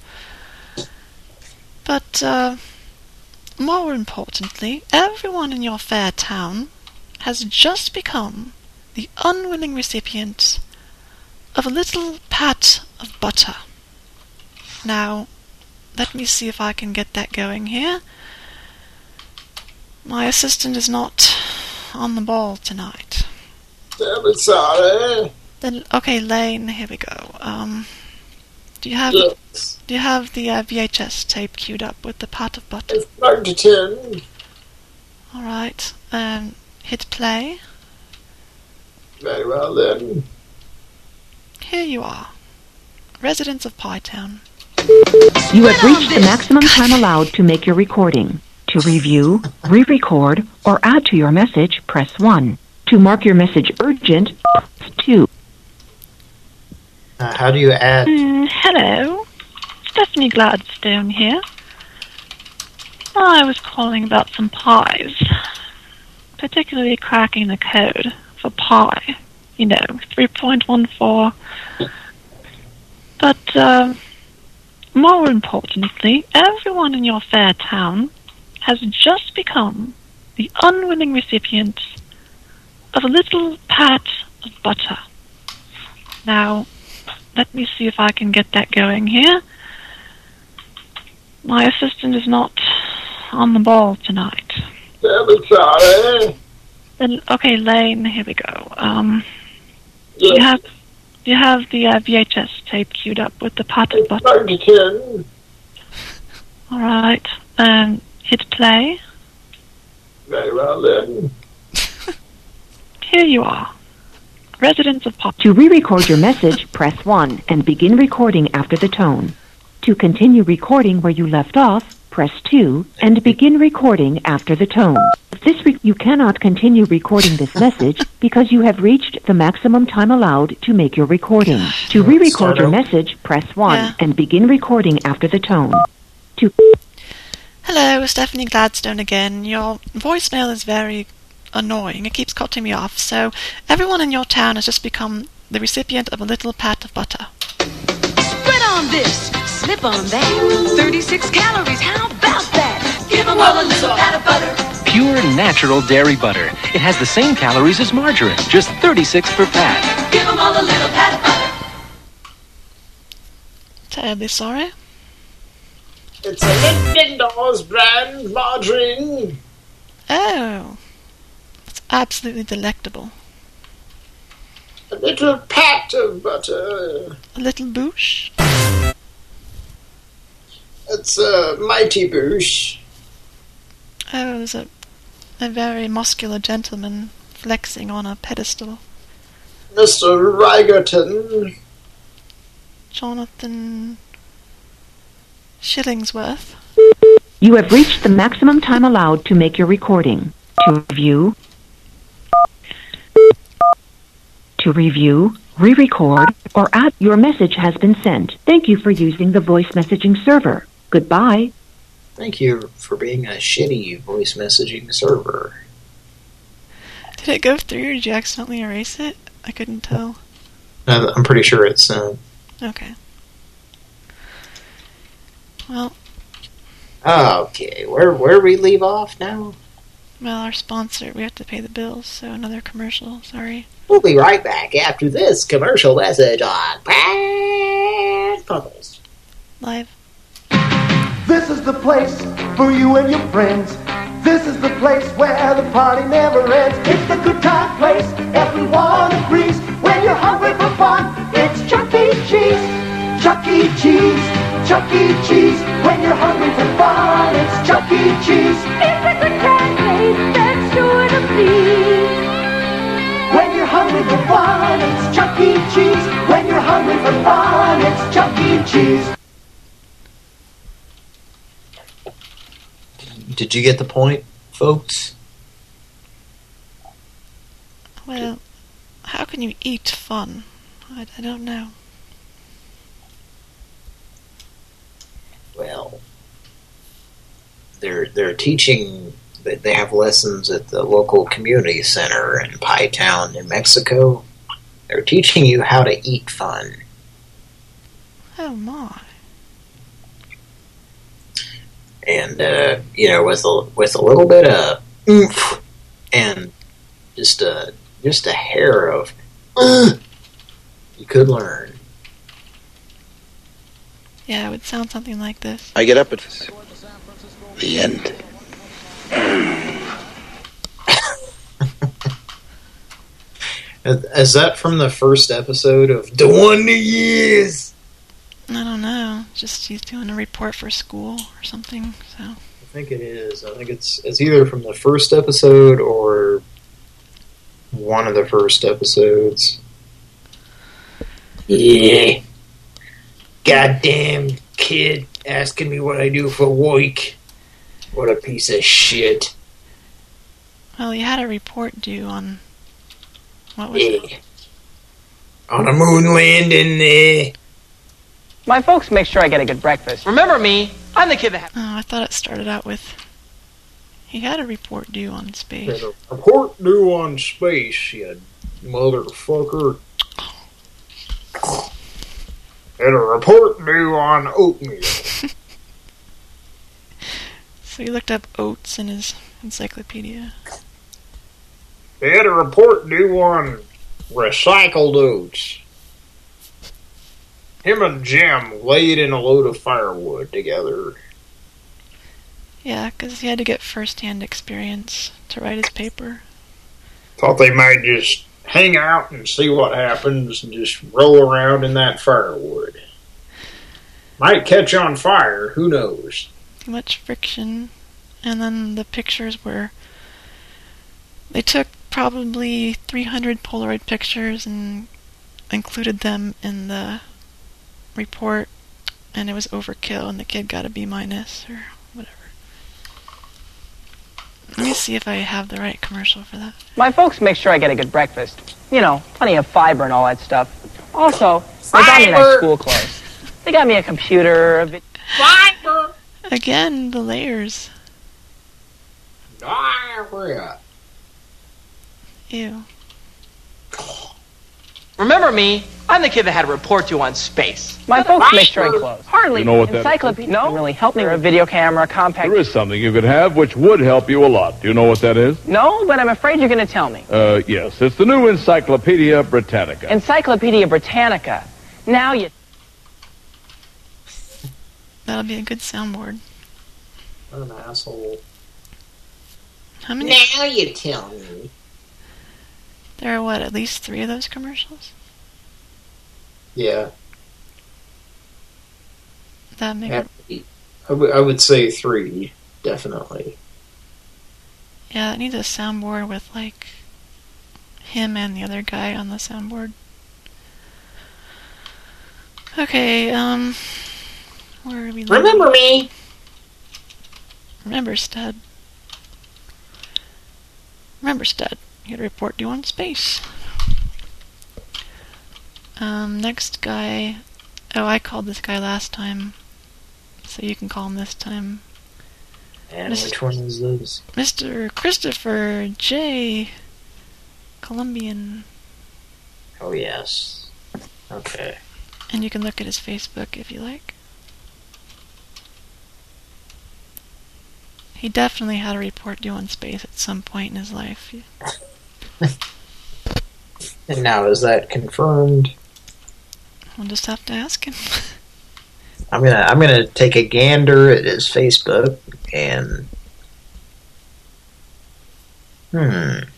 But, uh, more importantly, everyone in your fair town has just become the unwilling recipient of a little pat of butter. Now, let me see if I can get that going here. My assistant is not on the ball tonight. Damn it, sorry. Then, okay, Lane, here we go. Um, Do you have Yes. Do you have the uh, VHS tape queued up with the pat of butter? It's plugged it in. All right. Um, hit play. Very well then. Here you are, residents of Pie Town. You have reached the maximum time allowed to make your recording. To review, re-record, or add to your message, press 1. To mark your message urgent, press 2. Uh, how do you add? Mm, hello, Stephanie Gladstone here. I was calling about some pies, particularly cracking the code for pie. You know, 3.14. But uh, more importantly, everyone in your fair town has just become the unwilling recipient of a little pat of butter. Now, let me see if I can get that going here. My assistant is not on the ball tonight. Very sorry. Then, okay, Lane, here we go. Um, do you have you have the uh, VHS tape queued up with the pat of butter? Plugged it. All right. Um, hit play. Very well then. Here you are, residents of Pop. To re-record your message, press 1 and begin recording after the tone. To continue recording where you left off, press 2 and begin recording after the tone. This re- you cannot continue recording this (laughs) message because you have reached the maximum time allowed to make your recording. To re-record your message, press 1 Yeah. and begin recording after the tone. To Hello, Stephanie Gladstone again. Your voicemail is very annoying. It keeps cutting me off. So everyone in your town has just become the recipient of a little pat of butter. Spread on this, slip on that. 36 calories, how about that? Give 'em all a little pat of butter. Pure natural dairy butter. It has the same calories as margarine, just 36 per pat. Give 'em all a little pat of butter. Terribly sorry. It's a Lindendoors brand margarine. Oh, it's absolutely delectable. A little pat of butter. A little boosh. It's a mighty boosh. Oh, there's a a very muscular gentleman flexing on a pedestal. Mr. Rigerton. Jonathan Shillingsworth. You have reached the maximum time allowed to make your recording. To review, to review, re-record, or add your message has been sent. Thank you for using the voice messaging server. Goodbye. Thank you for being a shitty voice messaging server. Did it go through or did you accidentally erase it? I couldn't tell. Uh, I'm pretty sure it's uh, Okay. Well, okay. Where where we leave off now? well, our sponsor, we have to pay the bills, so another commercial, sorry. We'll be right back after this commercial message on Pran Funkels. Live. This is the place for you and your friends. This is the place where the party never ends. It's the good time place, everyone agrees. When you're hungry for fun, it's Chuck E. Cheese. Chuck E. Cheese, Chuck E. Cheese. When you're hungry for fun, it's Chuck E. Cheese. It's a good time place that's sure to please. When you're hungry for fun, it's Chuck E. Cheese. When you're hungry for fun, it's Chuck E. Cheese. Did you get the point, folks? Well, how can you eat fun? I, I don't know. Well, they're they're teaching. They they have lessons at the local community center in Pie Town, New Mexico. They're teaching you how to eat fun. Oh my. And uh, you know, with a with a little bit of oomph and just a just a hair of uh, you could learn. Yeah, it would sound something like this. I get up at the end. (laughs) Is that from the first episode of The Wonder Years? I don't know. just he's doing a report for school or something. So I think it is. I think it's it's either from the first episode or one of the first episodes. Yeah. Goddamn kid asking me what I do for work. What a piece of shit. well, he had a report due on what was Yeah. it? On a moon landing there. My folks make sure I get a good breakfast. Remember me? I'm the kid that. Oh, I thought it started out with he had a report due on space. Had a report due on space, you motherfucker. Had a report due on oatmeal. (laughs) (laughs) So he looked up oats in his encyclopedia. They had a report due on recycled oats. Him and Jim laid in a load of firewood together. Yeah, because he had to get first-hand experience to write his paper. Thought they might just hang out and see what happens and just roll around in that firewood. Might catch on fire, who knows? Too much friction. And then the pictures were. They took probably 300 Polaroid pictures and included them in the report, and it was overkill, and the kid got a B minus or whatever. Let me see if I have the right commercial for that. My folks make sure I get a good breakfast. You know, plenty of fiber and all that stuff. Also, they got me nice school clothes. They got me a computer, a vi- Fiber! Again, the layers. Diarrhea. Ew. Remember me? I'm the kid that had a report due on space. My folks make sure I clothes. Hardly. You know what that is? Encyclopedia no? really help me. With a video camera, compact. There is something you could have which would help you a lot. Do you know what that is? No, but I'm afraid you're going to tell me. Uh, yes, it's the new Encyclopedia Britannica. Encyclopedia Britannica. Now you. That'll be a good soundboard. What an asshole. How many? Now you tell me. There are what? At least three of those commercials. Yeah. That make At least- I would- I would say three, definitely. Yeah, it needs a soundboard with like him and the other guy on the soundboard. Okay, um where are we Remember me? Remember stud. Remember stud. You gotta report due on space. Um, next guy oh I called this guy last time. So you can call him this time. And Mis- which one is this? Mr. Christopher J. Colombian. Oh, yes. Okay. And you can look at his Facebook if you like. He definitely had a report due on space at some point in his life. (laughs) And now, is that confirmed? We'll just have to ask him. (laughs) I'm gonna I'm gonna take a gander at his Facebook and hmm.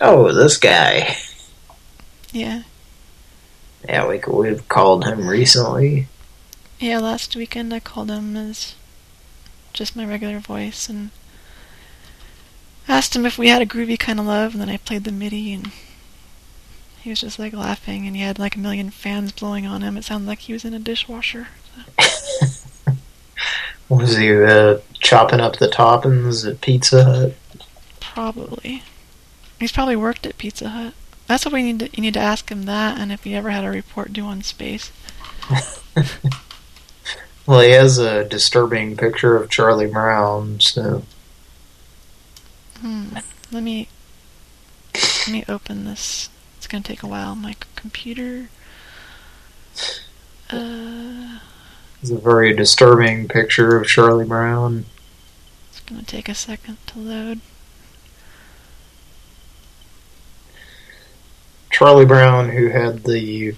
Oh, this guy. yeah. Yeah, we we've called him recently. Yeah, last weekend I called him as just my regular voice and asked him if we had a groovy kind of love, and then I played the MIDI, and he was just like laughing, and he had like a million fans blowing on him. It sounded like he was in a dishwasher. (laughs) Was he uh, chopping up the toppings at Pizza Hut? Probably. He's probably worked at Pizza Hut. That's what we need to. You need to ask him that, and if he ever had a report due on space. (laughs) Well, he has a disturbing picture of Charlie Brown, so Hmm. Let me. Let me open this. It's gonna take a while. My computer. Uh, it's a very disturbing picture of Charlie Brown. it's gonna take a second to load. Charlie Brown, who had the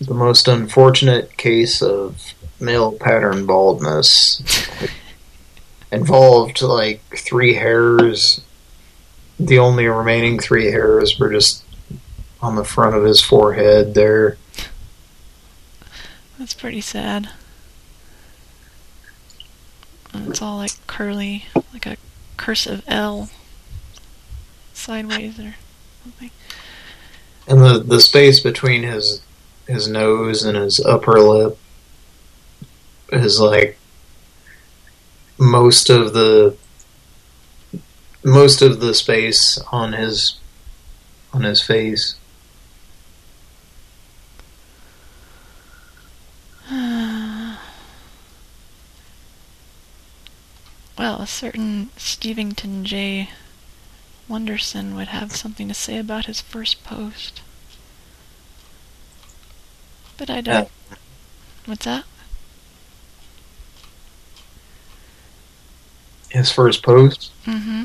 the most unfortunate case of male pattern baldness, involved like three hairs. The only remaining three hairs were just on the front of his forehead there. That's pretty sad. And it's all like curly, like a cursive L sideways or something. And the the space between his his nose and his upper lip is like most of the most of the space on his on his face. (sighs) Well, a certain Stevington J. Wonderson would have something to say about his first post. But I don't. What's that? His first post. Mm-hmm.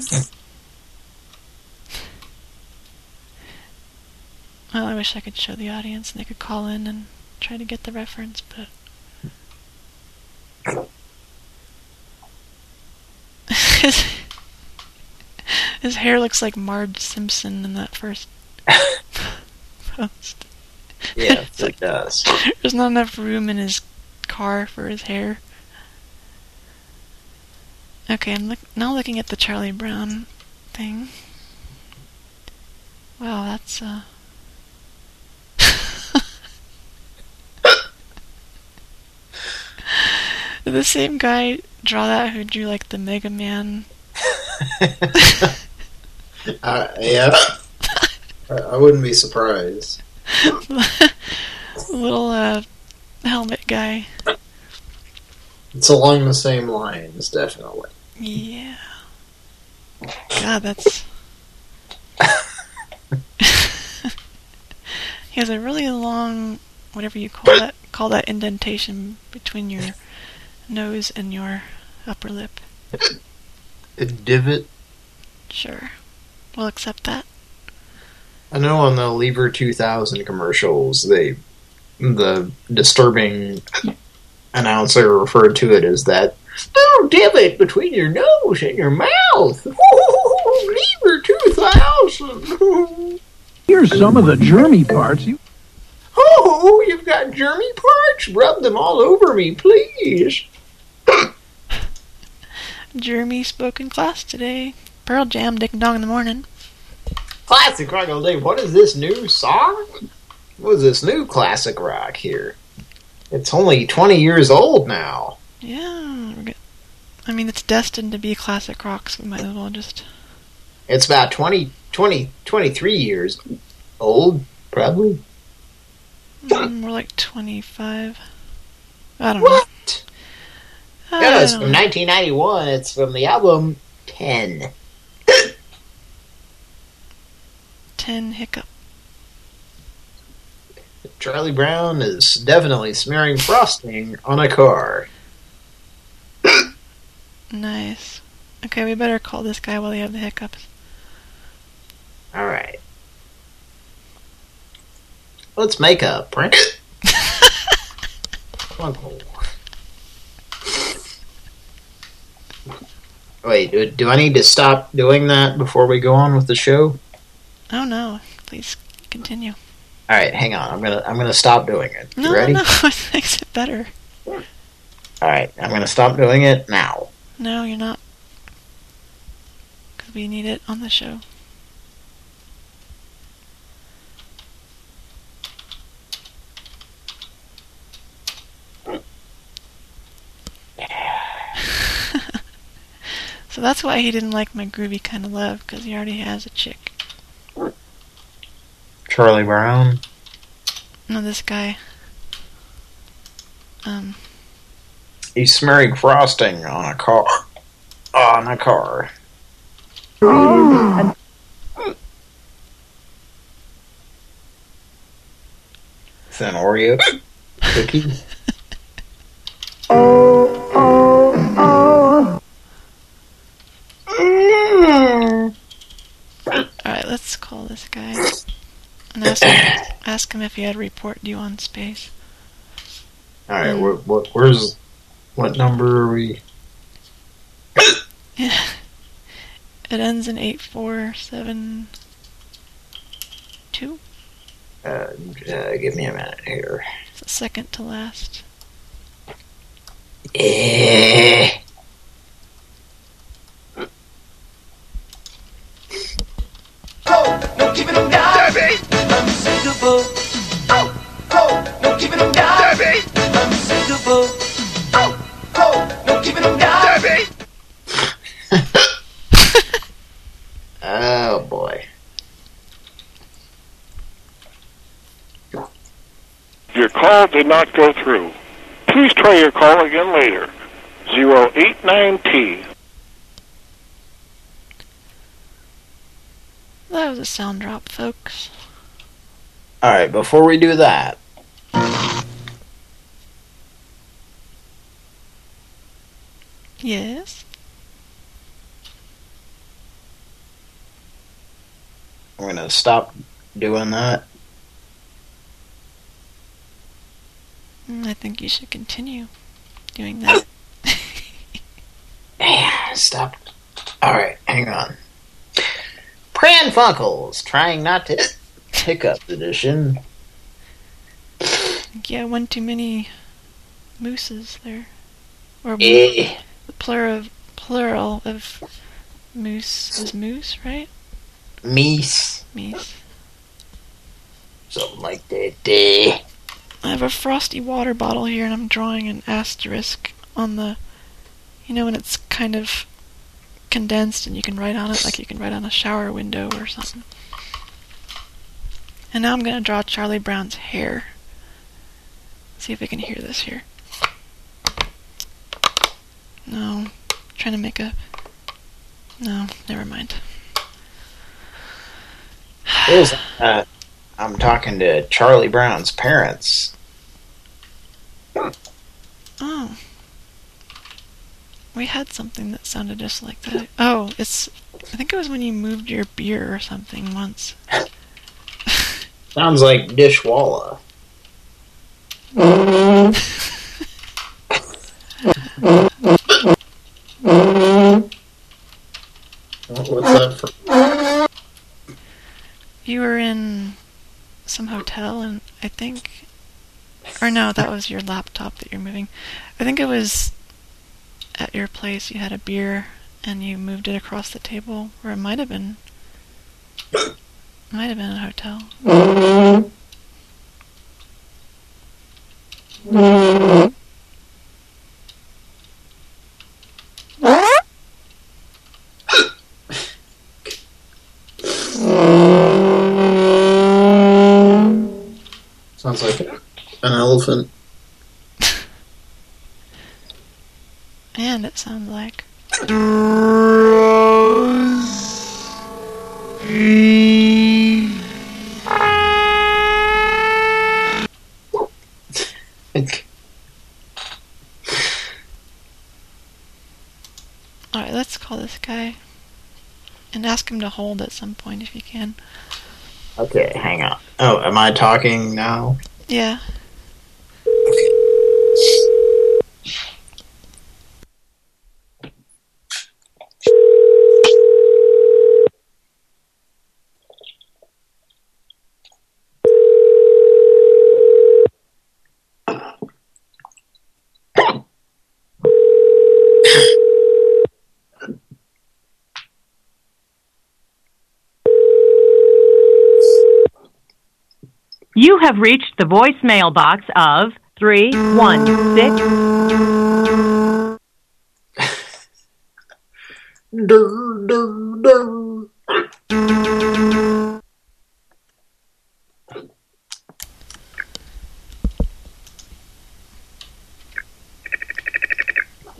Well, I wish I could show the audience and they could call in and try to get the reference, but his, (laughs) his hair looks like Marge Simpson in that first (laughs) post. Yeah, (laughs) it does. There's not enough room in his car for his hair. Okay, I'm look now looking at the Charlie Brown thing. Wow, that's uh (laughs) Did the same guy draw that who drew like the Mega Man? (laughs) Uh, yeah. I I wouldn't be surprised. (laughs) Little uh helmet guy. It's along the same lines, definitely. Yeah. God, that's. (laughs) he has a really long, whatever you call that, call that indentation between your nose and your upper lip. A divot. Sure, we'll accept that. I know on the Lever 2000 commercials, they the disturbing announcer referred to it as that little divot between your nose and your mouth. (laughs) Lever 2000. Here's some of the germy parts. You Oh, you've got germy parts? Rub them all over me, please. Jeremy spoke in class today. Pearl Jam, Dick and Dong in the morning. Classic rock all day. What is this new song? What is this new classic rock here? It's only 20 years old now. Yeah. I mean, it's destined to be classic rock, so we might as well just. It's about 20, 20, 23 years old, probably. Mm, more like 25. I don't What? know. Yeah, I it's from 1991. It's from the album 10. 10 hiccup. Charlie Brown is definitely smearing frosting on a car. Nice. Okay, we better call this guy while you have the hiccups. All right. Let's make a prank. (laughs) Wait, do, do I need to stop doing that before we go on with the show? Oh no, please continue. All right, hang on. I'm gonna I'm gonna stop doing it. You No, ready? no, (laughs) it makes it better. All right, I'm gonna stop doing it now. No, you're not. Because we need it on the show. (sighs) (laughs) so that's why he didn't like my groovy kind of love, because he already has a chick. Charlie Brown. No, this guy. Um, He's smearing frosting on a car. On a car. It's an Oreo cookie. (laughs) ask (clears throat) him, ask him if he had a report due on space. All right, wh what? Where's what number are we? (coughs) It ends in 8472. Uh, uh, give me a minute here. the second to last. Eh. Not go through. Please try your call again later. 089T. That was a sound drop, folks. Alright, before we do that, Yes. I'm gonna stop doing that. I think you should continue doing that. (coughs) Stop. Alright, hang on. Pran Funkels, trying not to hiccup edition. yeah, one too many mooses there. Or Eh. the plural of, plural of moose is moose, right? Meese. Meese. Something like that. eh. I have a frosty water bottle here and I'm drawing an asterisk on the, you know, when it's kind of condensed and you can write on it like you can write on a shower window or something. And now I'm going to draw Charlie Brown's hair. See if we can hear this here. No, I'm trying to make a. No, never mind. (sighs) What is that? I'm talking to Charlie Brown's parents. Oh. We had something that sounded just like that. Oh, it's. I think it was when you moved your beer or something once. Sounds like Dishwalla. What's that for? You were in some hotel, and I think. Or no, that was your laptop that you're moving. I think it was at your place you had a beer and you moved it across the table, or it might have been. Might have been a hotel. Mm-hmm. Mm-hmm. Hold at some point if you can. Okay, hang on. Oh, am I talking now? Yeah. You have reached the voicemail box of 316. Dur, dur, dur.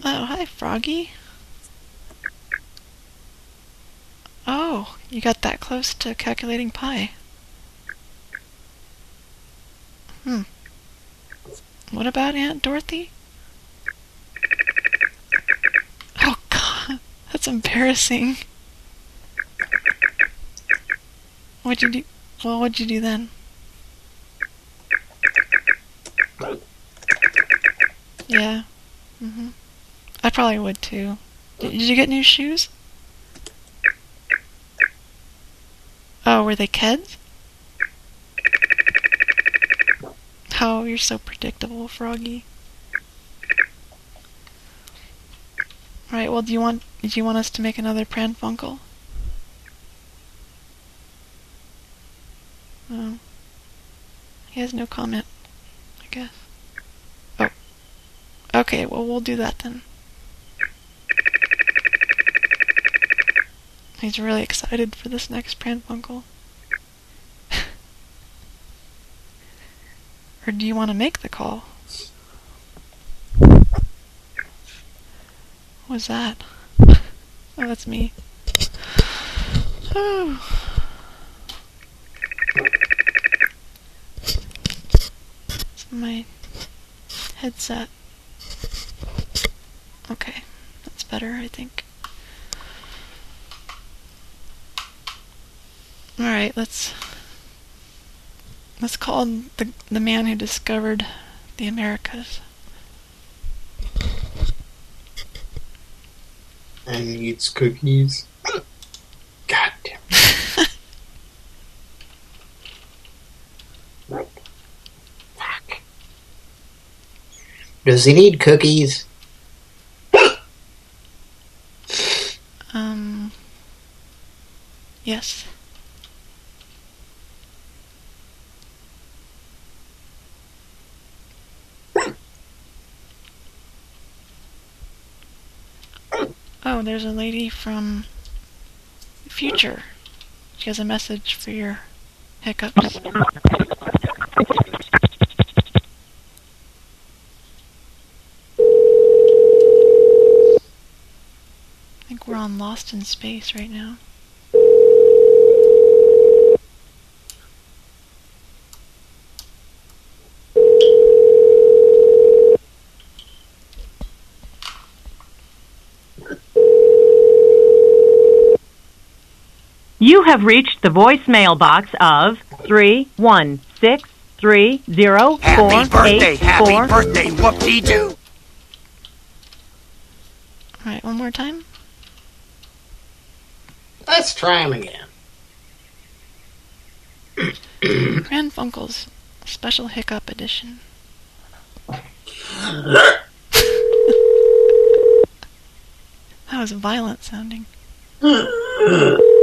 Oh, hi, Froggy. Oh, you got that close to calculating pi. Hmm. What about Aunt Dorothy? Oh, God. That's embarrassing. What'd you do? Well, what'd you do then? Yeah. Mm hmm I probably would too. Did, did you get new shoes? Oh, were they Keds? Oh, you're so predictable, Froggy. Right. Well, do you want do you want us to make another Pran Funkel? Oh. Um, he has no comment. I guess. Oh. Okay. Well, we'll do that then. He's really excited for this next Pran or do you want to make the call? What was that? (laughs) Oh, that's me. Oh. My headset. Okay, that's better, I think. All right, let's let's call the the man who discovered the Americas. And he eats cookies. God damn. (laughs) Fuck. Does he need cookies? Um. Yes. Oh, there's a lady from future. She has a message for your hiccups. I think we're on Lost in Space right now. You have reached the voicemail box of three one six three zero four Happy birthday, happy birthday, whoop-dee-doo. Alright, one more time. Let's try him again. (clears throat) Pran Funkel's Special Hiccup Edition. (laughs) That was violent sounding. (laughs)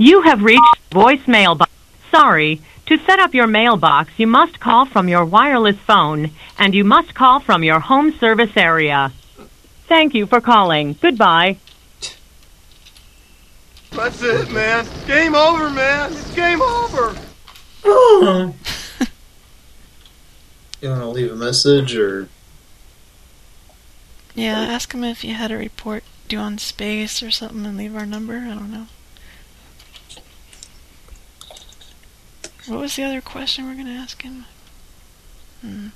You have reached voicemail box. Sorry. To set up your mailbox, you must call from your wireless phone, and you must call from your home service area. Thank you for calling. Goodbye. That's it, man. Game over, man. It's game over. (laughs) you want to leave a message or Yeah, ask him if you had a report due on space or something and leave our number. I don't know. What was the other question we're gonna ask him? Hmm.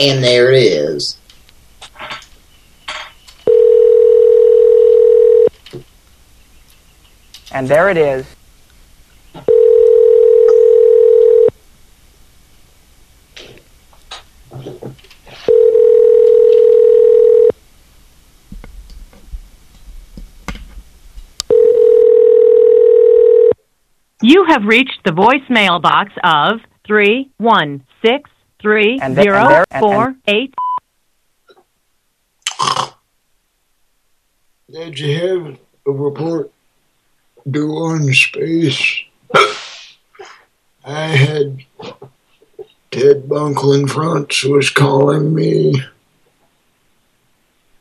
And there it is. And there it is. Have reached the voicemail box of three one six three And zero and and- four eight. Did you have a report due on space? I had Ted Bunklin Fronts was calling me.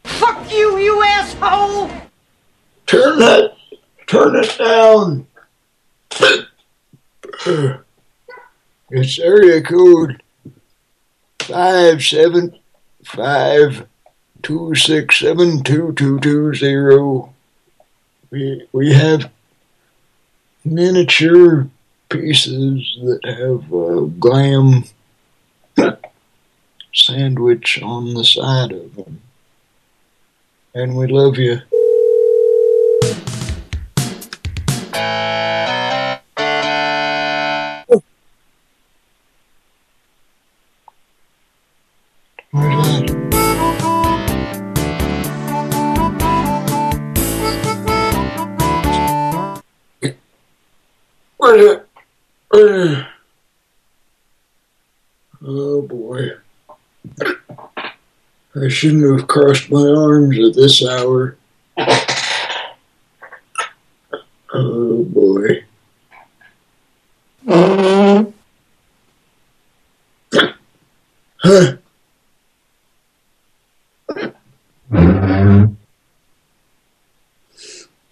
Fuck you, you asshole! Turn that, turn it down. (clears throat) It's area code five seven five two six seven two two two zero. We we have miniature pieces that have a glam (clears throat) sandwich on the side of them, and we love you. Oh boy. I shouldn't have crossed my arms at this hour. Oh boy. Huh.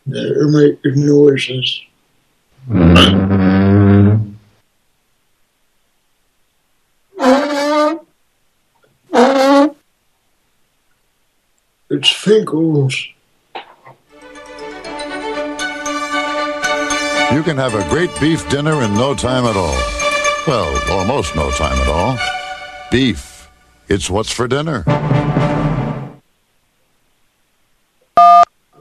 They're making noises. Finkel's. You can have a great beef dinner in no time at all. Well, almost no time at all. Beef. It's what's for dinner.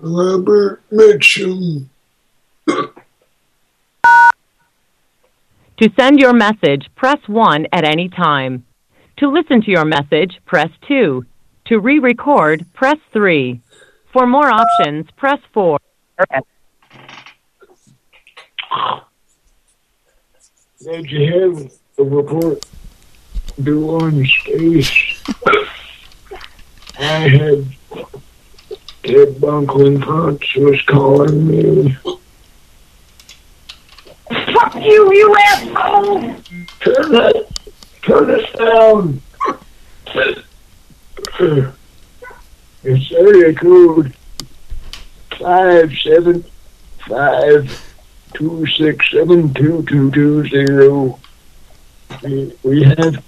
Robert Mitchum. To send your message, press 1 at any time. To listen to your message, press 2. To re-record, press 3. For more options, press 4. Did you have a report due on space? I had Ted Bunklin Punch was calling me. Fuck you, you asshole! Turn that, turn us down. (sighs) It's area code five seven five two six seven two two two zero. We, we have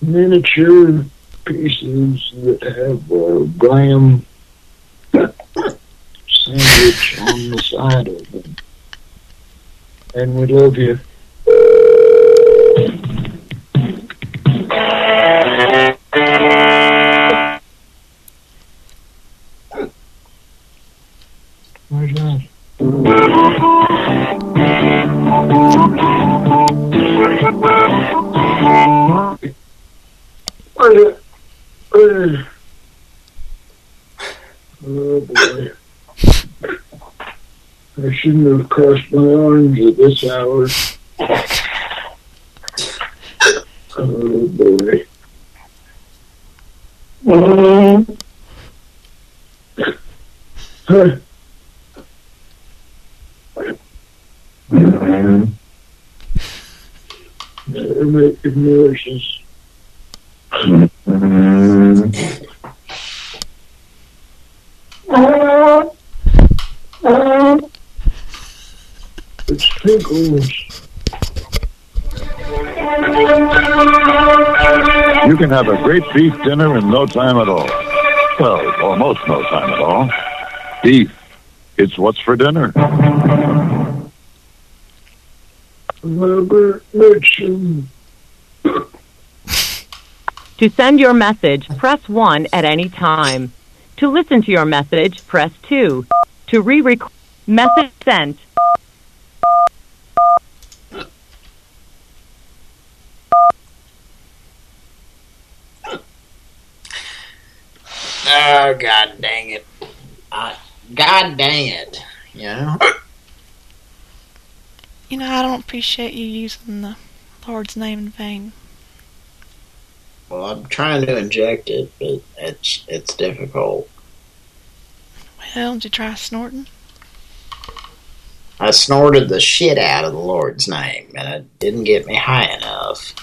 miniature pieces that have a graham (coughs) sandwich on the side of them. And we love you. Oh boy. I shouldn't have crossed my arms at this hour. Oh boy. Huh. Noises. It's Finkel's. You can have a great beef dinner in no time at all. Well, almost no time at all. Beef. It's what's for dinner. Robert Mitchum. To send your message, press 1 at any time. To listen to your message, press 2. To re-record, message sent. Oh, god dang it. Uh, god dang it. You know? You know, I don't appreciate you using the Lord's name in vain. Well, I'm trying to inject it, but it's it's difficult. Well, did you try snorting? I snorted the shit out of the Lord's name, and it didn't get me high enough.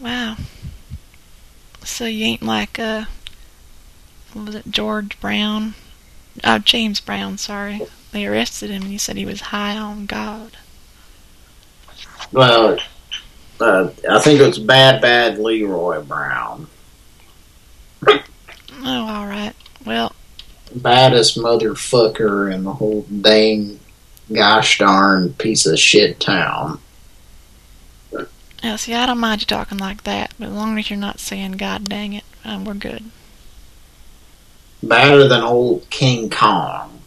Wow. So you ain't like, uh, what was it, George Brown? Oh, James Brown, sorry. They arrested him and he said he was high on God. Well, uh, I think it's Bad Bad Leroy Brown. Oh, alright. Well, Baddest motherfucker in the whole dang gosh darn piece of shit town. yeah, see, I don't mind you talking like that, but as long as you're not saying God dang it, um, we're good. Better than old King Kong.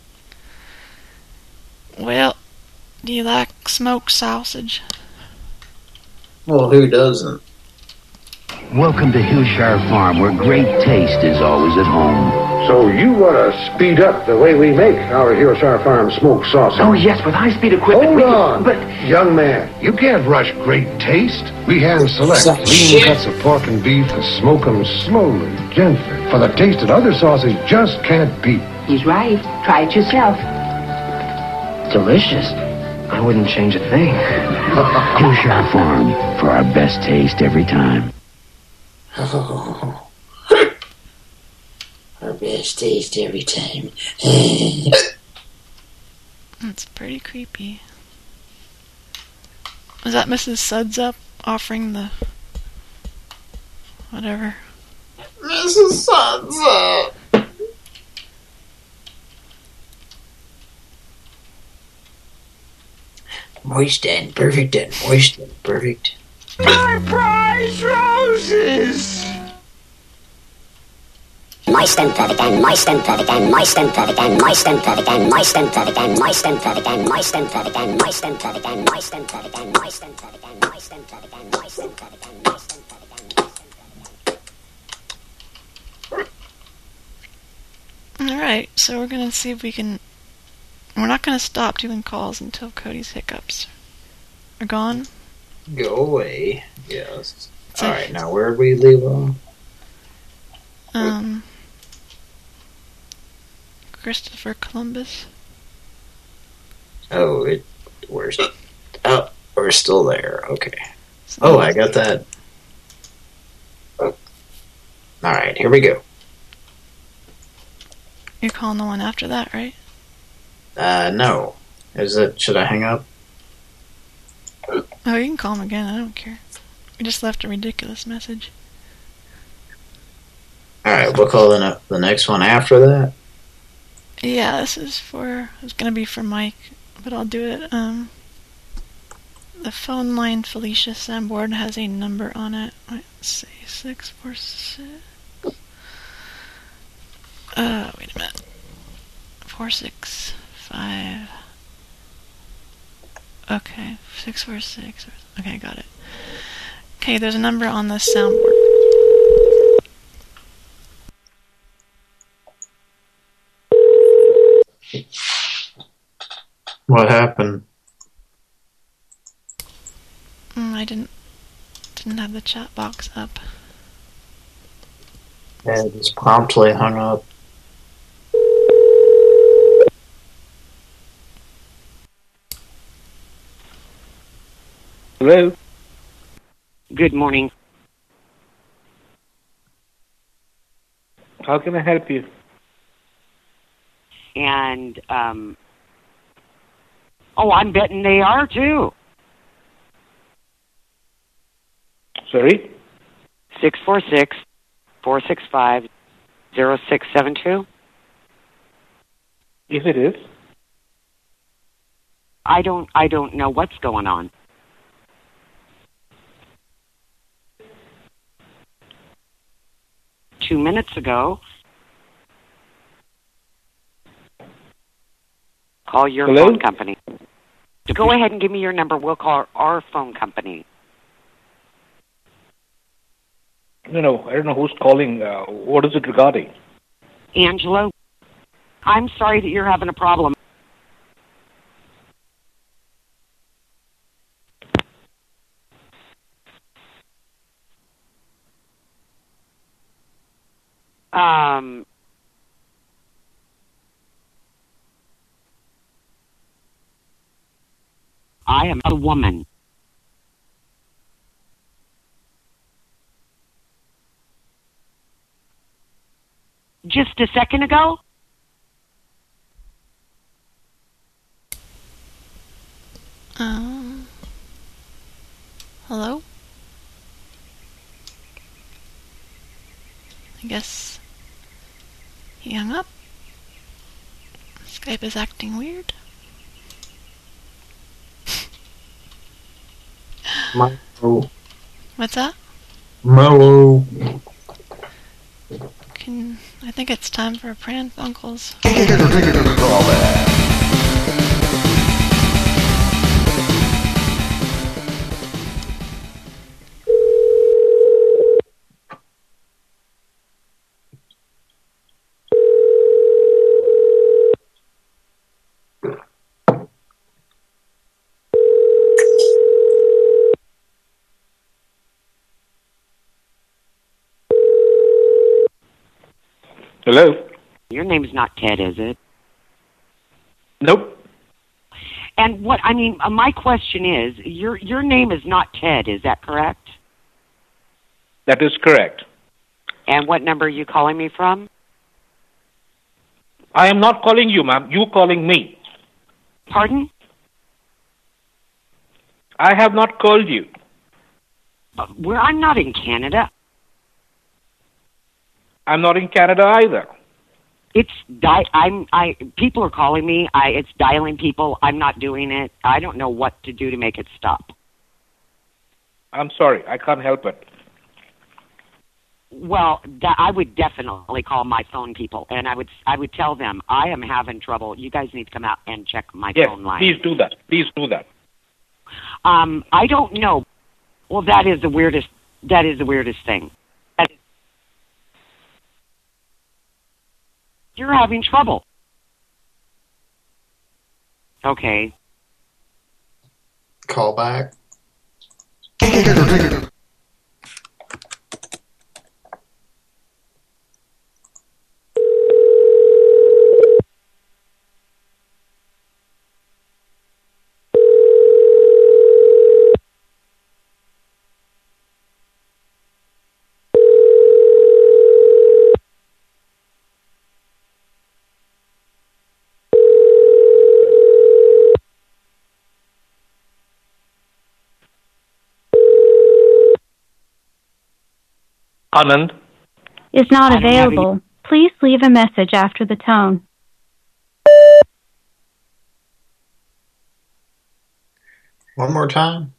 Well, do you like smoked sausage? Well, who doesn't? Welcome to Hillshire Farm, where great taste is always at home. So you want to speed up the way we make our Hillshire Farm smoked sausage? Oh, yes, with high-speed equipment. Hold we- on. But Young man, you can't rush great taste. We hand select Suck lean shit. cuts of pork and beef and smoke them slowly, gently, for the taste that other sauces just can't beat. He's right. Try it yourself. Delicious. I wouldn't change a thing. (laughs) Hillshire Farm, for our best taste every time. Oh. (laughs) Our best taste every time. (laughs) That's pretty creepy. Was that Mrs. Suds up offering the whatever? Mrs. Suds up. Moist and perfect and moist and perfect. My prize roses! Moist and perfect and moist and perfect and moist and perfect and moist and perfect and moist and perfect and moist and perfect and moist and perfect and moist and perfect and moist and perfect and moist and perfect and moist and perfect and moist and perfect and moist and perfect and moist and perfect. Alright, so we're gonna see if we can. We're not gonna stop doing calls until Cody's hiccups are gone. Go away. Yes. All right, now where we leave off? Um. Christopher Columbus. Oh, it. We're. Oh, we're still there. Okay. Oh, I got that. Oh. All right, here we go. You're calling the one after that, right? Uh, no. Is it? Should I hang up? Oh, you can call him again. I don't care. We just left a ridiculous message. All right, we'll call the the next one after that. Yeah, this is for. It's gonna be for Mike, but I'll do it. Um, the phone line Felicia Sanborn has a number on it. Let's see, six four six. Uh, wait a minute. Four six five. Okay, six four six. Okay, I got it. Okay, there's a number on the soundboard. What happened? Mm, I didn't didn't have the chat box up. Yeah, it just promptly hung up. Hello? Good morning. How can I help you? And, um, oh, I'm betting they are too. Sorry? 646 465 0672. Yes, it is. I don't, I don't know what's going on. Two minutes ago, call your Hello? phone company. Go ahead and give me your number. We'll call our phone company. No, no, I don't know who's calling. Uh, what is it regarding? Angelo, I'm sorry that you're having a problem. Um, I am a woman. Just a second ago? Um. Hello? I guess he hung up. Skype is acting weird. Mellow. What's that? Mellow. Can I think it's time for Pran Funkels. Hello? Your name's not Ted, is it? Nope. And what I mean, uh, my question is, your your name is not Ted, is that correct? That is correct. And what number are you calling me from? I am not calling you, ma'am. You calling me. Pardon? I have not called you. Uh, Where I'm not in Canada. I'm not in Canada either. It's di- I'm I people are calling me. I it's dialing people. I'm not doing it. I don't know what to do to make it stop. I'm sorry. I can't help it. Well, that, I would definitely call my phone people, and I would I would tell them I am having trouble. You guys need to come out and check my Yes, phone line. please do that. Please do that. Um, I don't know. Well, that is the weirdest. That is the weirdest thing. That is- You're having trouble. Okay. Call back. (laughs) Anand, is not I don't any- available. Please leave a message after the tone. One more time.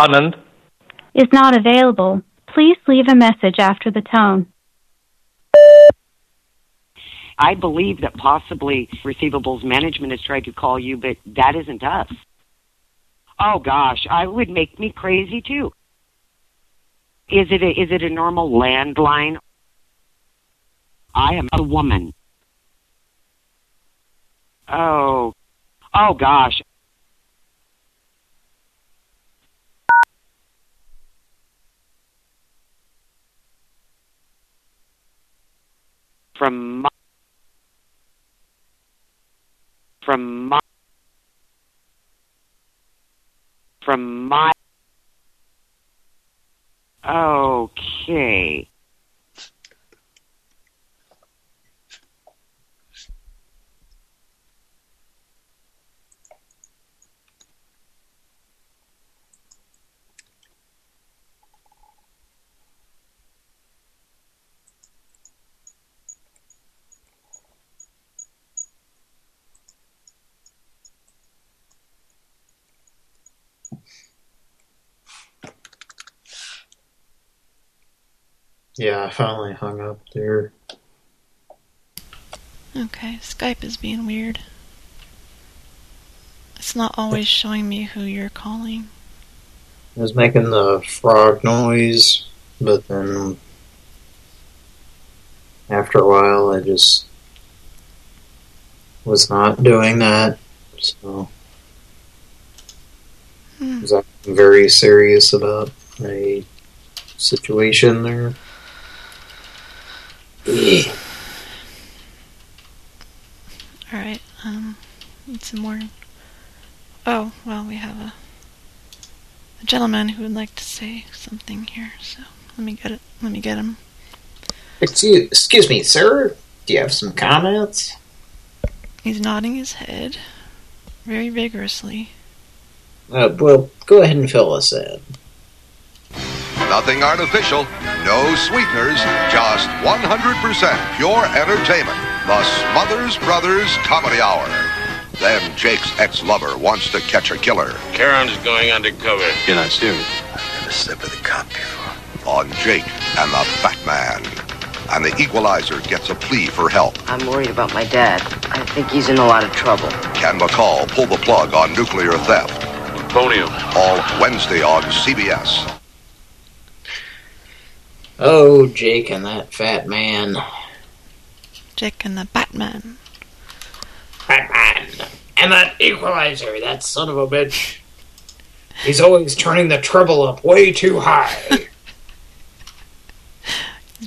Anand, Is not available. Please leave a message after the tone. I believe that possibly receivables management has tried to call you, but that isn't us. Oh gosh, I would make me crazy too. Is it a, is it a normal landline? I am a woman. Oh, oh gosh. From my, from my, from my, okay. Yeah, I finally hung up there. Okay, Skype is being weird. It's not always showing me who you're calling. I was making the frog noise, but then after a while I just was not doing that. So Hmm. I was acting very serious about a situation there. Alright, um, need some more. Oh, well, we have a, a gentleman who would like to say something here, so let me get it. Let me get him. Excuse, excuse me, sir. Do you have some comments? He's nodding his head very vigorously. Uh, well, go ahead and fill us in. Nothing artificial, no sweeteners, just 100% pure entertainment. The Smothers Brothers Comedy Hour. Then Jake's ex-lover wants to catch a killer. Karen's going undercover. You're not serious. I've never slept with a cop before. on Jake and the Fatman. And the Equalizer gets a plea for help. I'm worried about my dad. I think he's in a lot of trouble. Can McCall pull the plug on nuclear theft? Phonium. All Wednesday on CBS. Oh, Jake and that fat man. Jake and the Batman. Batman. And that equalizer, that son of a bitch. He's always turning the treble up way too high. (laughs)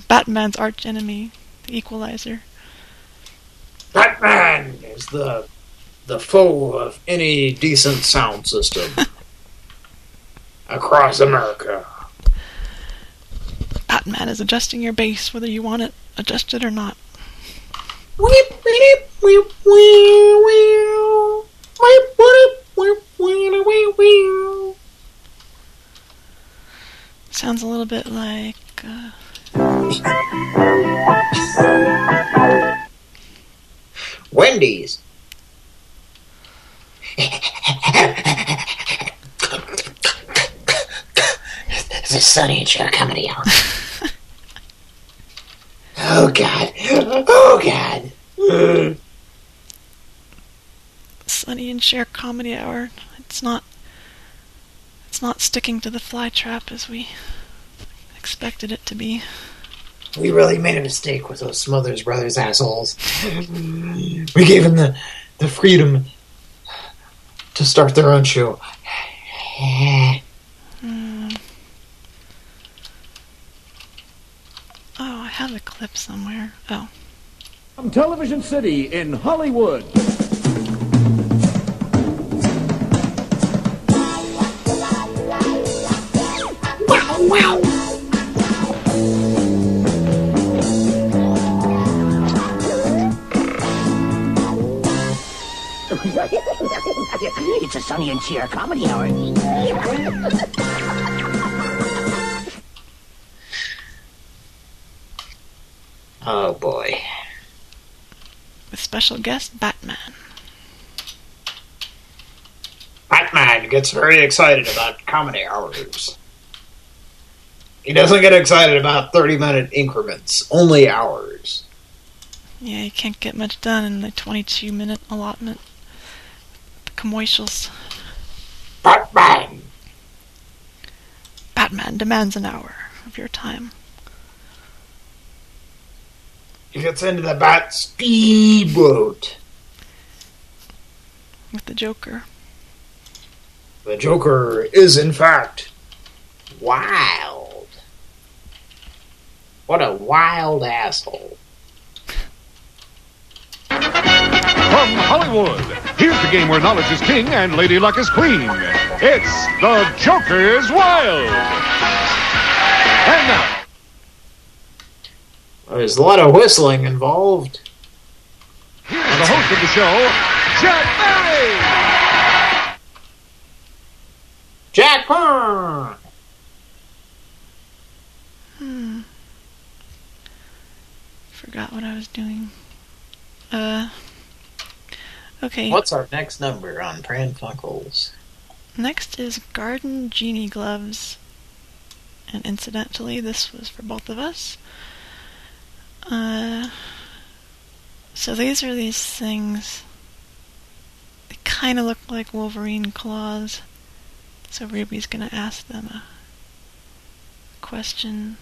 Batman's arch enemy, the Equalizer. Batman is the the foe of any decent sound system (laughs) across America. Batman is adjusting your bass whether you want it adjusted or not. Weep, weep, weep, weep, weep. Weep, weep, weep, weep, weep, weep. Sounds a little bit like. Uh, Wendy's. This is Sonny and Cher comedy hour. (laughs) Oh God! Oh God! Sonny and Cher comedy hour. It's not. It's not sticking to the fly trap as we expected it to be. We really made a mistake with those Smothers Brothers assholes. We gave them the the freedom to start their own show. Hmm. Oh, I have a clip somewhere. Oh. From Television City in Hollywood. Wow, (laughs) wow. it's a Sonny and Cher comedy hour. (laughs) Oh boy. With special guest Batman. Batman gets very excited about comedy hours. He doesn't get excited about 30 minute increments, only hours. Yeah, you can't get much done in the 22 minute allotment. The commercials. Batman! Batman demands an hour of your time. He gets into the Bat speedboat. With the Joker. The Joker is, in fact, wild. What a wild asshole. From Hollywood, here's the game where knowledge is king and Lady Luck is queen. It's The Joker's Wild. And now, There's a lot of whistling involved. here's the host of the show, Jack Barry. Jack Pond! Hmm. Forgot what I was doing. Uh. Okay. What's our next number on Pran Funkels? Next is Garden Genie Gloves. And incidentally, this was for both of us. Uh, so these are these things. They kind of look like Wolverine claws. So Ruby's gonna ask them a question.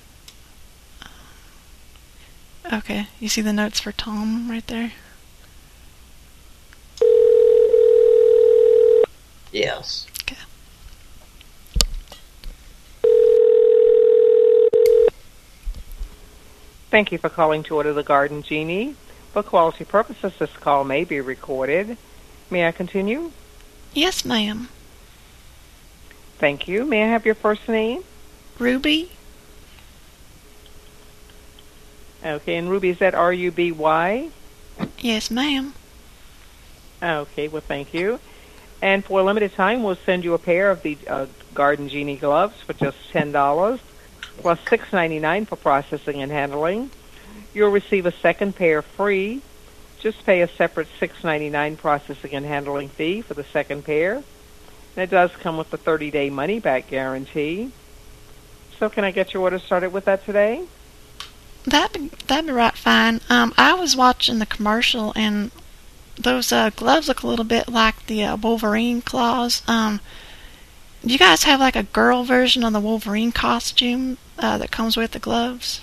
Okay, you see the notes for Tom right there? Yes. Thank you for calling to order the Garden Genie. For quality purposes, this call may be recorded. May I continue? Yes, ma'am. Thank you. May I have your first name? Ruby? Okay, and Ruby, is that R U B Y? Yes, ma'am. Okay, well, thank you. And for a limited time, we'll send you a pair of the uh, Garden Genie gloves for just ten dollars, plus six ninety nine for processing and handling. You'll receive a second pair free. Just pay a separate six ninety nine processing and handling fee for the second pair. And it does come with a thirty day money back guarantee. So can I get your order started with that today? That'd be, that'd be right fine. Um, I was watching the commercial and those uh, gloves look a little bit like the uh, Wolverine claws. Um, do you guys have like a girl version of the Wolverine costume uh, that comes with the gloves?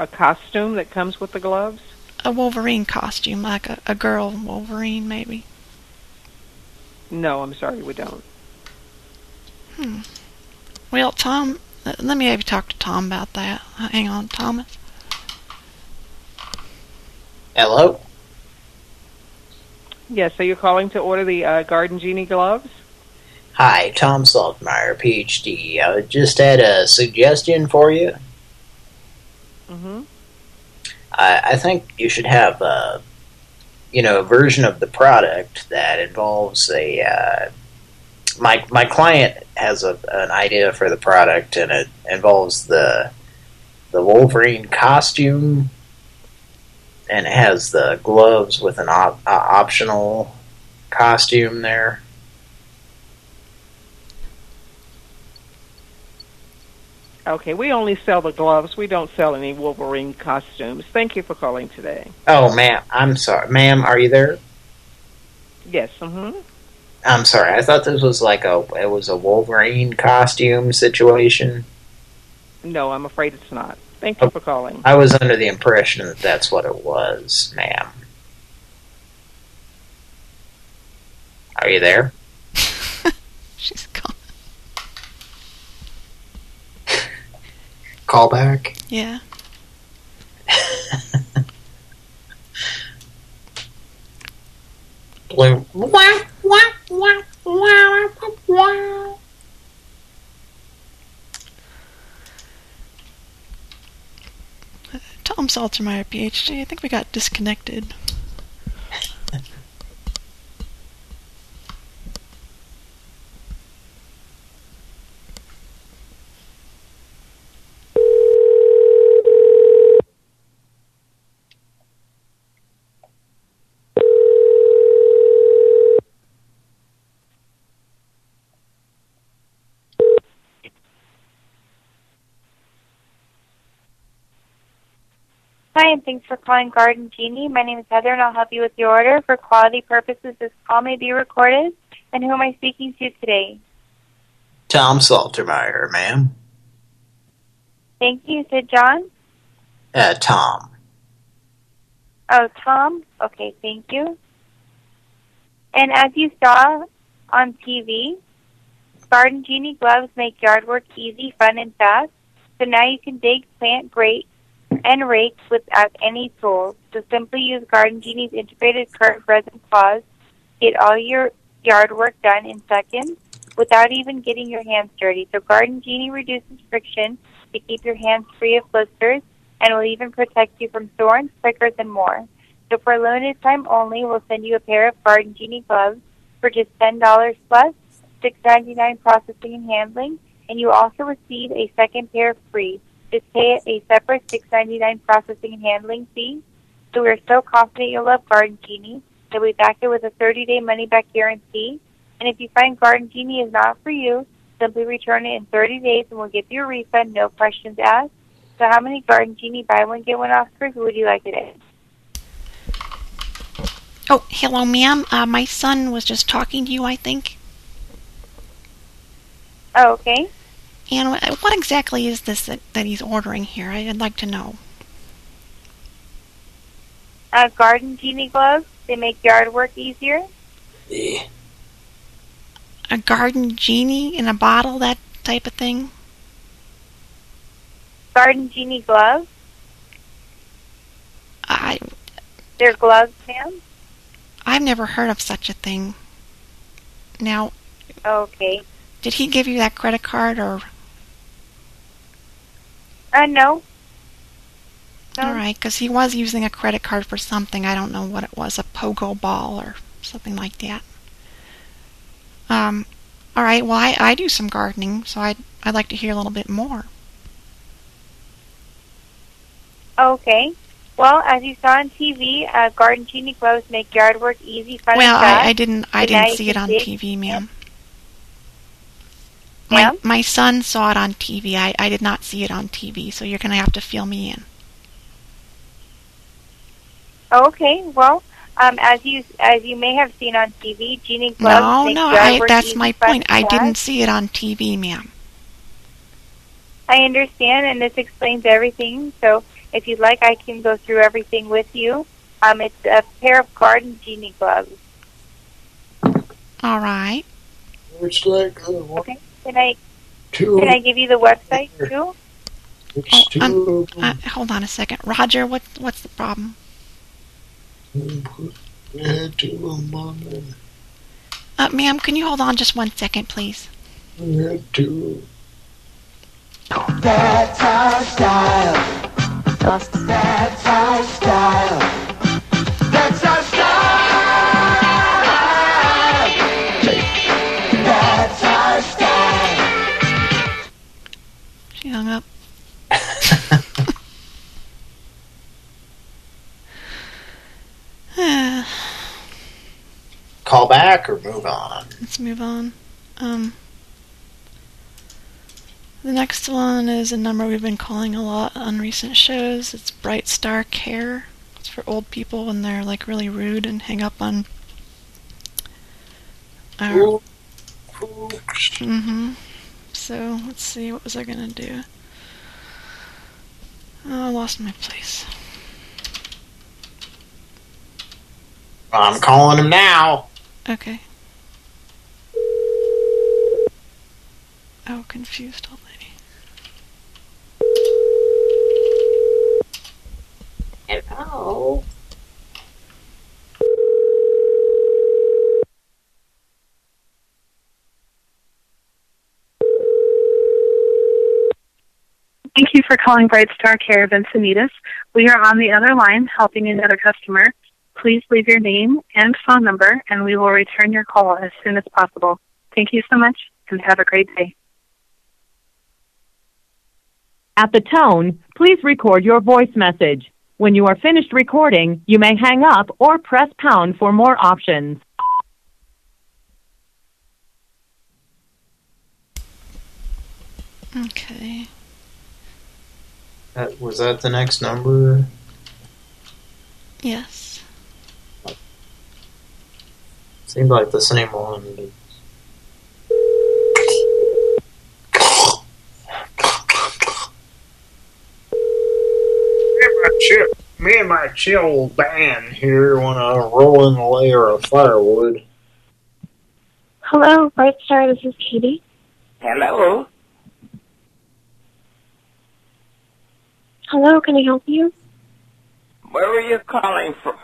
A costume that comes with the gloves? A Wolverine costume, like a, a girl Wolverine, maybe. No, I'm sorry, we don't. Hmm. Well, Tom, uh, let me maybe talk to Tom about that. Hang on, Thomas. Hello? Yes, so you're calling to order the uh, Garden Genie gloves? Hi, Tom Saltmeyer, PhD. I just had a suggestion for you. Mm-hmm. I, I think you should have a, you know, a version of the product that involves a. Uh, my my client has a, an idea for the product, and it involves the the Wolverine costume, and it has the gloves with an op uh, optional costume there. Okay, we only sell the gloves. We don't sell any Wolverine costumes. Thank you for calling today. Oh, ma'am, I'm sorry, ma'am. Are you there? Yes. Mm-hmm. I'm sorry. I thought this was like a it was a Wolverine costume situation. No, I'm afraid it's not. Thank you for calling. I was under the impression that that's what it was, ma'am. Are you there? (laughs) She's gone. Call back? Yeah. (laughs) Blue. Tom Saltermeyer, PhD. I think we got disconnected. Hi, and thanks for calling Garden Genie. My name is Heather, and I'll help you with your order. For quality purposes, this call may be recorded. And who am I speaking to today? Tom Saltermeyer, ma'am. Thank you. You said John? Uh, Tom. Oh, Tom? Okay, thank you. And as you saw on TV, Garden Genie gloves make yard work easy, fun, and fast. So now you can dig, plant, grate, and rakes without any tools. So simply use Garden Genie's integrated curved resin claws. Get all your yard work done in seconds without even getting your hands dirty. So Garden Genie reduces friction to keep your hands free of blisters and will even protect you from thorns, prickers, and more. So for a limited time only, we'll send you a pair of Garden Genie gloves for just $10 plus, $6.99 processing and handling, and you also receive a second pair free. Just pay a separate $6.99 processing and handling fee. So we are so confident you'll love Garden Genie that we back it with a 30-day money-back guarantee. And if you find Garden Genie is not for you, simply return it in 30 days and we'll give you a refund, no questions asked. So how many Garden Genie buy one get one Oscars would you like today? Oh, hello, ma'am. Uh, my son was just talking to you, I think. Oh, okay. And what exactly is this that, that he's ordering here? I'd like to know. Uh, Garden Genie gloves. They make yard work easier. A garden genie in a bottle, that type of thing? Garden Genie gloves. I They're gloves, ma'am. I've never heard of such a thing. Now, Okay. did he give you that credit card or Uh, no. All right, because he was using a credit card for something. I don't know what it was, a pogo ball or something like that. Um, all right. Well, I, I do some gardening, so I'd I'd like to hear a little bit more. Okay. Well, as you saw on TV, uh, Garden Genie gloves make yard work easy, fun, well, and fast. I, I didn't I didn't see it on TV, ma'am. My, Ma'am? my son saw it on TV. I, I did not see it on TV, so you're going to have to fill me in. Okay, well, um, as you as you may have seen on TV, Genie Gloves No, no, I, that's my point. I and didn't see it on TV, ma'am. I understand, and this explains everything. So, if you'd like, I can go through everything with you. Um, it's a pair of garden genie gloves. All right. It's like Okay. Can I two. can I give you the website too? It's two. Um, uh, hold on a second. Roger, what, what's the problem? Yeah, two of them on there. Uh, ma'am, can you hold on just one second, please? That's our style. That's our style. Hung up. (laughs) Call back or move on? Let's move on. Um, the next one is a number we've been calling a lot on recent shows. It's Bright Star Care. It's for old people when they're like really rude and hang up on. Our, mm-hmm. So let's see. What was I gonna do? Oh, I lost my place. I'm calling him now. Okay. Oh, confused already. Hello. Thank you for calling Bright Star Care of Encinitas. We are on the other line helping another customer. Please leave your name and phone number, and we will return your call as soon as possible. Thank you so much, and have a great day. At the tone, please record your voice message. When you are finished recording, you may hang up or press pound for more options. Okay. That, was that the next number? Yes. Seemed like the same one. Me and my chill, me and my chill band here want to roll in a layer of firewood. Hello, Bright Star. This is Katie. Hello? Hello, can I help you? Where are you calling from?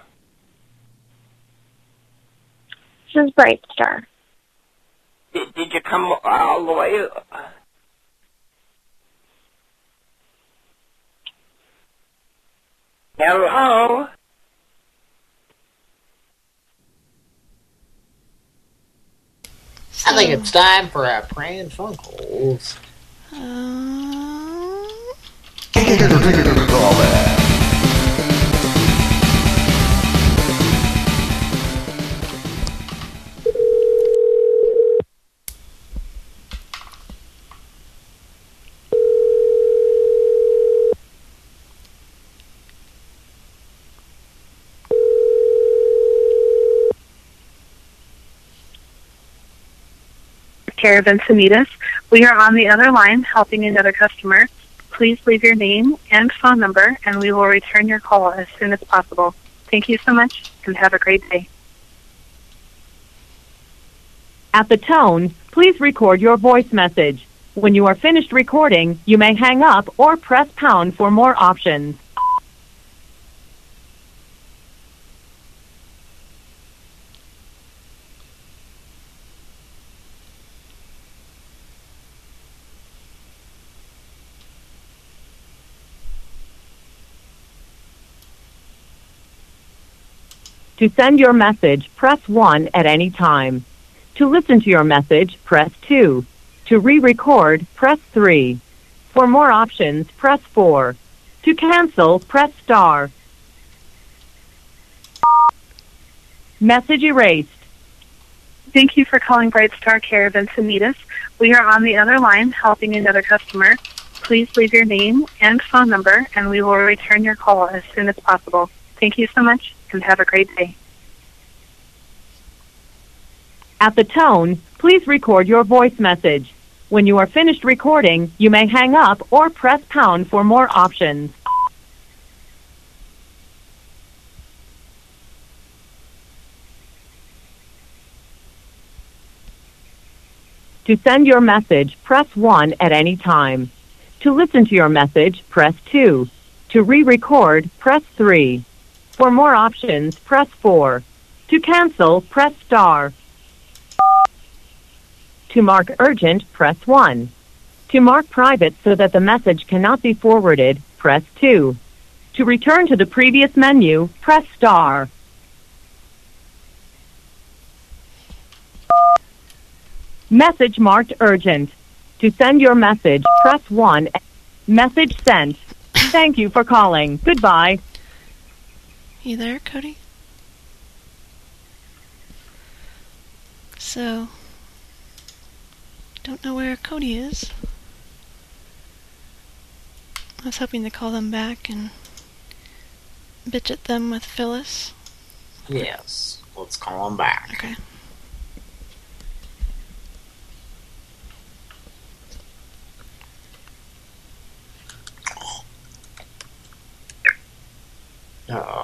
This is Bright Star. Did, did you come all the way? Hello? I think it's time for our Pran Funkels. Care Encinitas. We are on the other line helping another customer. Please leave your name and phone number, and we will return your call as soon as possible. Thank you so much, and have a great day. At the tone, please record your voice message. When you are finished recording, you may hang up or press pound for more options. To send your message, press 1 at any time. To listen to your message, press 2. To re-record, press 3. For more options, press 4. To cancel, press star. Message erased. Thank you for calling Bright Star Care of Encinitas. We are on the other line helping another customer. Please leave your name and phone number, and we will return your call as soon as possible. Thank you so much, and have a great day. At the tone, please record your voice message. When you are finished recording, you may hang up or press pound for more options. To send your message, press 1 at any time. To listen to your message, press 2. To re-record, press 3. For more options, press 4. To cancel, press star. To mark urgent, press 1. To mark private so that the message cannot be forwarded, press 2. To return to the previous menu, press star. Message marked urgent. To send your message, press 1. Message sent. Thank you for calling. Goodbye. You there, Cody? So, don't know where Cody is. I was hoping to call them back and bitch at them with Phyllis. Yes. Let's call them back. Okay. Oh.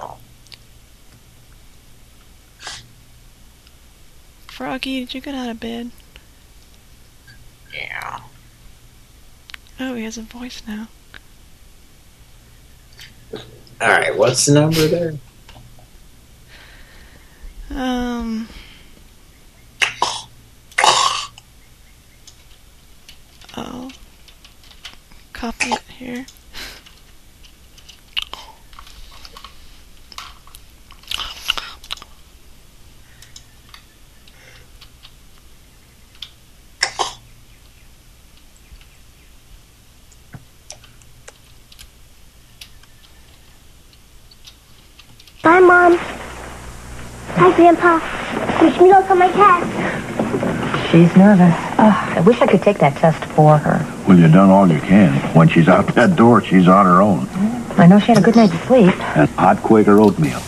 Froggy, did you get out of bed? Yeah. Oh, he has a voice now. Alright, what's the number there? Um. Oh. Copy it here. Bye, Mom. Hi, Grandpa. Wish me luck on my test. She's nervous. Oh, I wish I could take that test for her. Well, you've done all you can. When she's out that door, she's on her own. I know she had a good night's sleep. And hot Quaker oatmeal.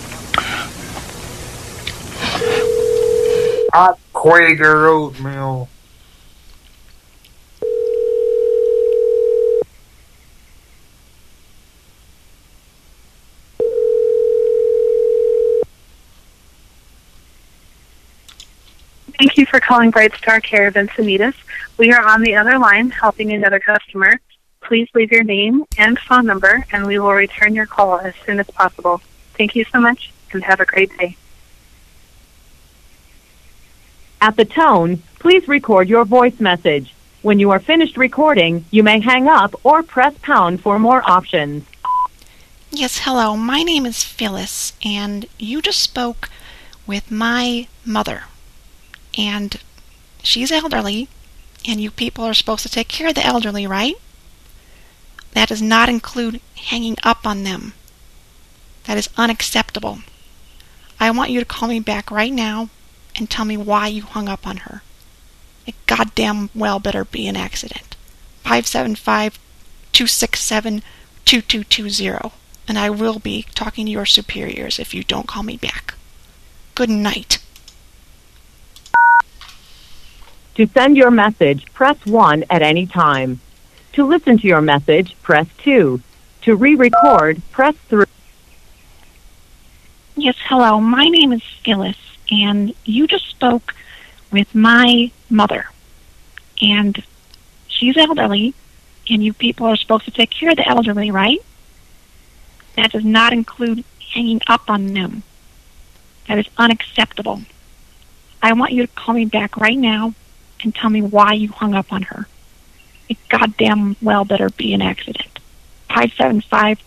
Hot Quaker oatmeal. Thank you for calling Bright Star Care of Encinitas. We are on the other line helping another customer. Please leave your name and phone number, and we will return your call as soon as possible. Thank you so much, and have a great day. At the tone, please record your voice message. When you are finished recording, you may hang up or press pound for more options. Yes, hello. My name is Phyllis, and you just spoke with my mother. And she's elderly, and you people are supposed to take care of the elderly, right? That does not include hanging up on them. That is unacceptable. I want you to call me back right now and tell me why you hung up on her. It goddamn well better be an accident. 575 267 2220. And I will be talking to your superiors if you don't call me back. Good night. To send your message, press 1 at any time. To listen to your message, press 2. To re-record, press 3. Yes, hello. My name is Phyllis, and you just spoke with my mother. And she's elderly, and you people are supposed to take care of the elderly, right? That does not include hanging up on them. That is unacceptable. I want you to call me back right now and tell me why you hung up on her. It goddamn well better be an accident. 575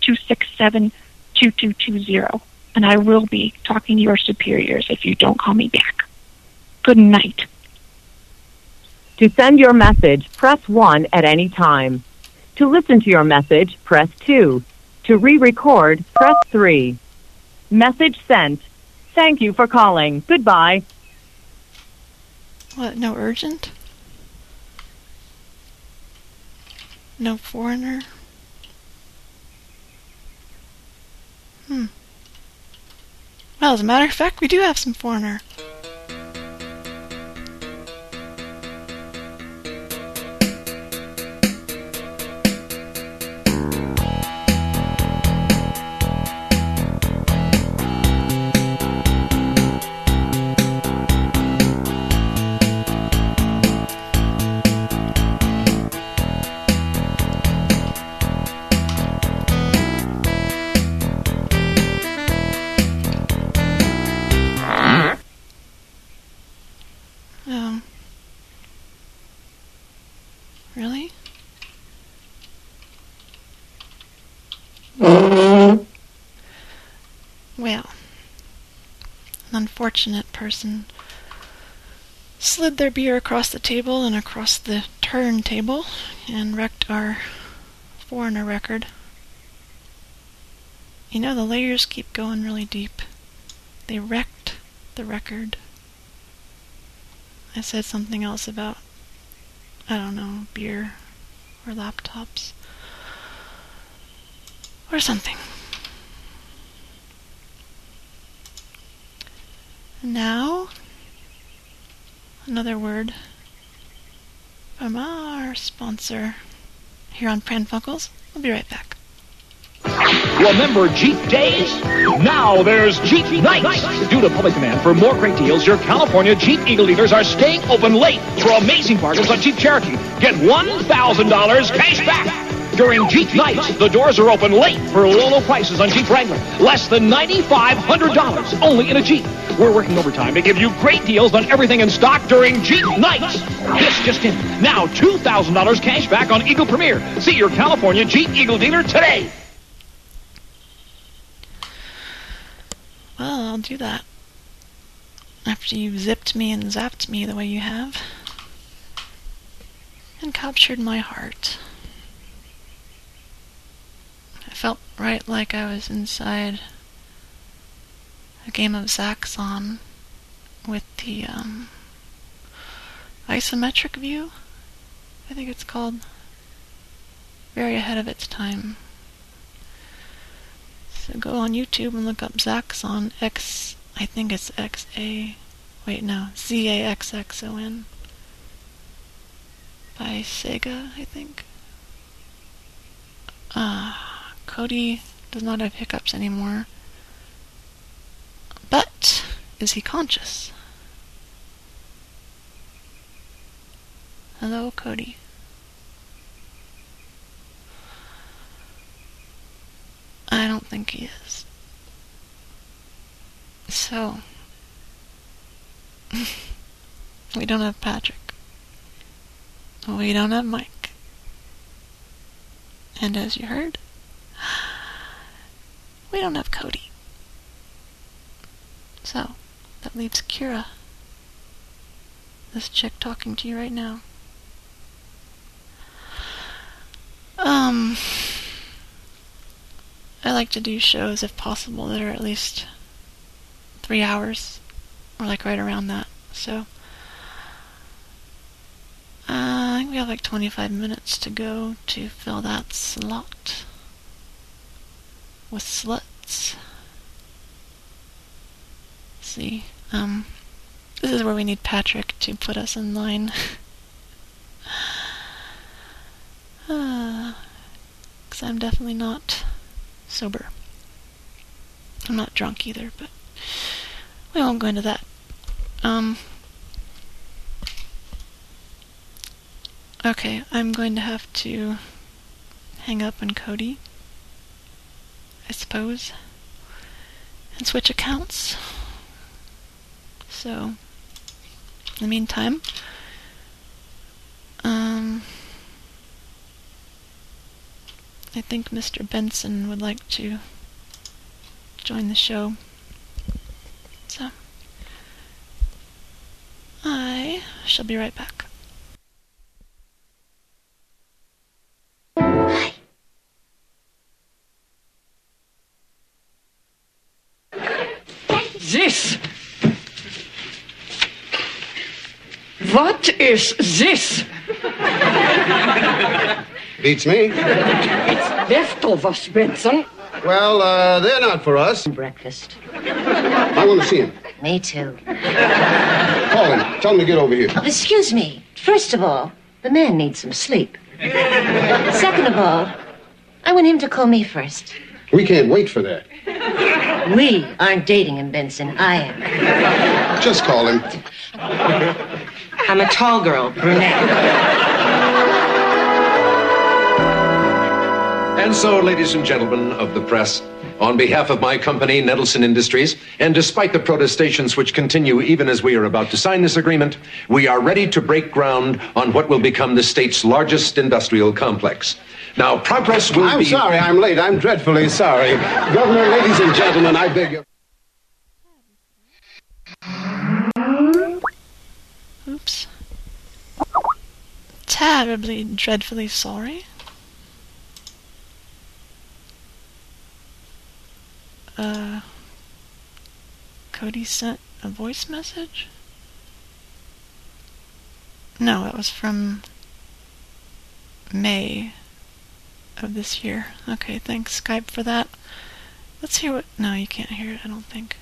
267 2220. And I will be talking to your superiors if you don't call me back. Good night. To send your message, press 1 at any time. To listen to your message, press 2. To re-record, press 3. Message sent. Thank you for calling. Goodbye. What, no urgent? No foreigner? Hmm. Well, as a matter of fact, we do have some foreigner. Unfortunate person slid their beer across the table and across the turntable and wrecked our foreigner record. You know, the layers keep going really deep. They wrecked the record. I said something else about, I don't know, beer or laptops or something. Now, another word from our sponsor here on Pran Funkels. We'll be right back. Remember Jeep days? Now there's Jeep nights. Due to public demand for more great deals, your California Jeep Eagle dealers are staying open late for amazing bargains on Jeep Cherokee. Get $1,000 cash back. During Jeep nights, the doors are open late for low, low prices on Jeep Wrangler. Less than $9,500 only in a Jeep. We're working overtime to give you great deals on everything in stock during Jeep nights. This just in. Now $2,000 cash back on Eagle Premier. See your California Jeep Eagle dealer today. Well, I'll do that. After you've zipped me and zapped me the way you have. And captured my heart. Felt right like I was inside a game of Zaxxon with the um, isometric view, I think it's called. Very ahead of its time. So go on YouTube and look up Zaxxon X. I think it's X A. Wait, no, Z A X X O N. By Sega, I think. Ah, Cody does not have hiccups anymore. But is he conscious? Hello, Cody. I don't think he is. So, (laughs) we don't have Patrick. We don't have Mike. And as you heard, we don't have Cody. So, that leaves Kira. This chick talking to you right now. Um, I like to do shows, if possible, that are at least three hours, or like right around that. So, uh, I think we have like 25 minutes to go to fill that slot with sluts. see, um, this is where we need Patrick to put us in line. (laughs) Because I'm definitely not sober. I'm not drunk either, but we won't go into that. Um. Okay, I'm going to have to hang up on Cody, I suppose, and switch accounts. So, in the meantime, um, I think Mr. Benson would like to join the show. So, I shall be right back. This What is this? Beats me. It's leftovers, Benson. Well, uh, they're not for us. Breakfast. I want to see him. Me too. Call him. Tell him to get over here. Excuse me. First of all, the man needs some sleep. Second of all, I want him to call me first. We can't wait for that. We aren't dating him, Benson. I am. Just call him. I'm a tall girl, brunette. And so, ladies and gentlemen of the press, on behalf of my company, Nettleson Industries, and despite the protestations which continue even as we are about to sign this agreement, we are ready to break ground on what will become the state's largest industrial complex. Now, progress will I'm be. sorry I'm late. I'm dreadfully sorry. Governor, ladies and gentlemen, I beg your... Oops. Terribly, dreadfully sorry. Uh, Cody sent a voice message? No, it was from May of this year. Okay, thanks Skype for that. Let's hear what. No, you can't hear it, I don't think.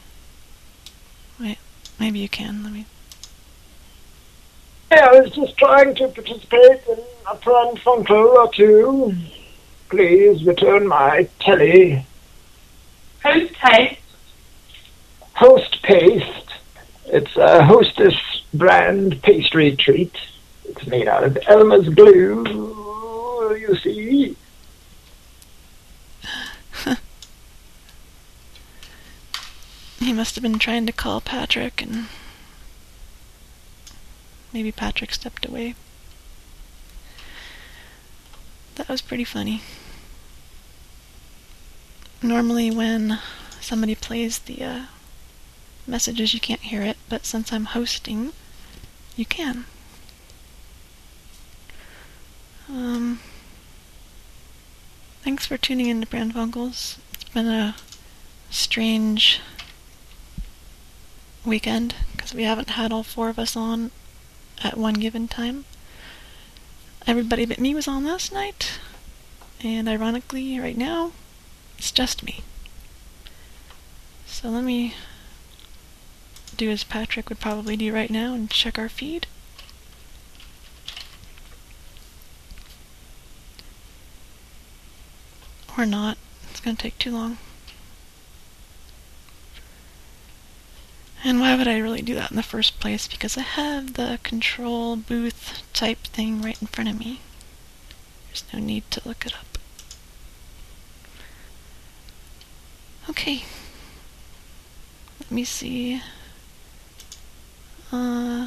Wait, maybe you can. Let me. Yeah, I was just trying to participate in a prank phone call or two. Please return my telly. Host paste. Host paste. It's a hostess brand pastry treat. It's made out of Elmer's glue, you see. He must have been trying to call Patrick and maybe Patrick stepped away. That was pretty funny. Normally when somebody plays the uh, messages you can't hear it, but since I'm hosting, you can. Um, thanks for tuning in to Pran. It's been a strange weekend because we haven't had all four of us on at one given time. Everybody but me was on last night, and ironically, right now, it's just me. So let me do as Patrick would probably do right now and check our feed. Or not. It's going to take too long. And why would I really do that in the first place? Because I have the control booth type thing right in front of me. There's no need to look it up. Okay. Let me see. Uh,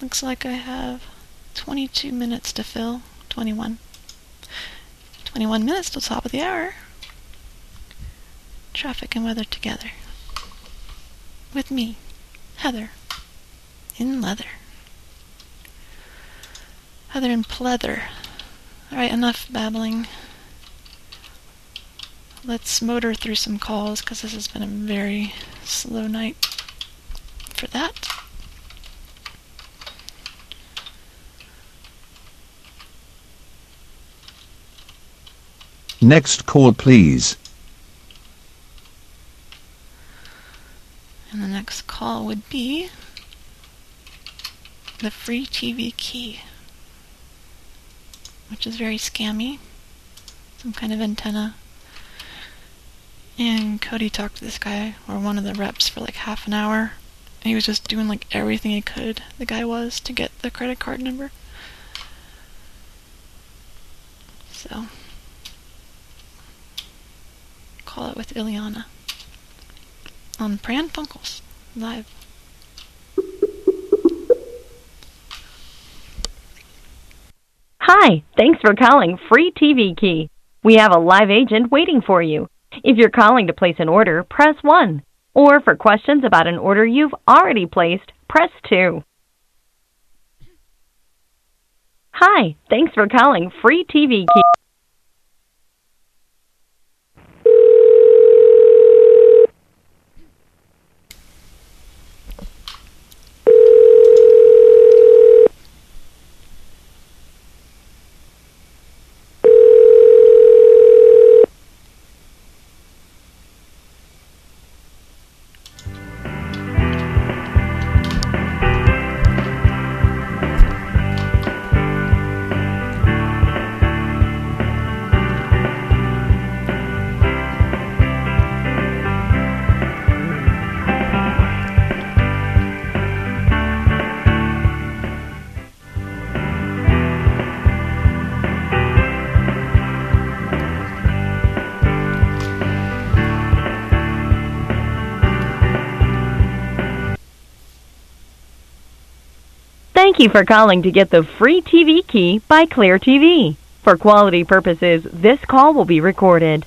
looks like I have 22 minutes to fill. 21. 21 minutes till top of the hour. Traffic and weather together. With me, Heather, in leather. Heather in pleather. Alright, enough babbling. Let's motor through some calls because this has been a very slow night for that. Next call, please. And the next call would be the free TV key, which is very scammy. Some kind of antenna. And Cody talked to this guy, or one of the reps, for like half an hour. He was just doing like everything he could, the guy was, to get the credit card number. So, call it with Ileana on Pran Funkels live. Hi, thanks for calling Free TV Key. We have a live agent waiting for you. If you're calling to place an order, press 1. Or for questions about an order you've already placed, press 2. Hi, thanks for calling Free TV Key. Thank you for calling to get the free TV key by Clear TV. For quality purposes, this call will be recorded.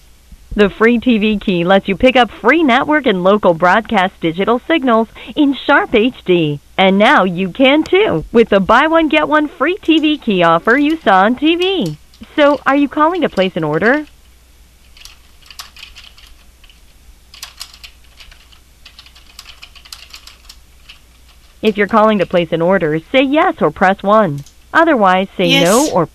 The free TV key lets you pick up free network and local broadcast digital signals in sharp HD. And now you can too with the buy one get one free TV key offer you saw on TV. So, are you calling to place an order? If you're calling to place an order, say yes or press 1. Otherwise, say Yes. no or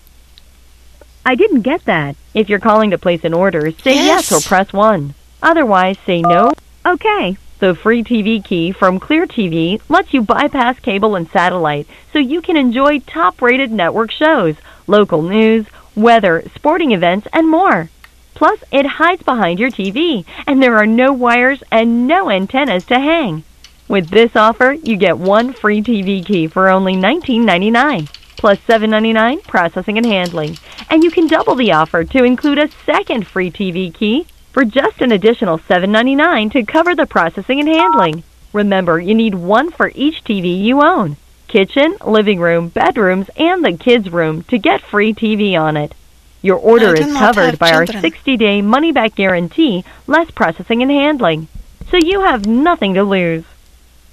I didn't get that. If you're calling to place an order, say yes, Yes. or press 1. Otherwise, say no. Okay. The free TV key from Clear TV lets you bypass cable and satellite so you can enjoy top-rated network shows, local news, weather, sporting events, and more. Plus, it hides behind your TV, and there are no wires and no antennas to hang. With this offer, you get one free TV key for only $19.99, plus $7.99 processing and handling. And you can double the offer to include a second free TV key for just an additional $7.99 to cover the processing and handling. Remember, you need one for each TV you own. Kitchen, living room, bedrooms, and the kids' room to get free TV on it. Your order is covered by our 60-day money-back guarantee, less processing and handling. So you have nothing to lose.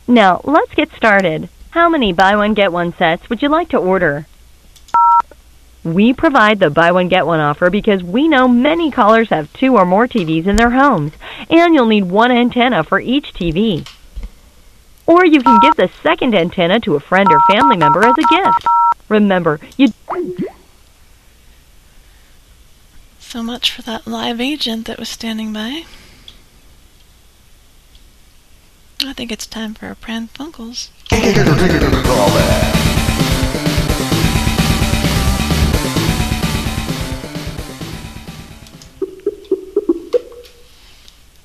Now, let's get started. How many buy one get one sets would you like to order? We provide the buy one get one offer because we know many callers have two or more TVs in their homes, and you'll need one antenna for each TV. Or you can give the second antenna to a friend or family member as a gift. Remember, you So much for that live agent that was standing by. I think it's time for our Pran Funkels.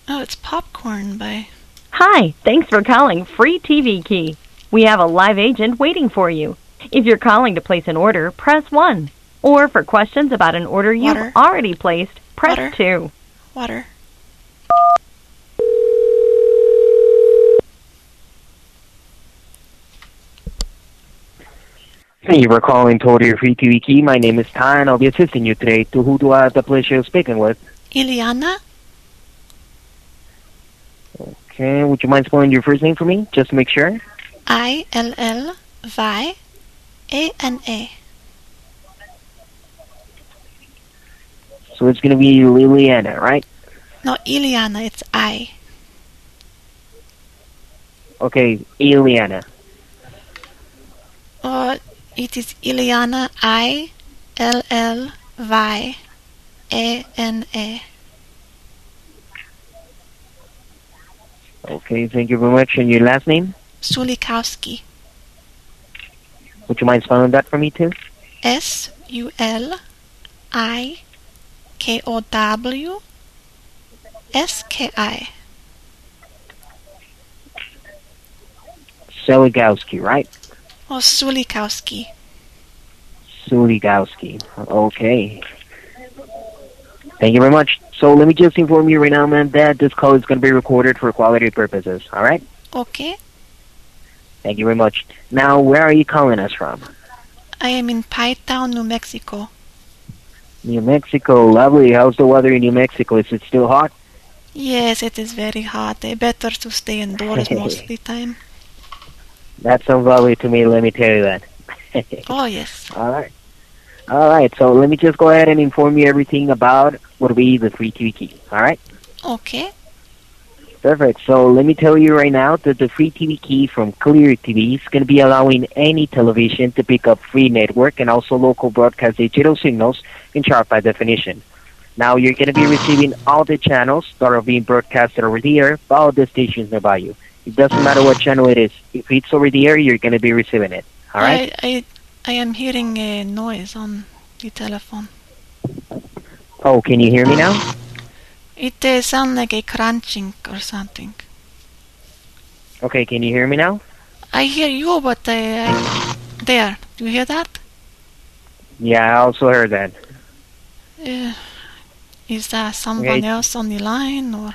Oh, it's Popcorn by. Hi, thanks for calling Free TV Key. We have a live agent waiting for you. If you're calling to place an order, press 1. Or for questions about an order you've already placed, press Water. 2. Water. Thank you for calling Total Free. My name is Ty, and I'll be assisting you today. To who do I have the pleasure of speaking with? Iliana? Okay, would you mind spelling your first name for me, just to make sure? I L L Y A N A. So it's going to be Liliana, right? No, Iliana, it's I. Okay, Eliana. Or it is Iliana I L L Y A N A. Okay, thank you very much. And your last name? Sulikowski. Would you mind spelling that for me, too? S U L I K O W S K I. Seligowski, right? Or Sulikowski. Suligowski. Okay. Thank you very much. So let me just inform you right now, man, that this call is going to be recorded for quality purposes. All right? Okay. Thank you very much. Now, where are you calling us from? I am in Pie Town, New Mexico. New Mexico. Lovely. How's the weather in New Mexico? Is it still hot? Yes, it is very hot. Eh, Better to stay indoors most of the time. That sounds lovely to me, let me tell you that. (laughs) Oh, yes. All right. All right, so let me just go ahead and inform you everything about what will be the free TV key. All right? Okay. Perfect. So let me tell you right now that the free TV key from Clear TV is going to be allowing any television to pick up free network and also local broadcast digital signals in sharp high definition. Now you're going to be receiving all the channels that are being broadcasted over the air by all the stations nearby you. It doesn't matter what channel it is. If it's over the air, you're going to be receiving it. All right? I, I, I am hearing a noise on the telephone. Oh, can you hear me now? It uh, sounds like a crunching or something. Okay, can you hear me now? I hear you, but uh, I, there. Do you hear that? Yeah, I also heard that. Uh, is there someone Okay. else on the line or?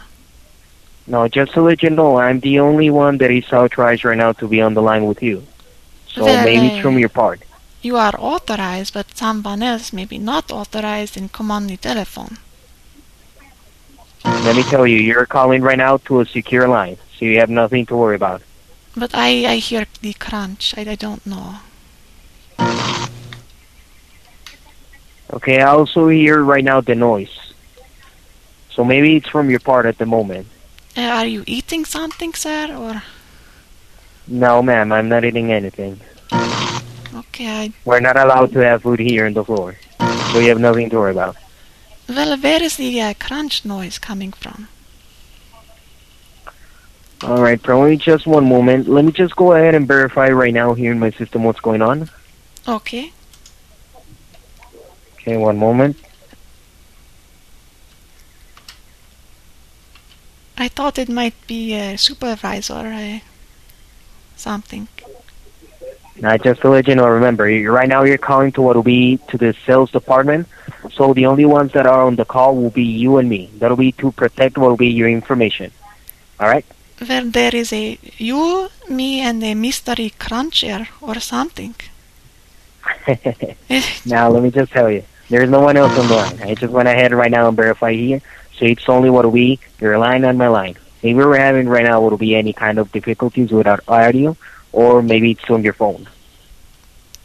No, just to let you know, I'm the only one that is authorized right now to be on the line with you. So maybe it's from your part. You are authorized, but someone else may be not authorized and come on the telephone. Let me tell you, you're calling right now to a secure line, so you have nothing to worry about. But I, I hear the crunch. I, I don't know. Okay, I also hear right now the noise. So maybe it's from your part at the moment. Uh, are you eating something, sir? Or No, ma'am, I'm not eating anything. okay, I, We're not allowed to have food here on the floor, so you have nothing to worry about. well, where is the uh, crunch noise coming from? All right, probably just one moment. Let me just go ahead and verify right now here in my system what's going on. Okay. Okay, one moment. I thought it might be a supervisor or uh, something. Now, just to let you know, remember, right now you're calling to what will be to the sales department. So the only ones that are on the call will be you and me. That'll be to protect what will be your information. All right? Well, there is a you, me, and a mystery cruncher or something. (laughs) now, let me just tell you, there's no one else on the line. I just went ahead right now and verified here. So it's only what we line on my line. Maybe we're having right now will be any kind of difficulties without audio, or maybe it's on your phone.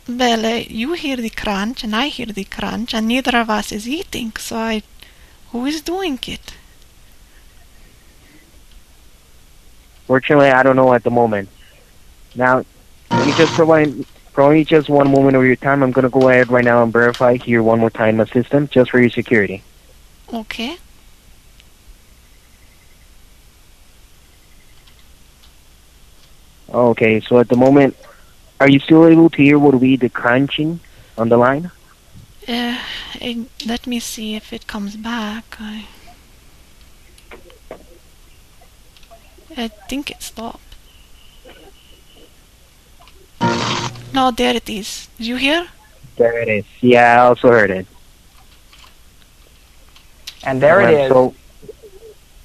Well, uh, you hear the crunch and I hear the crunch, and neither of us is eating. So I, who is doing it? Fortunately, I don't know at the moment. Now, let me just provide probably just one moment of your time. I'm going to go ahead right now and verify here one more time my system just for your security. Okay. Okay, so at the moment, are you still able to hear what will be the crunching on the line? Uh, eh, let me see if it comes back. I, I think it stopped. No, there it is. Did you hear? There it is. Yeah, I also heard it. And there it Alright, is.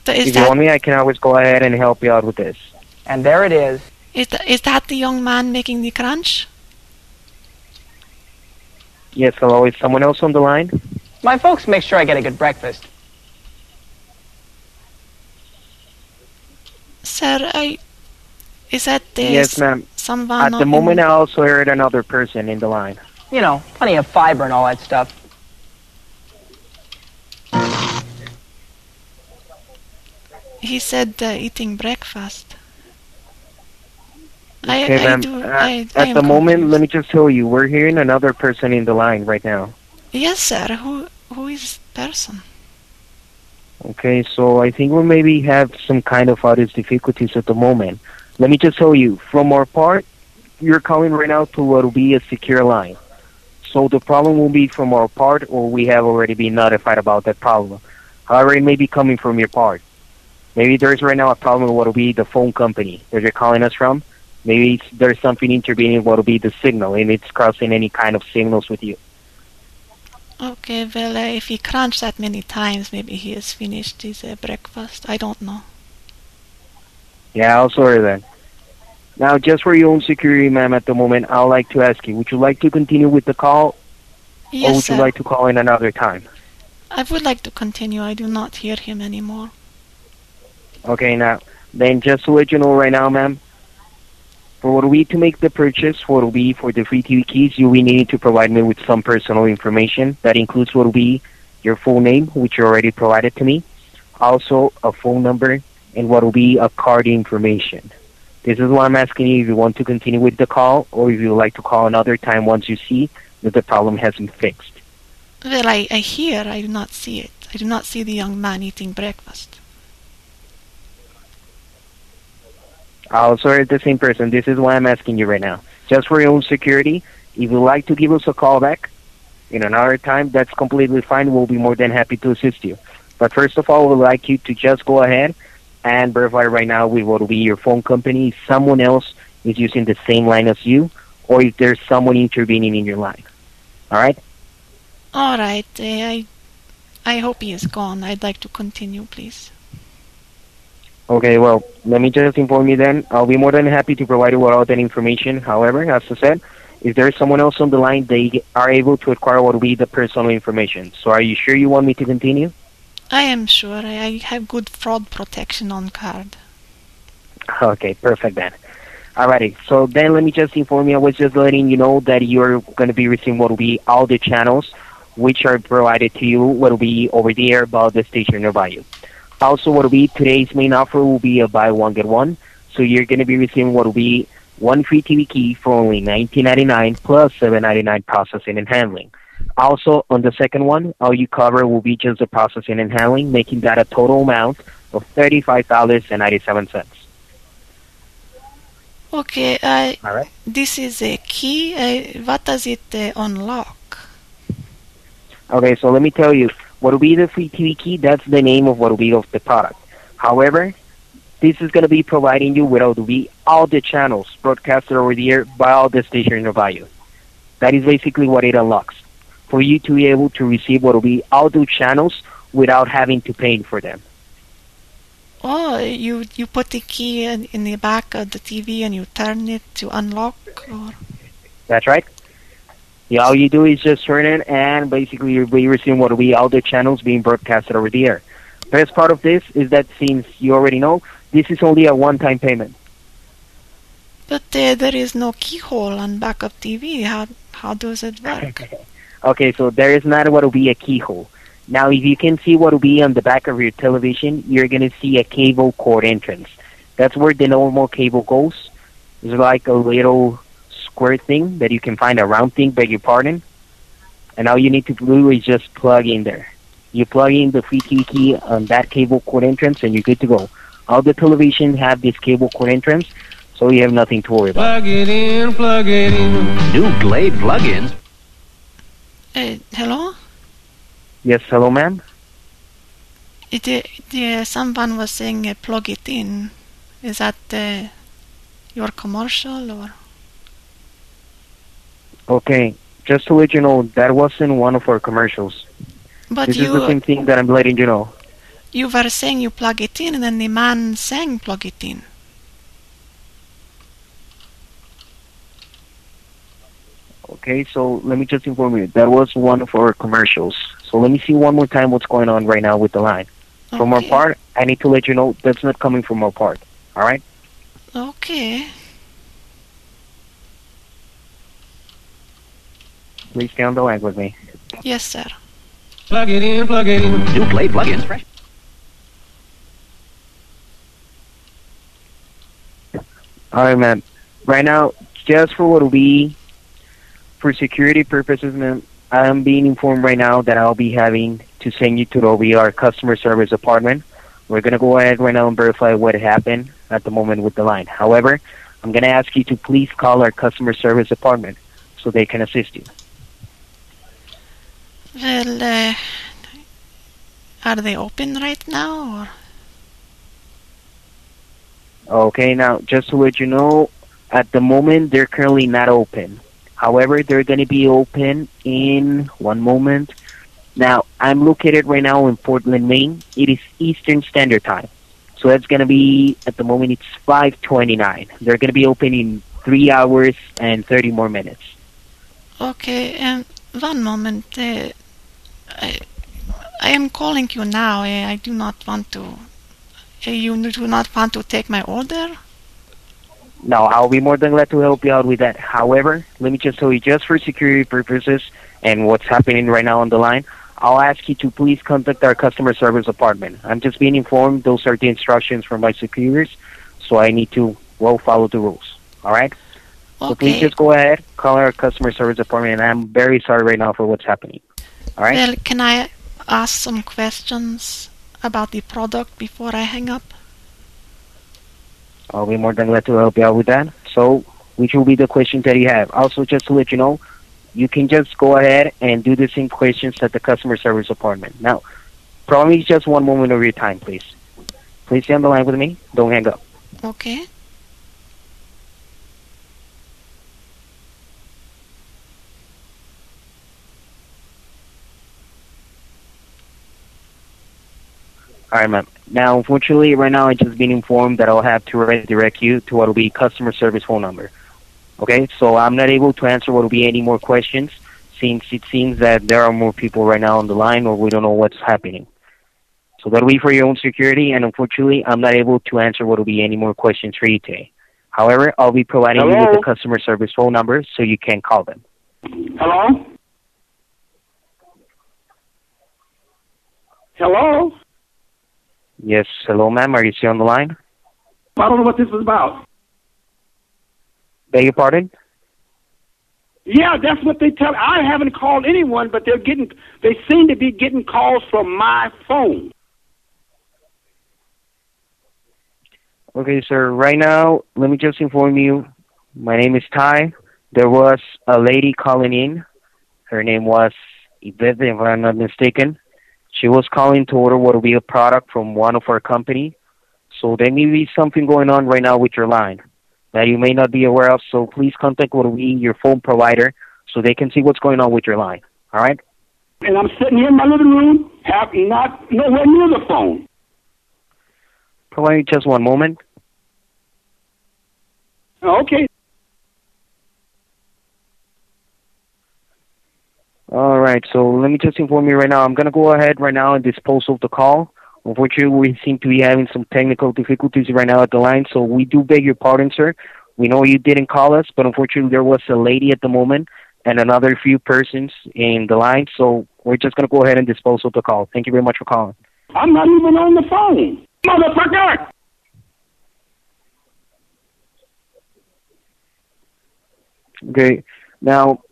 So, Is if you want me, I can always go ahead and help you out with this. And there it is. Is, th- is that the young man making the crunch? Yes, hello. Is someone else on the line? My folks make sure I get a good breakfast. Sir, I. Is that there yes, ma'am. someone At the on- moment, I also heard another person in the line. You know, plenty of fiber and all that stuff. He said uh, eating breakfast. I, Okay, I do. Uh, I, at am the moment, let me just tell you, we're hearing another person in the line right now. Yes, sir. Who who is this person? Okay, so I think we maybe have some kind of audio difficulties at the moment. Let me just tell you, from our part, you're calling right now to what will be a secure line. So the problem will be from our part, or we have already been notified about that problem. However, it may be coming from your part. Maybe there's right now a problem with what will be the phone company that you're calling us from. Maybe it's, there's something intervening what will be the signal, and it's crossing any kind of signals with you. Okay, well, uh, if he crunched that many times, maybe he has finished his uh, breakfast. I don't know. Yeah, I'll sort that. Now, just for your own security, ma'am, at the moment, I'd like to ask you, would you like to continue with the call, or Yes, would you sir. like to call in another time? I would like to continue. I do not hear him anymore. Okay, now, then just to let you know right now, ma'am, for what we to make the purchase, will be for the free TV keys, you will need to provide me with some personal information. That includes what will be your full name, which you already provided to me, also a phone number, and what will be a card information. This is why I'm asking you if you want to continue with the call, or if you would like to call another time once you see that the problem has been fixed. Well, I, I hear. I do not see it. I do not see the young man eating breakfast. Oh, sorry, the same person. This is why I'm asking you right now. Just for your own security, if you'd like to give us a call back in another time, that's completely fine. We'll be more than happy to assist you. But first of all, we'd like you to just go ahead and verify right now what will be your phone company. If someone else is using the same line as you, or if there's someone intervening in your line. All right? All right. Uh, I I hope he is gone. I'd like to continue, please. Okay, well, let me just inform you then. I'll be more than happy to provide you with all that information. However, as I said, if there is someone else on the line, they are able to acquire what will be the personal information. So are you sure you want me to continue? I am sure I have good fraud protection on card. Okay, perfect then. Alrighty, so then let me just inform you, I was just letting you know that you're going to be receiving what will be all the channels which are provided to you, what will be over the air about the station nearby you. Also, what will be today's main offer will be a buy one, get one. So you're going to be receiving what will be one free TV key for only $19.99 plus $7.99 processing and handling. Also, on the second one, all you cover will be just the processing and handling, making that a total amount of $35.97. Okay, uh, All right. this is a key. Uh, what does it uh, unlock? Okay, so let me tell you, what will be the free TV key? That's the name of what will be of the product. However, this is going to be providing you with all the all the channels broadcasted over the air by all the stations nearby you. That is basically what it unlocks for you to be able to receive what will be all the channels without having to pay for them. Oh, you you put the key in, in the back of the TV and you turn it to unlock, or That's right. Yeah, all you do is just turn it, and basically be receiving what we all the channels being broadcasted over the air. Best part of this is that since you already know, this is only a one-time payment. but uh, there is no keyhole on back of TV. How how does it work? (laughs) Okay, so there is not what will be a keyhole. Now, if you can see what will be on the back of your television, you're going to see a cable cord entrance. That's where the normal cable goes. It's like a little square thing that you can find a round thing, beg your pardon. And all you need to do is just plug in there. You plug in the free TV key on that cable cord entrance, and you're good to go. All the television have this cable cord entrance, so you have nothing to worry about. Plug it in, plug it in. New Glade plugins. Uh, hello? Yes, hello, ma'am. It, uh, the, someone was saying uh, plug it in. Is that uh, your commercial or? Okay, just to let you know, that wasn't one of our commercials. But this you is the same thing that I'm letting you know. you were saying you plug it in, and then the man sang plug it in. Okay, so let me just inform you. That was one of our commercials. So let me see one more time what's going on right now with the line. From our part, I need to let you know that's not coming from our part. All right? Okay. Please stay on the line with me. Yes, sir. Plug it in, plug it in. New Glade plugins. Fresh. All right, man. Right now, just for what we, for security purposes, ma'am, I'm being informed right now that I'll be having to send you to the OBR customer service department. We're going to go ahead right now and verify what happened at the moment with the line. However, I'm going to ask you to please call our customer service department so they can assist you. Well, uh, are they open right now? Or? Okay, now just to let you know, at the moment they're currently not open. However, they're going to be open in one moment. Now, I'm located right now in Portland, Maine. It is Eastern Standard Time. So that's going to be, at the moment, it's 529. They're going to be open in 3 hours and 30 more minutes. Okay, um, one moment. Uh, I, I am calling you now. Uh, I do not want to. Uh, you do not want to take my order? No, I'll be more than glad to help you out with that. However, let me just tell you, just for security purposes and what's happening right now on the line, I'll ask you to please contact our customer service department. I'm just being informed those are the instructions from my superiors, so I need to, well, follow the rules. All right? Okay. So please just go ahead, call our customer service department, and I'm very sorry right now for what's happening. All right? Well, can I ask some questions about the product before I hang up? I'll be more than glad to help you out with that. So, which will be the questions that you have? Also, just to let you know, you can just go ahead and do the same questions at the customer service department. Now, promise just one moment of your time, please. Please stay on the line with me. Don't hang up. Okay. All right, ma'am. Now, unfortunately, right now I just been informed that I'll have to redirect you to what will be customer service phone number. Okay, so I'm not able to answer what will be any more questions since it seems that there are more people right now on the line or we don't know what's happening. So that'll be for your own security, and unfortunately, I'm not able to answer what will be any more questions for you today. However, I'll be providing you with the customer service phone number so you can call them. Hello? Hello? Yes, hello, ma'am. Are you still on the line? I don't know what this is about. Beg your pardon? Yeah, that's what they tell. I haven't called anyone, but they're getting. They seem to be getting calls from my phone. Okay, sir. Right now, let me just inform you. My name is Ty. There was a lady calling in. Her name was Yvette, if I'm not mistaken. She was calling to order what will be a product from one of our company. So there may be something going on right now with your line that you may not be aware of. So please contact what will be your phone provider so they can see what's going on with your line. All right? And I'm sitting here in my living room, have not nowhere near the phone. Provide me just one moment. Okay. All right, so let me just inform you right now. I'm going to go ahead right now and dispose of the call. Unfortunately, we seem to be having some technical difficulties right now at the line, so we do beg your pardon, sir. We know you didn't call us, but unfortunately, there was a lady at the moment and another few persons in the line, so we're just going to go ahead and dispose of the call. Thank you very much for calling. I'm not even on the phone, motherfucker. Okay, now,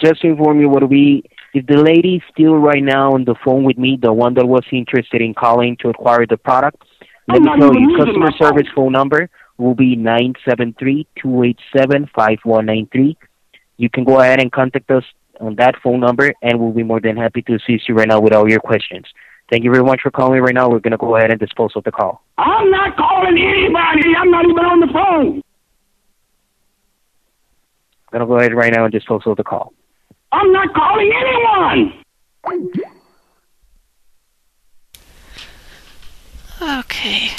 just to inform you what be, if the lady is still right now on the phone with me, the one that was interested in calling to acquire the product, let I'm me tell you, customer service phone number will be nine seven three two eight seven five one nine three. You can go ahead and contact us on that phone number, and we'll be more than happy to assist you right now with all your questions. Thank you very much for calling right now. We're going to go ahead and dispose of the call. I'm not calling anybody. I'm not even on the phone. I'm going to go ahead right now and dispose of the call. I'm not calling anyone. Okay.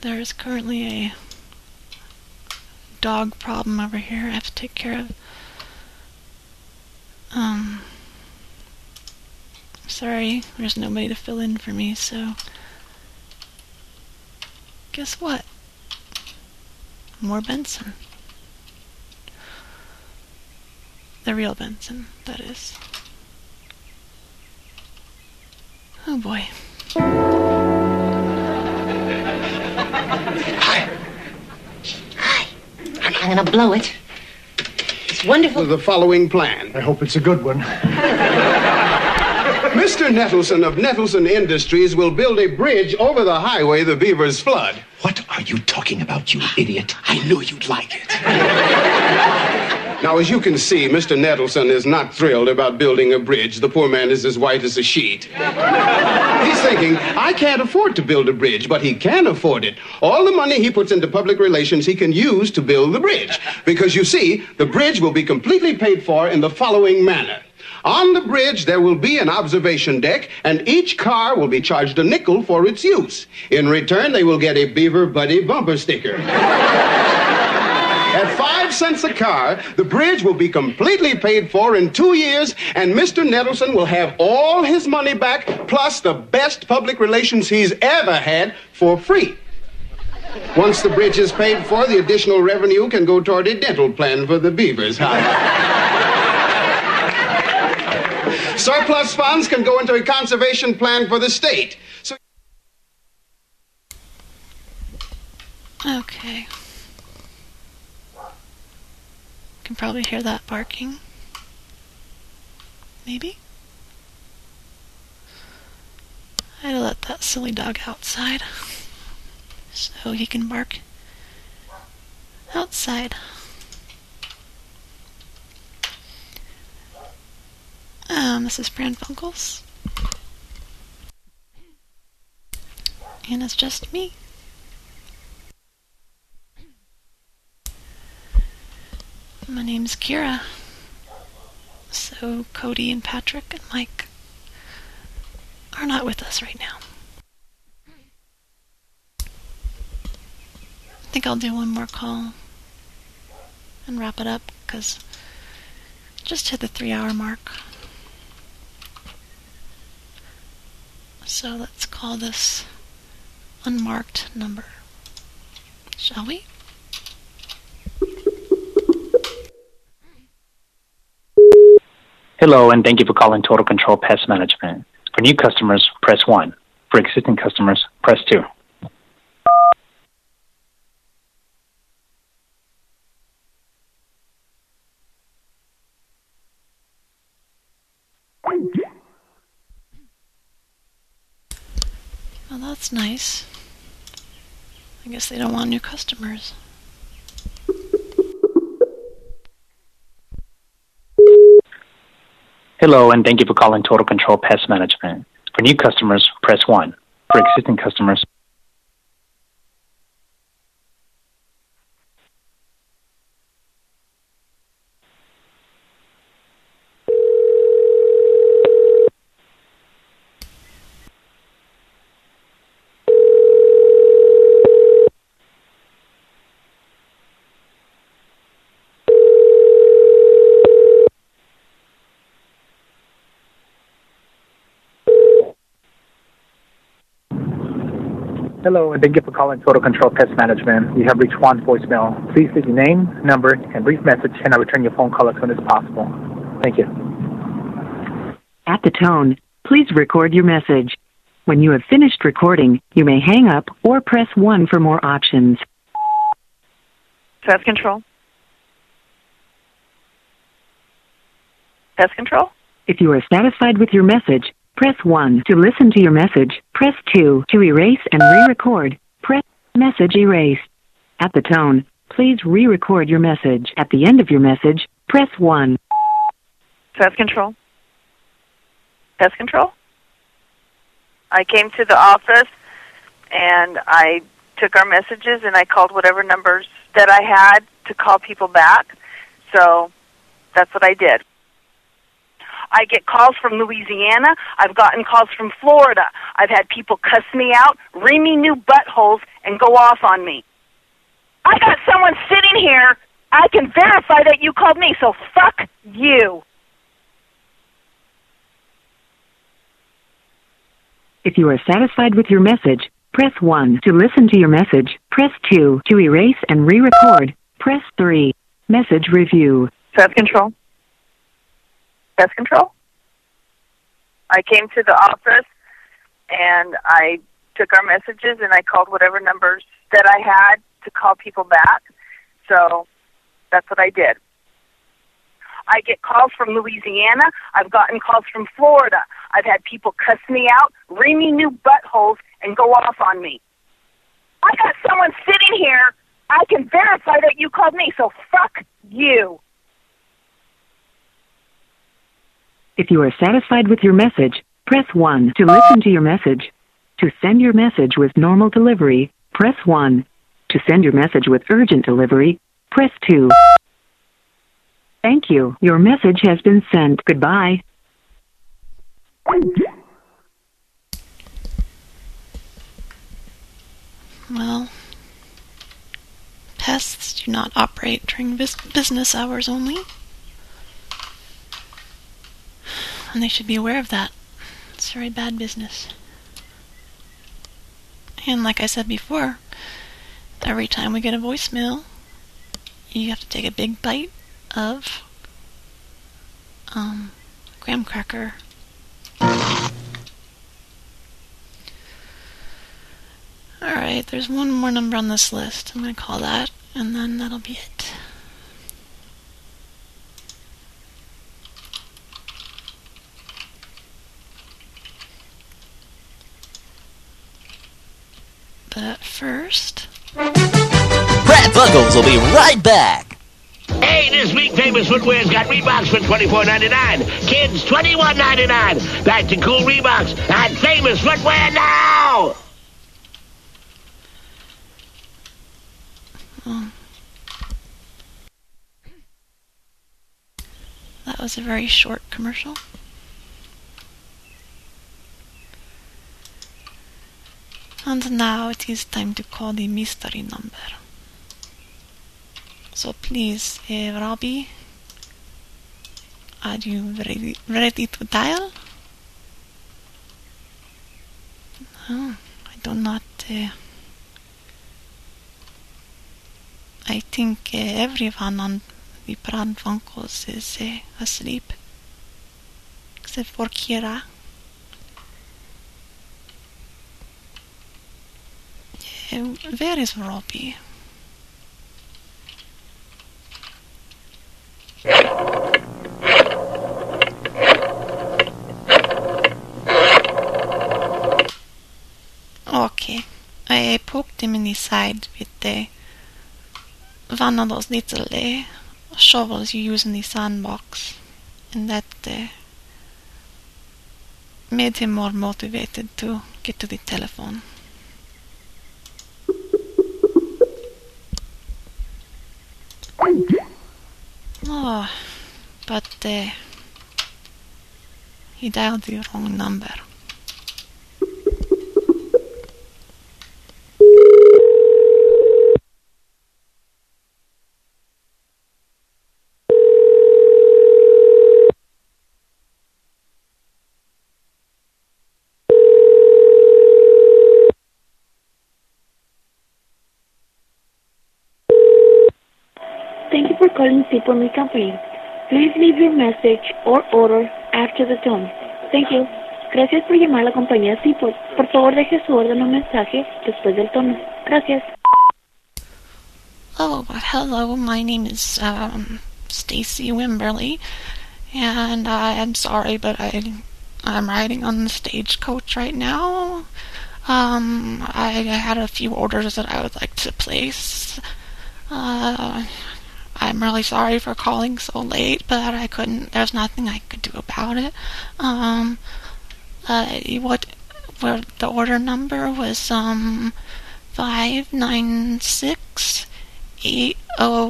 There is currently a dog problem over here I have to take care of. Um, sorry, there's nobody to fill in for me, so. Guess what? More Benson. The real Benson, that is. Oh boy. Hi. Hi. I'm not gonna blow it. It's wonderful. The following plan. I hope it's a good one. (laughs) Mr. Nettleson of Nettleson Industries will build a bridge over the highway the beavers flood. What are you talking about, you idiot? I knew you'd like it. (laughs) Now, as you can see, Mr. Nettleson is not thrilled about building a bridge. The poor man is as white as a sheet. He's thinking, I can't afford to build a bridge, but he can afford it. All the money he puts into public relations he can use to build the bridge. Because you see, the bridge will be completely paid for in the following manner. On the bridge, there will be an observation deck, and each car will be charged a nickel for its use. In return, they will get a Beaver Buddy bumper sticker. At five cents a car, the bridge will be completely paid for in two years, and Mr. Nettleson will have all his money back, plus the best public relations he's ever had for free. Once the bridge is paid for, the additional revenue can go toward a dental plan for the beavers. Surplus funds can go into a conservation plan for the state. So Okay. Can probably hear that barking. Maybe? I had to let that silly dog outside (laughs) so he can bark outside. Um, this is Pran Funkels. And it's just me. My name's Kira. So Cody and Patrick and Mike are not with us right now. I think I'll do one more call and wrap it up because just hit the three hour mark. So let's call this unmarked number. Shall we? Hello, and thank you for calling Total Control Pest Management. For new customers, press 1. For existing customers, press 2. Well, that's nice. I guess they don't want new customers. Hello, and thank you for calling Total Control Pest Management. For new customers, press 1. For existing customers, Hello, and thank you for calling Total Control Pest Management. You have reached one voicemail. Please leave your name, number, and brief message, and I'll return your phone call as soon as possible. Thank you. At the tone, please record your message. When you have finished recording, you may hang up or press 1 for more options. Pest control. Pest control. If you are satisfied with your message, press 1 to listen to your message. Press 2 to erase and re-record. Press message erase. At the tone, please re-record your message. At the end of your message, press 1. Pest control. Pest control. I came to the office and I took our messages and I called whatever numbers that I had to call people back. So that's what I did. I get calls from Louisiana. I've gotten calls from Florida. I've had people cuss me out, ring me new buttholes, and go off on me. I got someone sitting here. I can verify that you called me, so fuck you. If you are satisfied with your message, press 1 to listen to your message. Press 2 to erase and re-record. Press 3. Message review. Pest control. Pest control. I came to the office and I took our messages and I called whatever numbers that I had to call people back. So that's what I did. I get calls from Louisiana. I've gotten calls from Florida. I've had people cuss me out, ring me new buttholes, and go off on me. I got someone sitting here. I can verify that you called me, so fuck you. If you are satisfied with your message, press 1 to listen to your message. To send your message with normal delivery, press 1. To send your message with urgent delivery, press 2. Thank you. Your message has been sent. Goodbye. Well, pests do not operate during bus- business hours only. And they should be aware of that. It's very bad business. And like I said before, every time we get a voicemail, you have to take a big bite of um, graham cracker. Alright, there's one more number on this list. I'm going to call that, and then that'll be it. But first. Brad Buckles will be right back. Hey, this week Famous Footwear's got Reeboks for $24.99. Kids, $21.99. Back to cool Reeboks at Famous Footwear now! Oh. That was a very short commercial. And now it is time to call the mystery number. So please, uh, Robbie, are you ready, ready to dial? Oh, I do not. Uh, I think uh, everyone on the Pran Funkels is asleep, except for Kira. Where is Robbie? Okay, I poked him in the side with the one of those little uh, shovels you use in the sandbox, and that uh, made him more motivated to get to the telephone. Oh, but uh, he dialed the wrong number. Thank you for Seaport Meat Company. Please leave your message or order after the tone. Thank you. Gracias por llamar a la compañía. Por favor, deje su orden o mensaje después del tono. Gracias. Oh, hello. My name is um, Stacy Wimberly, and I am sorry, but I I'm riding on the stagecoach right now. Um, I had a few orders that I would like to place. Uh, I'm really sorry for calling so late, but I couldn't. There's nothing I could do about it. Um, uh, what? Where the order number was um five nine six eight oh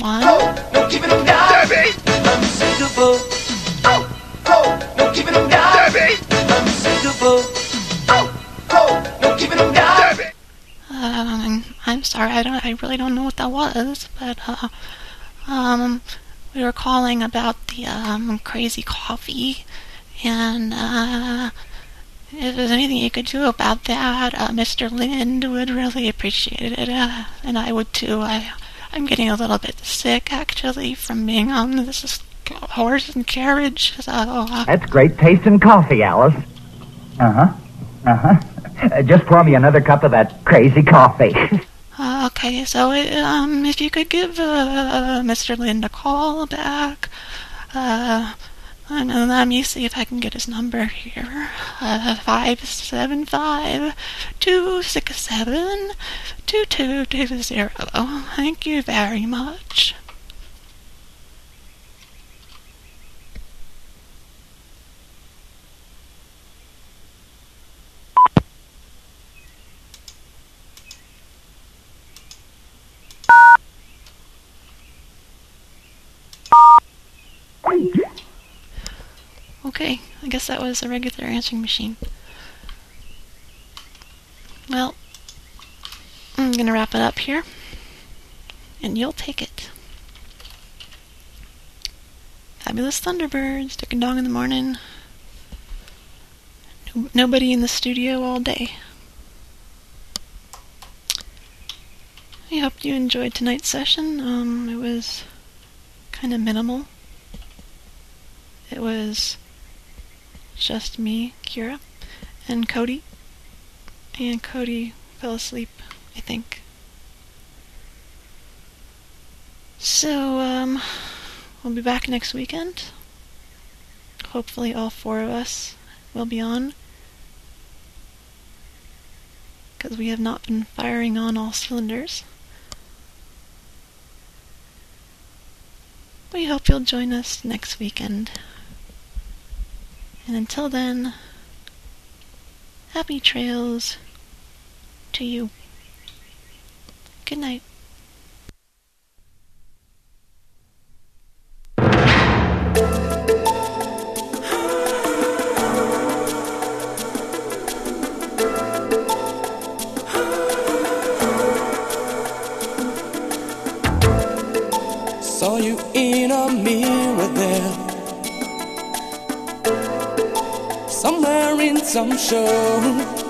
one. Oh, No keeping them down. Debbie! Unsinkable. Oh, oh, no keeping them down. Debbie! Unsinkable. Oh, oh, no keeping them down. Debbie! Um, I'm sorry. I don't. I really don't know what that was, but uh, um, we were calling about the um crazy coffee, and uh, if there's anything you could do about that, uh, Mr. Lind would really appreciate it, uh, and I would too. I, I'm getting a little bit sick actually from being on this horse and carriage. So uh, That's great taste in coffee, Alice. Uh huh. Uh huh. (laughs) Just pour me another cup of that crazy coffee. (laughs) Uh, okay, so um, if you could give uh, Mr. Lind a call back, uh, then let me see if I can get his number here. Uh, five seven five two six seven two two two zero. Thank you very much. Okay, I guess that was a regular answering machine. Well, I'm gonna wrap it up here, and you'll take it. Fabulous Thunderbirds, took a dong in the morning. No- nobody in the studio all day. I hope you enjoyed tonight's session. Um, it was kind of minimal. It was just me, Kira, and Cody. And Cody fell asleep, I think. So, um, we'll be back next weekend. Hopefully, all four of us will be on. Because we have not been firing on all cylinders. We hope you'll join us next weekend. And until then, happy trails to you. Good night. Show.